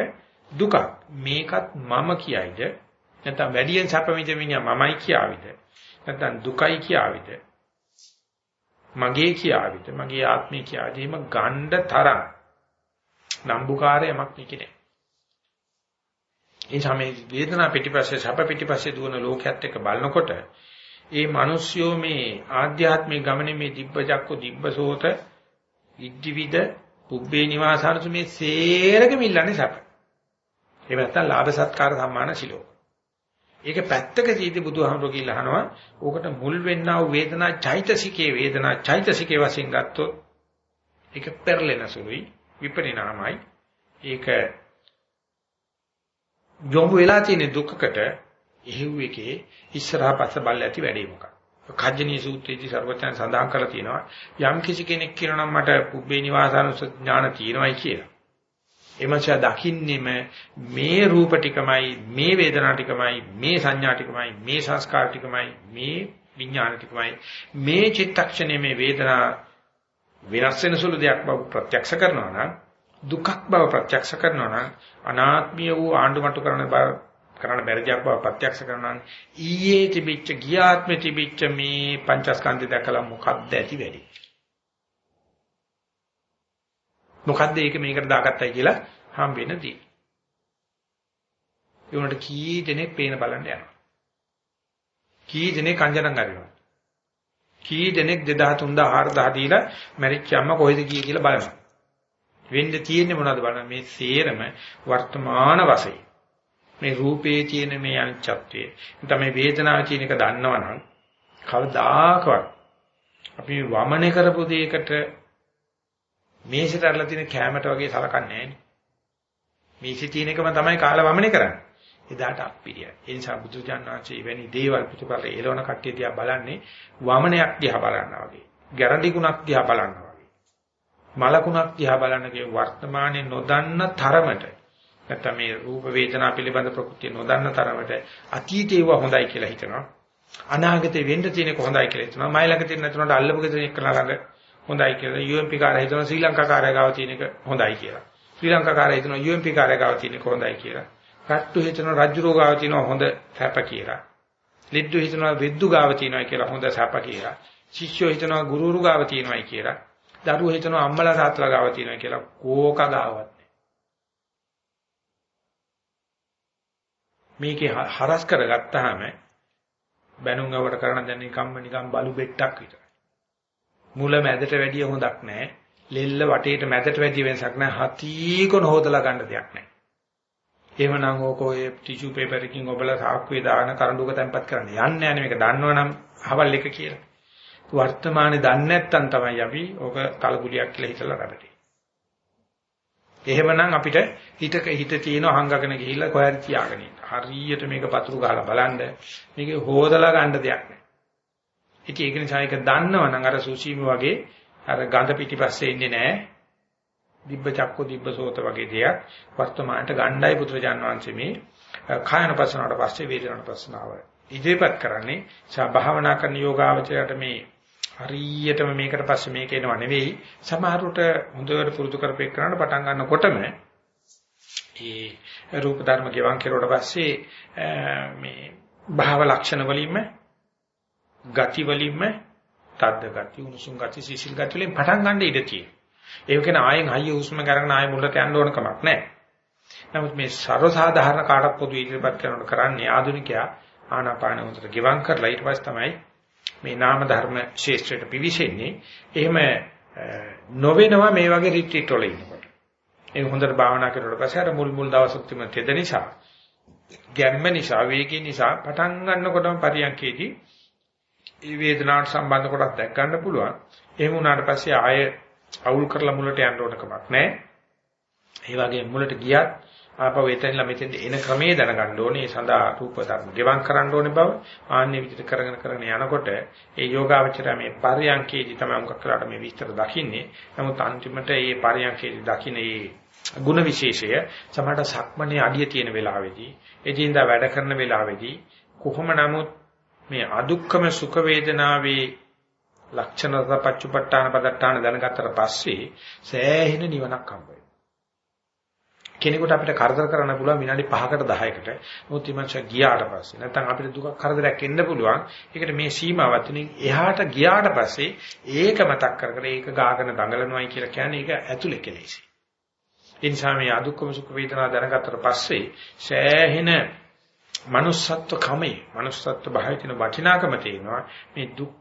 දුකක්. මේකත් මම කියයිද? නැත්නම් වැඩියෙන් සැප විඳින්න මමයි කියාවිද? නැත්නම් දුකයි කියාවිද? මගේ කියාවිද? මගේ ආත්මය කියාවිද? එහෙම ගණ්ඩ තරම් නම්බුකාරයමක් නෙකේ. ඒ සමේ වේදනා පිටිපස්සේ සැප පිටිපස්සේ දුවන ලෝකයක් එක්ක බලනකොට ඒ මිනිස්යෝ මේ ආධ්‍යාත්මික ගමනේ මේ දිබ්බජක්ක දිබ්බසෝත ඉද්ධිවිද පුබ්බේ නිවාසාරසු මේ සේරගෙම ඉල්ලන්නේ සැප. එහෙම නැත්නම් ලාභ සත්කාර සම්මාන සිලෝ. ඒක පැත්තක සීති බුදුහාමුදුරුවෝ කියලා අහනවා. ඕකට මුල් වෙන්නා වූ වේදනා චෛතසිකේ වේදනා චෛතසිකේ වශයෙන් ගත්තොත් ඒක පෙරලෙන සුළුයි විපරිණාමයි. ඒක යොමු වෙලා තියෙන දුකකට එහෙව් එකේ ඉස්සරහා පස්ස බල්ල ඇති වැඩේ මොකක්ද? කජ්ජනී සූත්‍රයේදී සර්වඥයන් සඳහන් කරලා තියෙනවා යම් කිසි කෙනෙක් කියනවා නම් මට පුබ්බේ නිවාසානුස ඥාන තියෙනවායි කියලා. එමන්ෂා දකින්නෙම මේ රූප ටිකමයි මේ වේදනා ටිකමයි මේ සංඥා ටිකමයි මේ සංස්කාර ටිකමයි මේ විඥාන ටිකමයි මේ චිත්තක්ෂණයේ මේ වේදනා වෙනස් වෙන සුළු දෙයක් බව ප්‍රත්‍යක්ෂ කරනවා නම් දුක්ඛ බව ප්‍රත්‍යක්ෂ කරනවා නම් අනාත්මීය වූ ආණ්ඩුමට්ටු කරන බව කරන්න බැරි දෙයක් බව ප්‍රත්‍යක්ෂ කරනවා නම් ඊයේ තිබිච්ච ගියාත්මේ තිබිච්ච මේ පංචස්කන්ධය දැකලා මොකද්ද ඇති වෙන්නේ මොකද්ද ඒක මේකට දාගත්තයි කියලා හම් වෙනදී. ඒ උනට කී දෙනෙක් පේන බලන්න යනවා. කී දෙනෙක් අංජනම් ගන්නවා. කී දෙනෙක් 2000 3000 4000 දීලා මැරිච්ච අම්මා කොහෙද ගියේ කියලා බලනවා. වෙන්න තියෙන්නේ මොනවද බලන්න මේ සේරම වර්තමාන වශයෙන් මේ රූපේ තියෙන මේ අනිච්චත්වය නැත්නම් මේ වේදනාව කියන එක දන්නවනම් කවදාකවත් අපි වමනේ කරපු දෙයකට මේසෙට අරලා තියෙන කැමරට වගේ සලකන්නේ නැහැ. මේසෙ තියෙන එකම තමයි කාලා වමනේ කරන්නේ. එදාට අප්පිරියයි. ඒ නිසා බුදුජානනාංශයේ එවැනි දේවල් පිටපත එළවන කට්ටිය දිහා බලන්නේ වමනයක් දිහා බලනවා වගේ. ගැරන්ටි ගුණක් දිහා බලනවා වගේ. මලකුණක් දිහා බලනගේ වර්තමානයේ නොදන්න තරමට නැත්නම් මේ රූප වේදනා පිළිබඳ ප්‍රකෘතිය නොදන්න තරමට අතීතේ ඒවා හොඳයි කියලා හිතනවා. අනාගතේ වෙන්න තියෙන එක හොඳයි කියලා හිතනවා. මයි ළඟ තියෙන නැතුනට අල්ලපු ගෙදර එක්කලා ළඟ හොඳයි කියලා UMP කාර්යය හිතනවා ශ්‍රී ලංකා කාර්යය ගාව තියෙන එක හොඳයි කියලා. ශ්‍රී ලංකා කාර්යය හිතනවා UMP කාර්යය ගාව තියෙන එක හොඳයි කියලා. රට්ටු හිතනවා රජුරෝ ගාව තියෙනවා හොඳ සැප කියලා. ලිද්දු හිතනවා විද්දු ගාව තියෙනවා කියලා හොඳ සැප කියලා. ශිෂ්‍යෝ හිතනවා ගුරුරු ගාව තියෙනවායි කියලා. දරුවෝ හිතනවා අම්මලා තාත්තලා ගාව තියෙනවා කියලා කෝක ගාවත් මේකේ හරස් කරගත්තාම බැනුම් අවර කරන දැන් නිකම්ම නිකම් බලු බෙට්ටක් විතර. මුල මැදට වැඩිය හොඳක් නැහැ. ලෙල්ල වටේට මැදට වැඩිය වෙනසක් නැහැ. හතිකොන හොදලා ගන්න දෙයක් නැහැ. එහෙමනම් ඕක ඔය ටිෂු පේපර් එකකින් ඔබලා සාක්කුවේ දාන කරඬුක තැම්පත් කරන්න යන්නේ නැහැ මේක දන්නවනම් අහවල් එක කියලා. වර්තමානයේ දන්නේ නැත්තම් තමයි අපි ඕක කලගුලියක් කියලා හිතලා රැවටෙන්නේ. එහෙමනම් අපිට හිතක හිත තියෙන අහංගගෙන ගිහිල්ලා කොහරි තියාගෙන ඉන්න. හරියට මේක පතුරු ගහලා බලන්න මේකේ හොදලා ගන්න දෙයක් නැහැ. ඉතින් ඒක නිසා ඒක දන්නවනම් අර සුසීම වගේ අර ගඳ පිටිපස්සේ ඉන්නේ නැහැ. දිබ්බ චක්කෝ දිබ්බ සෝත වගේ දෙයක් වර්තමානට ගණ්ඩායි පුත්‍රජාන් වහන්සේ මේ කායන පස්සනාවට පස්සේ වේදනාවට පස්සනාව ඉදිරිපත් කරන්නේ සා භාවනා කරන යෝගාවචරයට මේ හරියටම මේකට පස්සේ මේක එනව නෙවෙයි සමහරට හොඳට පුරුදු කරපෙක් කරන්න පටන් ගන්නකොටම ඒ රූප ධර්ම ගෙවන් කෙරුවට පස්සේ මේ භාව ලක්ෂණ වලින්ම ගති වලින්ම තද්ද ගති උණුසුම් ගති සිසිල් ගති වලින් පටන් ගන්න ඉඩ තියෙනවා. ඒක කියන ආයෙන් හයිය හුස්ම ගන්න ආයෙ මුලට යන්න ඕන කමක් නැහැ. නමුත් මේ ਸਰව සාධාරණ කාටත් පොදු ඉදිරිපත් කරනකොට කරන්නේ ආධුනිකයා ආනාපාන උන්ට ගිවං කරලා ඊට පස්සේ තමයි මේ නාම ධර්ම ශේෂ්ත්‍රයට පිවිසෙන්නේ. එහෙම නොවෙනවා මේ වගේ රිට්‍රීට් වල ඉන්නකොට. ඒක හොඳට භාවනා කරනකොට පස්සේ අර මුල් මුල් දවස් උත්තිම තෙද නිසා ගැම්ම නිසා වේගය නිසා පටන් ගන්නකොටම පරියන්කේදී ඒ වේදනාවට සම්බන්ධ කොටස් දැක් ගන්න පුළුවන්. එහෙම වුණාට පස්සේ ආය අවුල් කරලා මුලට යන්න ඕන කමක් නැහැ. ඒ වගේ මුලට ගියත් ආපහු එතනලා මෙතෙන්ට එන ක්‍රමයේ දැනගන්න ඕනේ. ඒ සඳහා රූප ධර්ම ගෙවම් කරන්න ඕනේ බව. ආන්නේ විදිහට කරගෙන කරගෙන යනකොට ඒ යෝගාවචරය මේ පරියන්කේදී තමයි මොකක් කරාට මේ විස්තර දකින්නේ. නමුත් අන්තිමට මේ පරියන්කේදී දකින්නේ මේ ಗುಣ විශේෂය සමහරට සක්මනේ අඩිය තියෙන වෙලාවේදී එදින්දා වැඩ කරන වෙලාවේදී කොහොම නමුත් මේ අදුක්කම සුඛ වේදනාවේ ලක්ෂණ රපච්චුපට්ඨාන පදට්ඨාන දැනගත්තට පස්සේ සෑහෙන නිවනක් හම්බ වෙනවා. කෙනෙකුට අපිට කරදර කරන්න පුළුවන් විනාඩි 5කට 10කට. මොකද ඊමණච ගියාට පස්සේ නැත්නම් අපිට දුක කරදරයක් එන්න පුළුවන්. ඒකට මේ සීමාවත් තුනින් එහාට ගියාට පස්සේ ඒක මතක් කර කර ඒක ගාගෙන දඟලනවායි කියලා කියන්නේ ඒක ඇතුලේ කෙලෙසි. ඒ නිසා මේ අදුක්කම සුඛ වේදනා දැනගත්තට පස්සේ සෑහෙන manussත්ව කමේ manussත්ව භාවයේ තියෙන වටිනාකම තේනවා මේ දුක්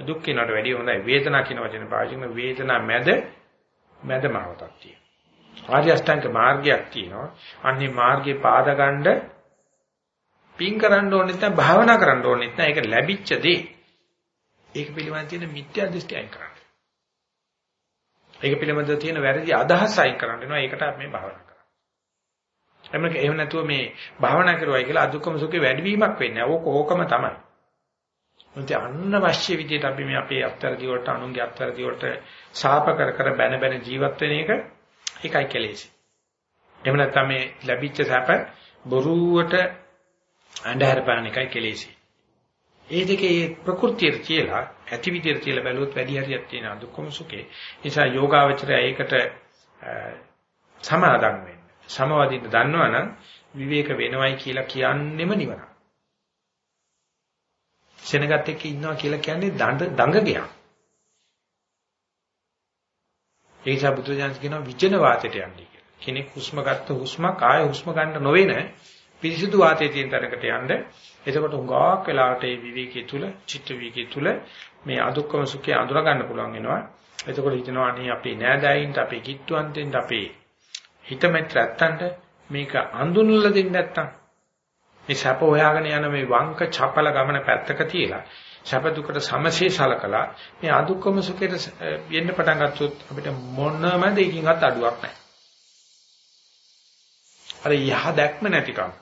දුක් කියනකට වැඩිය හොඳයි වේදනා කියන වචනේ පාවිච්චි කරන වේදනා මැද මැද මාවතක් තියෙනවා ආර්ය අෂ්ටාංග මාර්ගයක් තියෙනවා. අන්නේ මාර්ගේ පාද ගන්න පින් කරන්න ඕනේ නැත්නම් භාවනා කරන්න ඕනේ නැත්නම් ඒක ලැබිච්ච දේ. ඒක පිළිබඳ තියෙන මිත්‍යා දෘෂ්ටි අයින් කරන්න. ඒක පිළිබඳව තියෙන වැරදි අදහස් අයින් කරන්න වෙනවා. ඒකට අපි මේ භාවනා කරන්නේ එහෙම නැතුව මේ භාවනා කරුවයි කියලා අදුක්කම සුඛේ වැඩිවීමක් වෙන්නේ නැහැ. ඕක ඕකම තමයි. මුන්ට අන්න අවශ්‍ය විදිහට අපි මේ අපේ අත්තරදි වලට අනුන්ගේ අත්තරදි වලට සාප කර කර බැන බැන ජීවත් වෙන එක ඒකයි කෙලෙසි. එහෙම නැත්නම් මේ ලැබිච්ච සැප බොරුවට අන්ධහර පාන එකයි කෙලෙසි. ඒ දෙකේ ප්‍රകൃතියට කියලා ඇති විදිහට කියලා බැලුවොත් වැඩි හරියක් තියෙන දුක්ඛම සුඛේ. නිසා යෝගාවචරය ඒකට සමාදම් වෙන්න. සමවදින්න දන්නවනම් විවේක වෙනවයි කියලා කියන්නෙම නිවනක්. සෙනගත් එක්ක ඉන්නවා කියලා කියන්නේ දඟ දඟගයක්. ඒ නිසා බුදුරජාණන් කියනවා විජන වාතයට යන්නේ කියලා. කෙනෙක් හුස්ම ගත්ත හුස්මක් ආය හුස්ම ගන්න නොවේ නේ. පිරිසිදු වාතයේ තියෙන තැනකට යන්න. එතකොට හුඟක් වෙලාවට මේ විවේකයේ තුල, චිත්ත විවේකයේ තුල මේ අදුක්කම සුඛය අඳුර ගන්න පුළුවන් වෙනවා. එතකොට හිතනවා අනේ අපේ නෑදෑයින්ට, අපේ කිට්ටුවන්තෙන්ට, අපේ හිතමෙත් රැත්තන්ට මේක අඳුනලා දෙන්න නැත්තම් මේ සැප හොයාගෙන යන මේ වංක චපල ගමන පැත්තක තියලා සැප දුකට සමසේ සලකලා මේ අදුක්කම සුඛයට යන්න පටන් ගත්තොත් අපිට මොනම දෙයකින්වත් අඩුවක් නැහැ. අර යහ දැක්ම නැතිකම,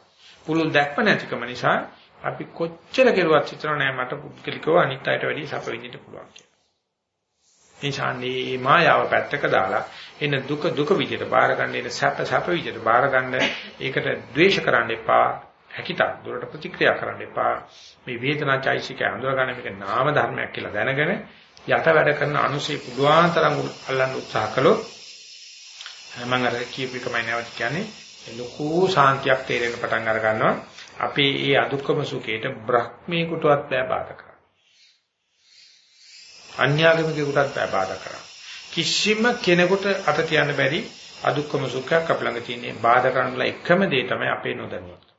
පුළුල් දැක්ම නැතිකම නිසා අපි කොච්චර කෙරුවත් හිතන නෑ මට පුද්ගලිකව අනිත් අයට වැඩිය සැප විඳින්න පුළුවන් කියලා. එනිසානේ මායාව පැත්තක දාලා එන දුක දුක විදිහට බාර ගන්න එන සැප සැප විදිහට බාර ගන්න ඒකට ද්වේෂ කරන්න එපා හැකිතා දුරට ප්‍රතික්‍රියා කරන්න එපා. මේ වේදනා චෛසිකය අඳුරගන්න මේක නාම ධර්මයක් කියලා දැනගෙන යට වැඩ කරන අනුසය පුදුආන් තරම් අල්ලන්න උත්සාහ කළොත් මම අර කියපු එකමයි නැවත කියන්නේ ලොකු සාන්තියක් තේරෙන්න පටන් අර ගන්නවා. අපේ මේ අදුක්කම සුඛයට බ්‍රහ්මීකටවත් බෑ බාධා කරන්න. අන්‍යාගමිකයකටත් බෑ බාධා කරන්න. කිසිම කෙනෙකුට අත තියන්න බැරි අදුක්කම සුඛයක් අප ළඟ තියෙන බාධා කරන්න එකම දේ තමයි අපේ නොදැනුවත්.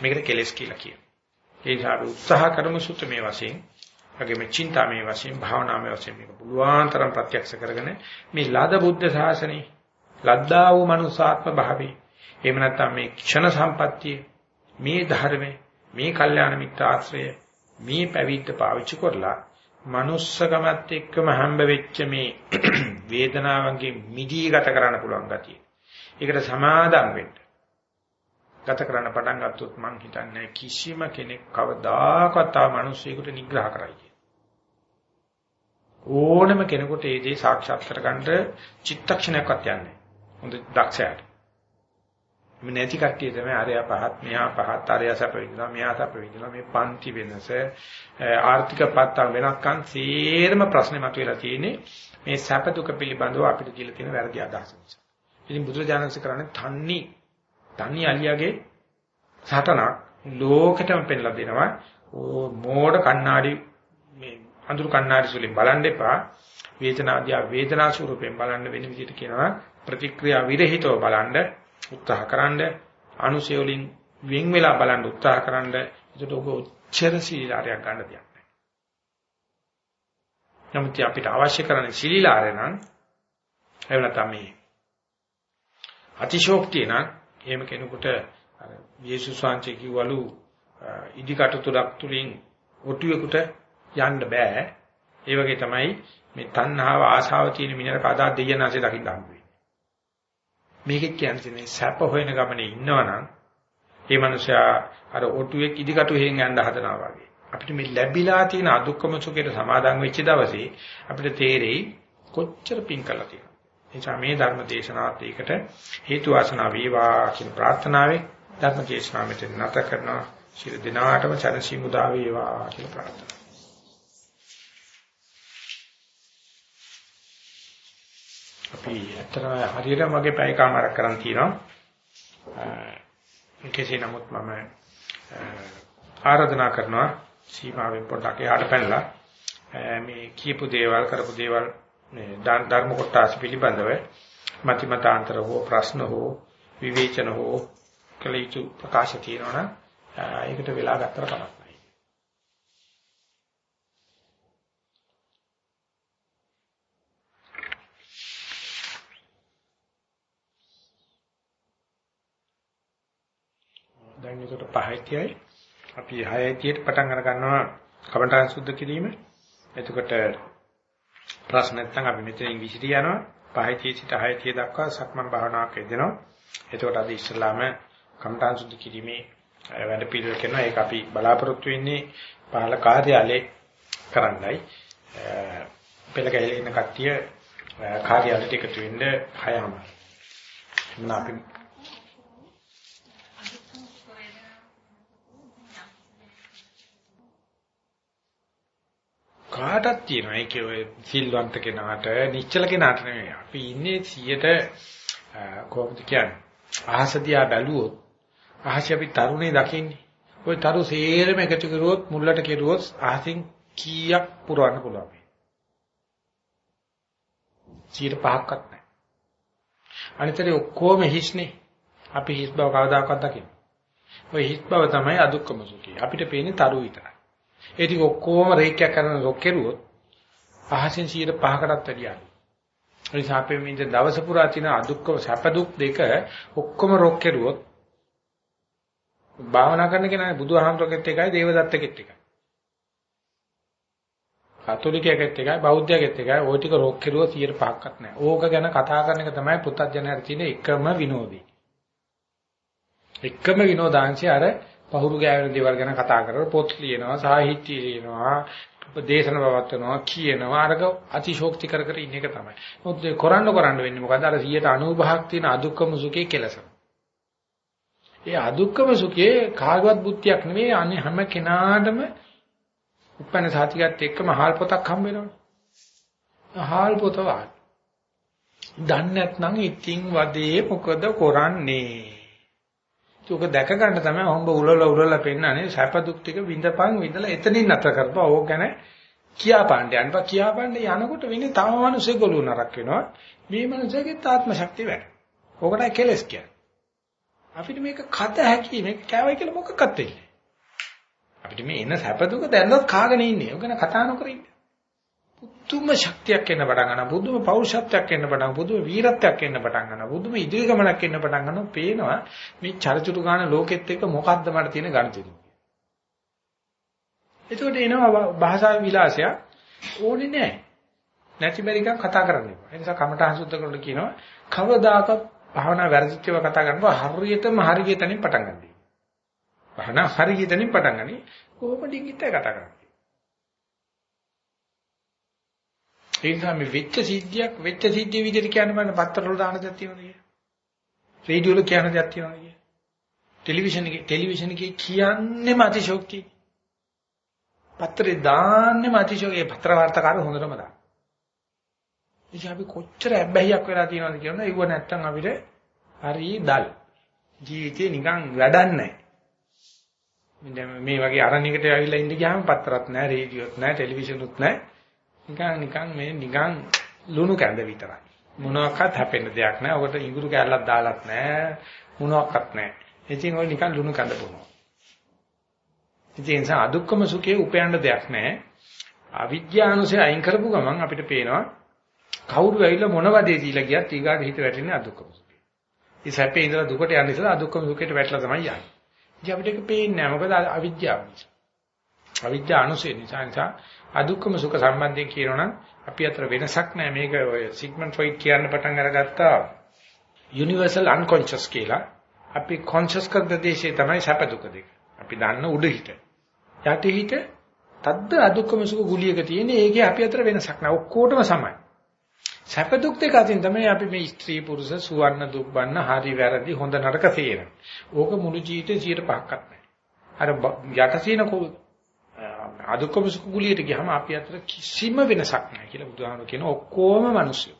මේකට කෙලස් කියලා කියනවා. ඒ නිසා අපි උත්සාහ කරමු සුත්ත මේ වශයෙන්, වගේම චින්තාමේ වශයෙන්, භාවනාමේ වශයෙන් මේක පුළුවන් තරම් ප්‍රත්‍යක්ෂ කරගෙන මේ ලද බුද්ධ ශාසනේ, ලද්දා වූ මනුසාත්ම භාවේ, එහෙම නැත්නම් මේ ක්ෂණ සම්පත්තිය, මේ ධර්මයේ, මේ කල්යාණ මිත්‍ර ආශ්‍රය, මේ පැවිද්ද පාවිච්චි කරලා manussකමත් එක්කම හම්බ වෙච්ච මේ වේදනාවන්ගේ මිදී ගත කරන්න පුළුවන් ගතිය. ඒකට සමාදම් වෙන්න. ගත කරන්න පටන් ගත්තොත් මං හිතන්නේ කිසිම කෙනෙක් කවදාකවත් ආ මිනිස්සෙකුට නිග්‍රහ කරයි කිය. ඕනම කෙනෙකුට ඒ දේ සාක්ෂාත් කරගන්න චිත්තක්ෂණයක්වත් යන්නේ. හොඳ දක්ෂයාට. මේ නැති කට්ටිය තමයි අරයා පහත් මෙහා පහත් අරයා සැප විඳිනවා මෙහා සැප විඳිනවා මේ පන්ති වෙනස ආර්ථික පත්තම් වෙනස්කම් සේරම ප්‍රශ්නේ මතුවලා තියෙන්නේ මේ සැප දුක පිළිබඳව අපිට කියලා තියෙන වැරදි අදහස නිසා. ඉතින් බුදුරජාණන්සේ කරන්නේ තන්නේ තනි අලියාගේ සටනක් ලෝකෙටම පෙන්ලා දෙනවා. ඕ මෝඩ කණ්ණාඩි මේ අඳුරු කණ්ණාඩි සුලින් බලන් දෙපා වේදනාදියා වේදනා ස්වරූපයෙන් බලන්න වෙන විදිහට කියනවා ප්‍රතික්‍රියා විරහිතව බලන්න උත්සාහ කරන්න අනුසය වලින් වෙන් වෙලා බලන්න උත්සාහ කරන්න ඒකට ඔබ උච්චර සීලාරයක් ගන්න දෙයක් නැහැ. නමුත් අපිට අවශ්‍ය කරන්නේ සීලාරය නම් එහෙම නැත්නම් මේ අතිශෝක්තිය නම් එහෙම කෙනෙකුට අර යේසුස් වහන්සේ කිව්වලු ඉදිකට තුඩක් තුලින් ඔටුවෙකුට යන්න බෑ. ඒ වගේ තමයි මේ තණ්හාව ආශාව තියෙන මිනිහට කදා දෙයනාසේ දකින්න හම්බ වෙන්නේ. මේකෙත් කියන්නේ සැප හොයන ගමනේ ඉන්නවනම් ඒ මනුස්සයා අර ඔටුවෙක් ඉදිකටු හේන් යන්න හදනවා වගේ. අපිට මේ ලැබිලා තියෙන අදුක්කම සුඛයට සමාදන් වෙච්ච දවසේ අපිට තේරෙයි කොච්චර පිං කළා කියලා. නිසා මේ ධර්ම දේශනාවත් ඒකට හේතු වාසනා වේවා කියන ප්‍රාර්ථනාවෙන් ධර්ම දේශනාව මෙතන නැත කරනවා. ශිර දිනාටම චරසි මුදා වේවා කියලා ප්‍රාර්ථනා. අපි අතන හරියටම වගේ පැය කාමාරක් කරන් තියෙනවා. කෙසේ නමුත් මම ආරාධනා කරනවා සීමාවෙන් පොඩ්ඩක් එහාට පැනලා මේ කියපු දේවල් කරපු දේවල් මේ ධර්ම කොටස් පිළිබඳව මතිමතාන්තර හෝ ප්‍රශ්න හෝ විවේචන හෝ කලිතු ප්‍රකාශ තියෙනවනම් ඒකට වෙලා ගත්තට කමක් නැහැ. දැන් ඒකට පහයිතියයි අපි 6යිතියට පටන් අර ගන්නවා කමඨාන් සුද්ධ කිරීම. එතකොට ප්‍රශ්න නැත්නම් අපි මෙතනින් විසිරී යනවා. පහයිතිය සිට 6යිතිය දක්වා සක්මන් භාවනාවක් යෙදෙනවා. එතකොට අද ඉස්සලාම කමඨාන් සුද්ධ කිරීමේ වැඩ පිළිවෙල කරනවා. ඒක අපි බලාපොරොත්තු වෙන්නේ පහළ කාර්යාලයේ කරන්නයි. පෙළ ගැහිලා ඉන්න කට්ටිය කාර්යාලයට එකතු වෙන්න හයම. එන්න අපි කාටත් තියෙනවා ඒකේ ඔය සිල්වන්ත කෙනාට නිශ්චල කෙනාට නෙමෙයි. අපි ඉන්නේ 100ට කොහොමද කියන්නේ? අහසදියා බැලුවොත් අහසේ අපි තරුණේ දකින්නේ. ওই තරු සේරම එකතු කරුවොත් මුල්ලට කෙරුවොත් අහසින් කීයක් පුරවන්න පුළුවන්. 105ක්වත් නැහැ. අනිතරේ ඔක්කොම හිස්නේ. අපි හිස් බව කවදාකවත් දකින්නේ. ওই හිස් බව තමයි අදුක්කම සුඛය. අපිට පේන්නේ තරු විතරයි. ඒ ටික ඔක්කොම රේඛයක් කරන ලොක් කෙරුවොත් අහසින් 105කටත් වැඩි යනවා. ඒ නිසා අපි මේ දවස පුරා තියෙන අදුක්කම සැප දුක් දෙක ඔක්කොම රොක් කෙරුවොත් භාවනා කරන කෙනා බුදුහාමරගෙත් එකයි දේවදත්තගෙත් එකයි. කතෝලිකයෙක්ගෙත් එකයි බෞද්ධයෙක්ගෙත් එකයි ওই ටික රොක් කෙරුවොත් 105ක්වත් නැහැ. ඕක ගැන කතා කරන එක තමයි පුත්තජනහර තියෙන එකම විනෝදේ. එකම විනෝදාංශය අර පහුරු ගෑවෙන දේවල් ගැන කතා කරලා පොත් ලියනවා සාහිත්‍ය ලියනවා දේශන පවත්වනවා කියනවා අරක අතිශෝක්ති කර කර ඉන්න එක තමයි. මොකද කරන්න කරන්න වෙන්නේ මොකද අර 195ක් තියෙන අදුක්කම සුඛේ කෙලස. ඒ අදුක්කම සුඛේ කාගවත් බුද්ධියක් නෙවෙයි අනේ හැම කෙනාටම උපන්න සාතිකත් එක්කම හාල් පොතක් හම්බ වෙනවනේ. හාල් පොත වායි. දන්නේ නැත්නම් ඉතින් වදේ මොකද කරන්නේ? ඒක දැක ගන්න තමයි හොම්බ උලල උලල පෙන්නන්නේ සැප දුක් ටික විඳපන් විඳලා එතනින් නැතර කරපුවා ඕක ගැන කියා පාණ්ඩ යනවා කියා පාණ්ඩ යනකොට වෙන්නේ තව මිනිස්සු ගොළු නරක් වෙනවා මේ මිනිස්සුගේ ආත්ම ශක්තිය වැඩ. ඕකට කෙලස් කියන්නේ. අපිට මේක කත හැකි මේක කෑවයි කියලා මොකක්වත් වෙන්නේ. අපිට මේ එන සැප දුක දැන්නත් කාගෙන ඉන්නේ. ඕක ගැන කතා නොකර ඉන්නේ. පුදුම ශක්තියක් එන්න පටන් ගන්නවා. පුදුම පෞරුෂත්වයක් එන්න පටන් ගන්නවා. පුදුම වීරත්වයක් එන්න පටන් ගන්නවා. පුදුම ඉදිරි ගමනක් එන්න පටන් ගන්නවා. පේනවා මේ චරිචුරු ගාන ලෝකෙත් එක්ක මොකද්ද මට තියෙන ගණිතය. එතකොට එනවා භාෂා විලාසය ඕනේ නැහැ. නැති බැරි එකක් කතා කරන්න එපා. ඒ නිසා කමඨහං සුද්ධ කරනකොට කියනවා කවදාකවත් භාවනා වැරදිච්චව කතා කරනවා හරියටම හරිය තැනින් පටන් ගන්න. භාවනා හරිය තැනින් පටන් ගනි. කොහොමද ඉංගිත්තේ කතා කරන්නේ? ඒ නිසා මේ වෙච්ච සිද්ධියක් වෙච්ච සිද්ධිය විදිහට කියන්න බෑ පත්තර වල දාන දෙයක් තියෙනවා කිය. රේඩියෝ වල කියන දෙයක් තියෙනවා කිය. ටෙලිවිෂන් එකේ ටෙලිවිෂන් එකේ කියන්නේම අතිශෝක්තිය. පත්‍රේ දාන්නෙම අතිශෝකේ පත්‍ර වාර්තාකාර හොඳටම දාන. ඉතින් අපි කොච්චර ඇබ්බැහියක් වෙලා තියෙනවද කියනවා ඒව නැත්තම් අපිට හරි දල්. ජීවිතේ නිකන් වැඩක් නැහැ. මේ වගේ අරණයකට ඇවිල්ලා ඉඳ ගියාම පත්‍රත් නැහැ, රේඩියෝත් නැහැ, ටෙලිවිෂනුත් නැහැ. නිකන් නිකන් මේ නිකන් ලුණු කැඳ විතරයි. මොනවාක්වත් හැපෙන්න දෙයක් නැහැ. ඔකට ඉඟුරු කැල්ලක් දාලත් නැහැ. මොනවාක්වත් නැහැ. ඉතින් ඔය නිකන් ලුණු කැඳ බොනවා. ඉතින් ඒ නිසා අදුක්කම සුඛයේ උපයන්න දෙයක් නැහැ. අවිද්‍යානුසය අයින් කරපු ගමන් අපිට පේනවා කවුරු ඇවිල්ලා මොන වදේ දීලා ගියත් ඊගාට හිත වැටෙන්නේ අදුක්කම සුඛය. ඒ සැපේ ඉඳලා දුකට යන්න ඉස්සලා අදුක්කම සුඛයට වැටලා තමයි යන්නේ. ඉතින් අපිට ඒක පේන්නේ නැහැ. මොකද අවිද්‍යාව නිසා. අවිද්‍යා අනුසය නිසා නිසා අදුක්කම සුඛ සම්බන්ධයෙන් කියනවනම් අපි අතර වෙනසක් නැහැ. මේක ඔය සිග්මන්ඩ් ෆ්‍රොයිඩ් කියන්න පටන් අරගත්තා. යුනිවර්සල් අන්කොන්ෂස් කියලා අපි කොන්ෂස් කරන දේශේ තමයි සැප දුක දෙක. අපි දන්න උඩ හිත යටි හිත තද්ද අදුක්කම සුඛ ගුලියක තියෙන ඒකේ අපි අතර වෙනසක් නැහැ. ඔක්කොටම සමයි. සැප දුක් දෙක අතරින් තමයි අපි මේ ස්ත්‍රී පුරුෂ සුවර්ණ දුක්බන්න හරි වැරදි හොඳ නරක තේරෙන. ඕක මුළු ජීවිතේ 105ක්වත් නැහැ. අර යට තියෙන අදුක්කම සුඛ කුලියට ගියාම අපි අතර කිසිම වෙනසක් නැහැ කියලා බුදුහාමුදුරු කියන ඔක්කොම මිනිස්සු.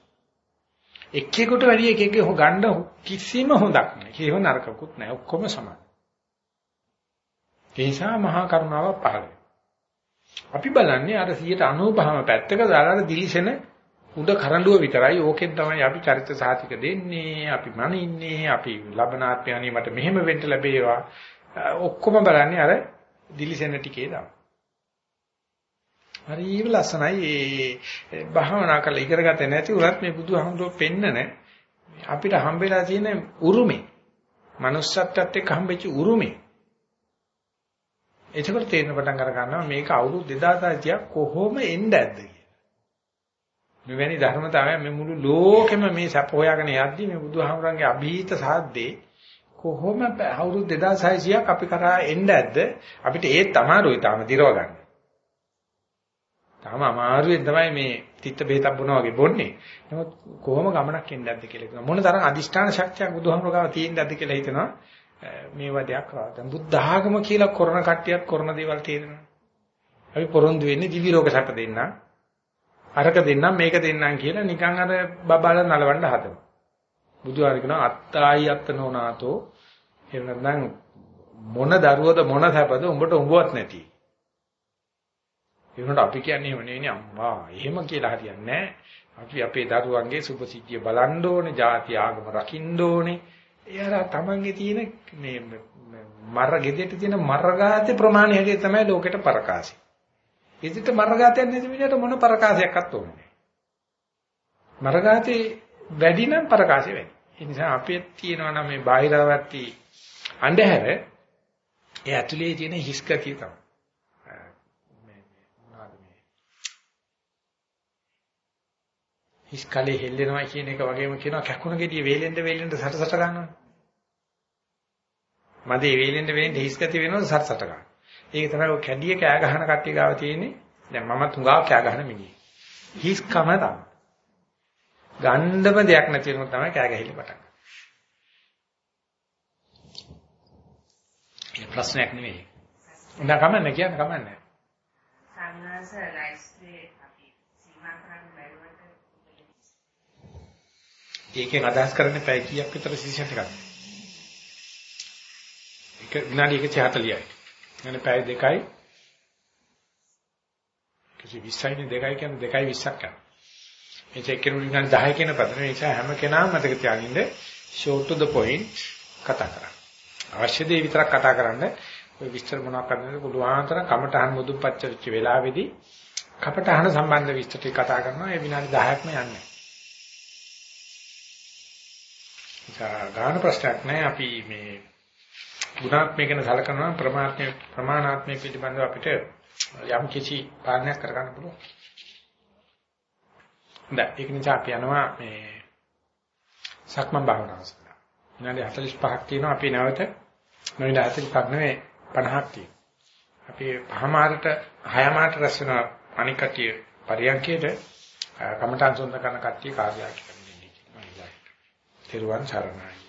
එක්කෙකුට වැඩි එකෙක්ගේ හො ගන්න කිසිම හොඳක් නැහැ. කිසිම නරකකුත් නැහැ. ඔක්කොම සමානයි. ඒ නිසා මහා කරුණාව පහළ අපි බලන්නේ අර 195ම පැත්තක දාලා දිලිසෙන උඩ කරඬුව විතරයි ඕකෙන් තමයි අපි චරිත සාතික දෙන්නේ අපි මනින්නේ අපි ලබනාත්ම යන්නේ මට මෙහෙම වෙන්න ලැබේවා ඔක්කොම බලන්නේ අර දිලිසෙන ටිකේ තමයි හරිම ලස්සනයි ඒ භාවනා කරලා ඉගෙන ගත්තේ නැති උනත් මේ බුදුහාමුදුරුවෝ පෙන්නන අපිට හම්බෙලා තියෙන උරුමේ manussත්වයට එක්ක හම්බෙච්ච උරුමේ එතකොට තේරෙන පටන් අර ගන්නවා මේක අවුරුදු 2600ක් කොහොම එන්න ඇද්ද කියලා. මෙවැනි ධර්මතාවය මේ මුළු ලෝකෙම මේ සප හොයාගෙන යද්දි මේ බුදුහාමුදුරන්ගේ અભීත සාද්දේ කොහොම අවුරුදු 2600ක් අපි කරා එන්න ඇද්ද අපිට ඒත් අමාරුයි තාම දිරව ගන්න. තාම අමාරුවෙන් තමයි මේ තිත්ත බෙහෙතක් බොනවා වගේ බොන්නේ. නමුත් කොහොම ගමනක් එන්නේ නැද්ද කියලා හිතනවා. මොන තරම් අදිෂ්ඨාන ශක්තියක් බුදුහාමුදුරුවෝ ගාව තියෙන්නේ නැද්ද කියලා හිතනවා. මේ වදයක් කරා. දැන් බුද්ධ ආගම කියලා කරන කට්ටියත් කරන දේවල් තියෙනවා. අපි පොරොන්දු වෙන්නේ දිවි රෝග සැප දෙන්න. අරක දෙන්නම් මේක දෙන්නම් කියලා නිකන් අර බබාලා නලවන්න හදනවා. බුදුහාර කියනවා අත්තායි අත්තනෝනාතෝ එහෙම නැත්නම් මොන දරුවද මොන සැපද උඹට උඹවත් නැති. ඒකට අපි කියන්නේ එහෙම නෙවෙයි අම්මා. එහෙම කියලා හරියන්නේ නැහැ. අපි අපේ දරුවන්ගේ සුභසිද්ධිය බලන්න ඕනේ, ಜಾති ආගම රකින්න ඕනේ. එයාලා තමන්ගේ තියෙන මේ මර ගෙදෙට තියෙන මරගාතේ ප්‍රමාණය හැටියට තමයි ලෝකෙට ප්‍රකාශය. ගෙදෙට මරගාතයක් නැති මිනිහට මොන ප්‍රකාශයක්වත් ඕනේ නැහැ. මරගාතේ වැඩි නම් ප්‍රකාශය වැඩි. ඒ නිසා අපේ තියෙනවා නම් මේ බාහිරවර්ති අන්ධහැර ඒ ඇතුලේ තියෙන හිස්කතිය තමයි. හිස් කලේ හෙල්ලෙනවා කියන එක වගේම කියනවා කැකුණ ගෙඩිය වේලෙන්ද වේලෙන්ද සටසට ගන්නවා. මදේ වේලෙන්ද වේලෙන්ද හිස් ගති වෙනවා සටසට ගන්න. ඒක තමයි ඔය කැඩිය කෑ ගහන කට්ටිය ගාව තියෙන්නේ. දැන් මම තුඟා කෑ ගහන මිනිහ. හිස් කම තමයි. ගණ්ඩම දෙයක් නැති වෙනකොට තමයි කෑ ගහilla පටන් ගන්නේ. ඒ ප්‍රශ්නයක් නෙවෙයි. උනා කමන්නේ කියන්නේ කමන්නේ. සංඝාස ලයිස්ට් ඒකෙන් අදහස් කරන්නේ පැය කීයක් විතර සීසන් එකක්ද? එක විනාඩි 140යි. يعني පැය දෙකයි කිසි 20යි දෙකයි කියන්නේ දෙකයි 20ක් යනවා. මේ චෙක්කෙනු විනාඩි 10 කියන පදන නිසා හැම කෙනාම මතක තියාගන්න short to the point කතා කරන්න. අවශ්‍ය දේ විතරක් කතා කරන්න. ඔය විස්තර මොනවක් කරන්නද පුළුවන් තරම් කමටහන් මුදුන්පත් වෙච්ච වෙලාවේදී කපටහන සම්බන්ධ විස්තර ටික කතා කරනවා. ඒ විනාඩි 10ක්ම යන්නේ. ගාන ප්‍රශ්නයක් නෑ අපි මේ ගුණාත්මය ගැන සලකනවා ප්‍රමාණාත්මය ප්‍රමාණාත්මය පිළිබඳව අපිට යම් කිසි පාලනයක් කරගන්න පුළුවන්. දැන් ඒක නිසා අපි යනවා මේ සක්මන් භාවනාව සඳහා. විනාඩි 45ක් තියෙනවා අපි නැවත විනාඩි 45ක් නෙවෙයි 50ක් තියෙනවා. අපි පහමාරට හයමාරට රැස් වෙන අනික් කටිය පරියන්කේට කමඨාන් සොඳ කරන කට්ටිය කාර්යයක් කරනවා. තෙරුවන් සරණයි.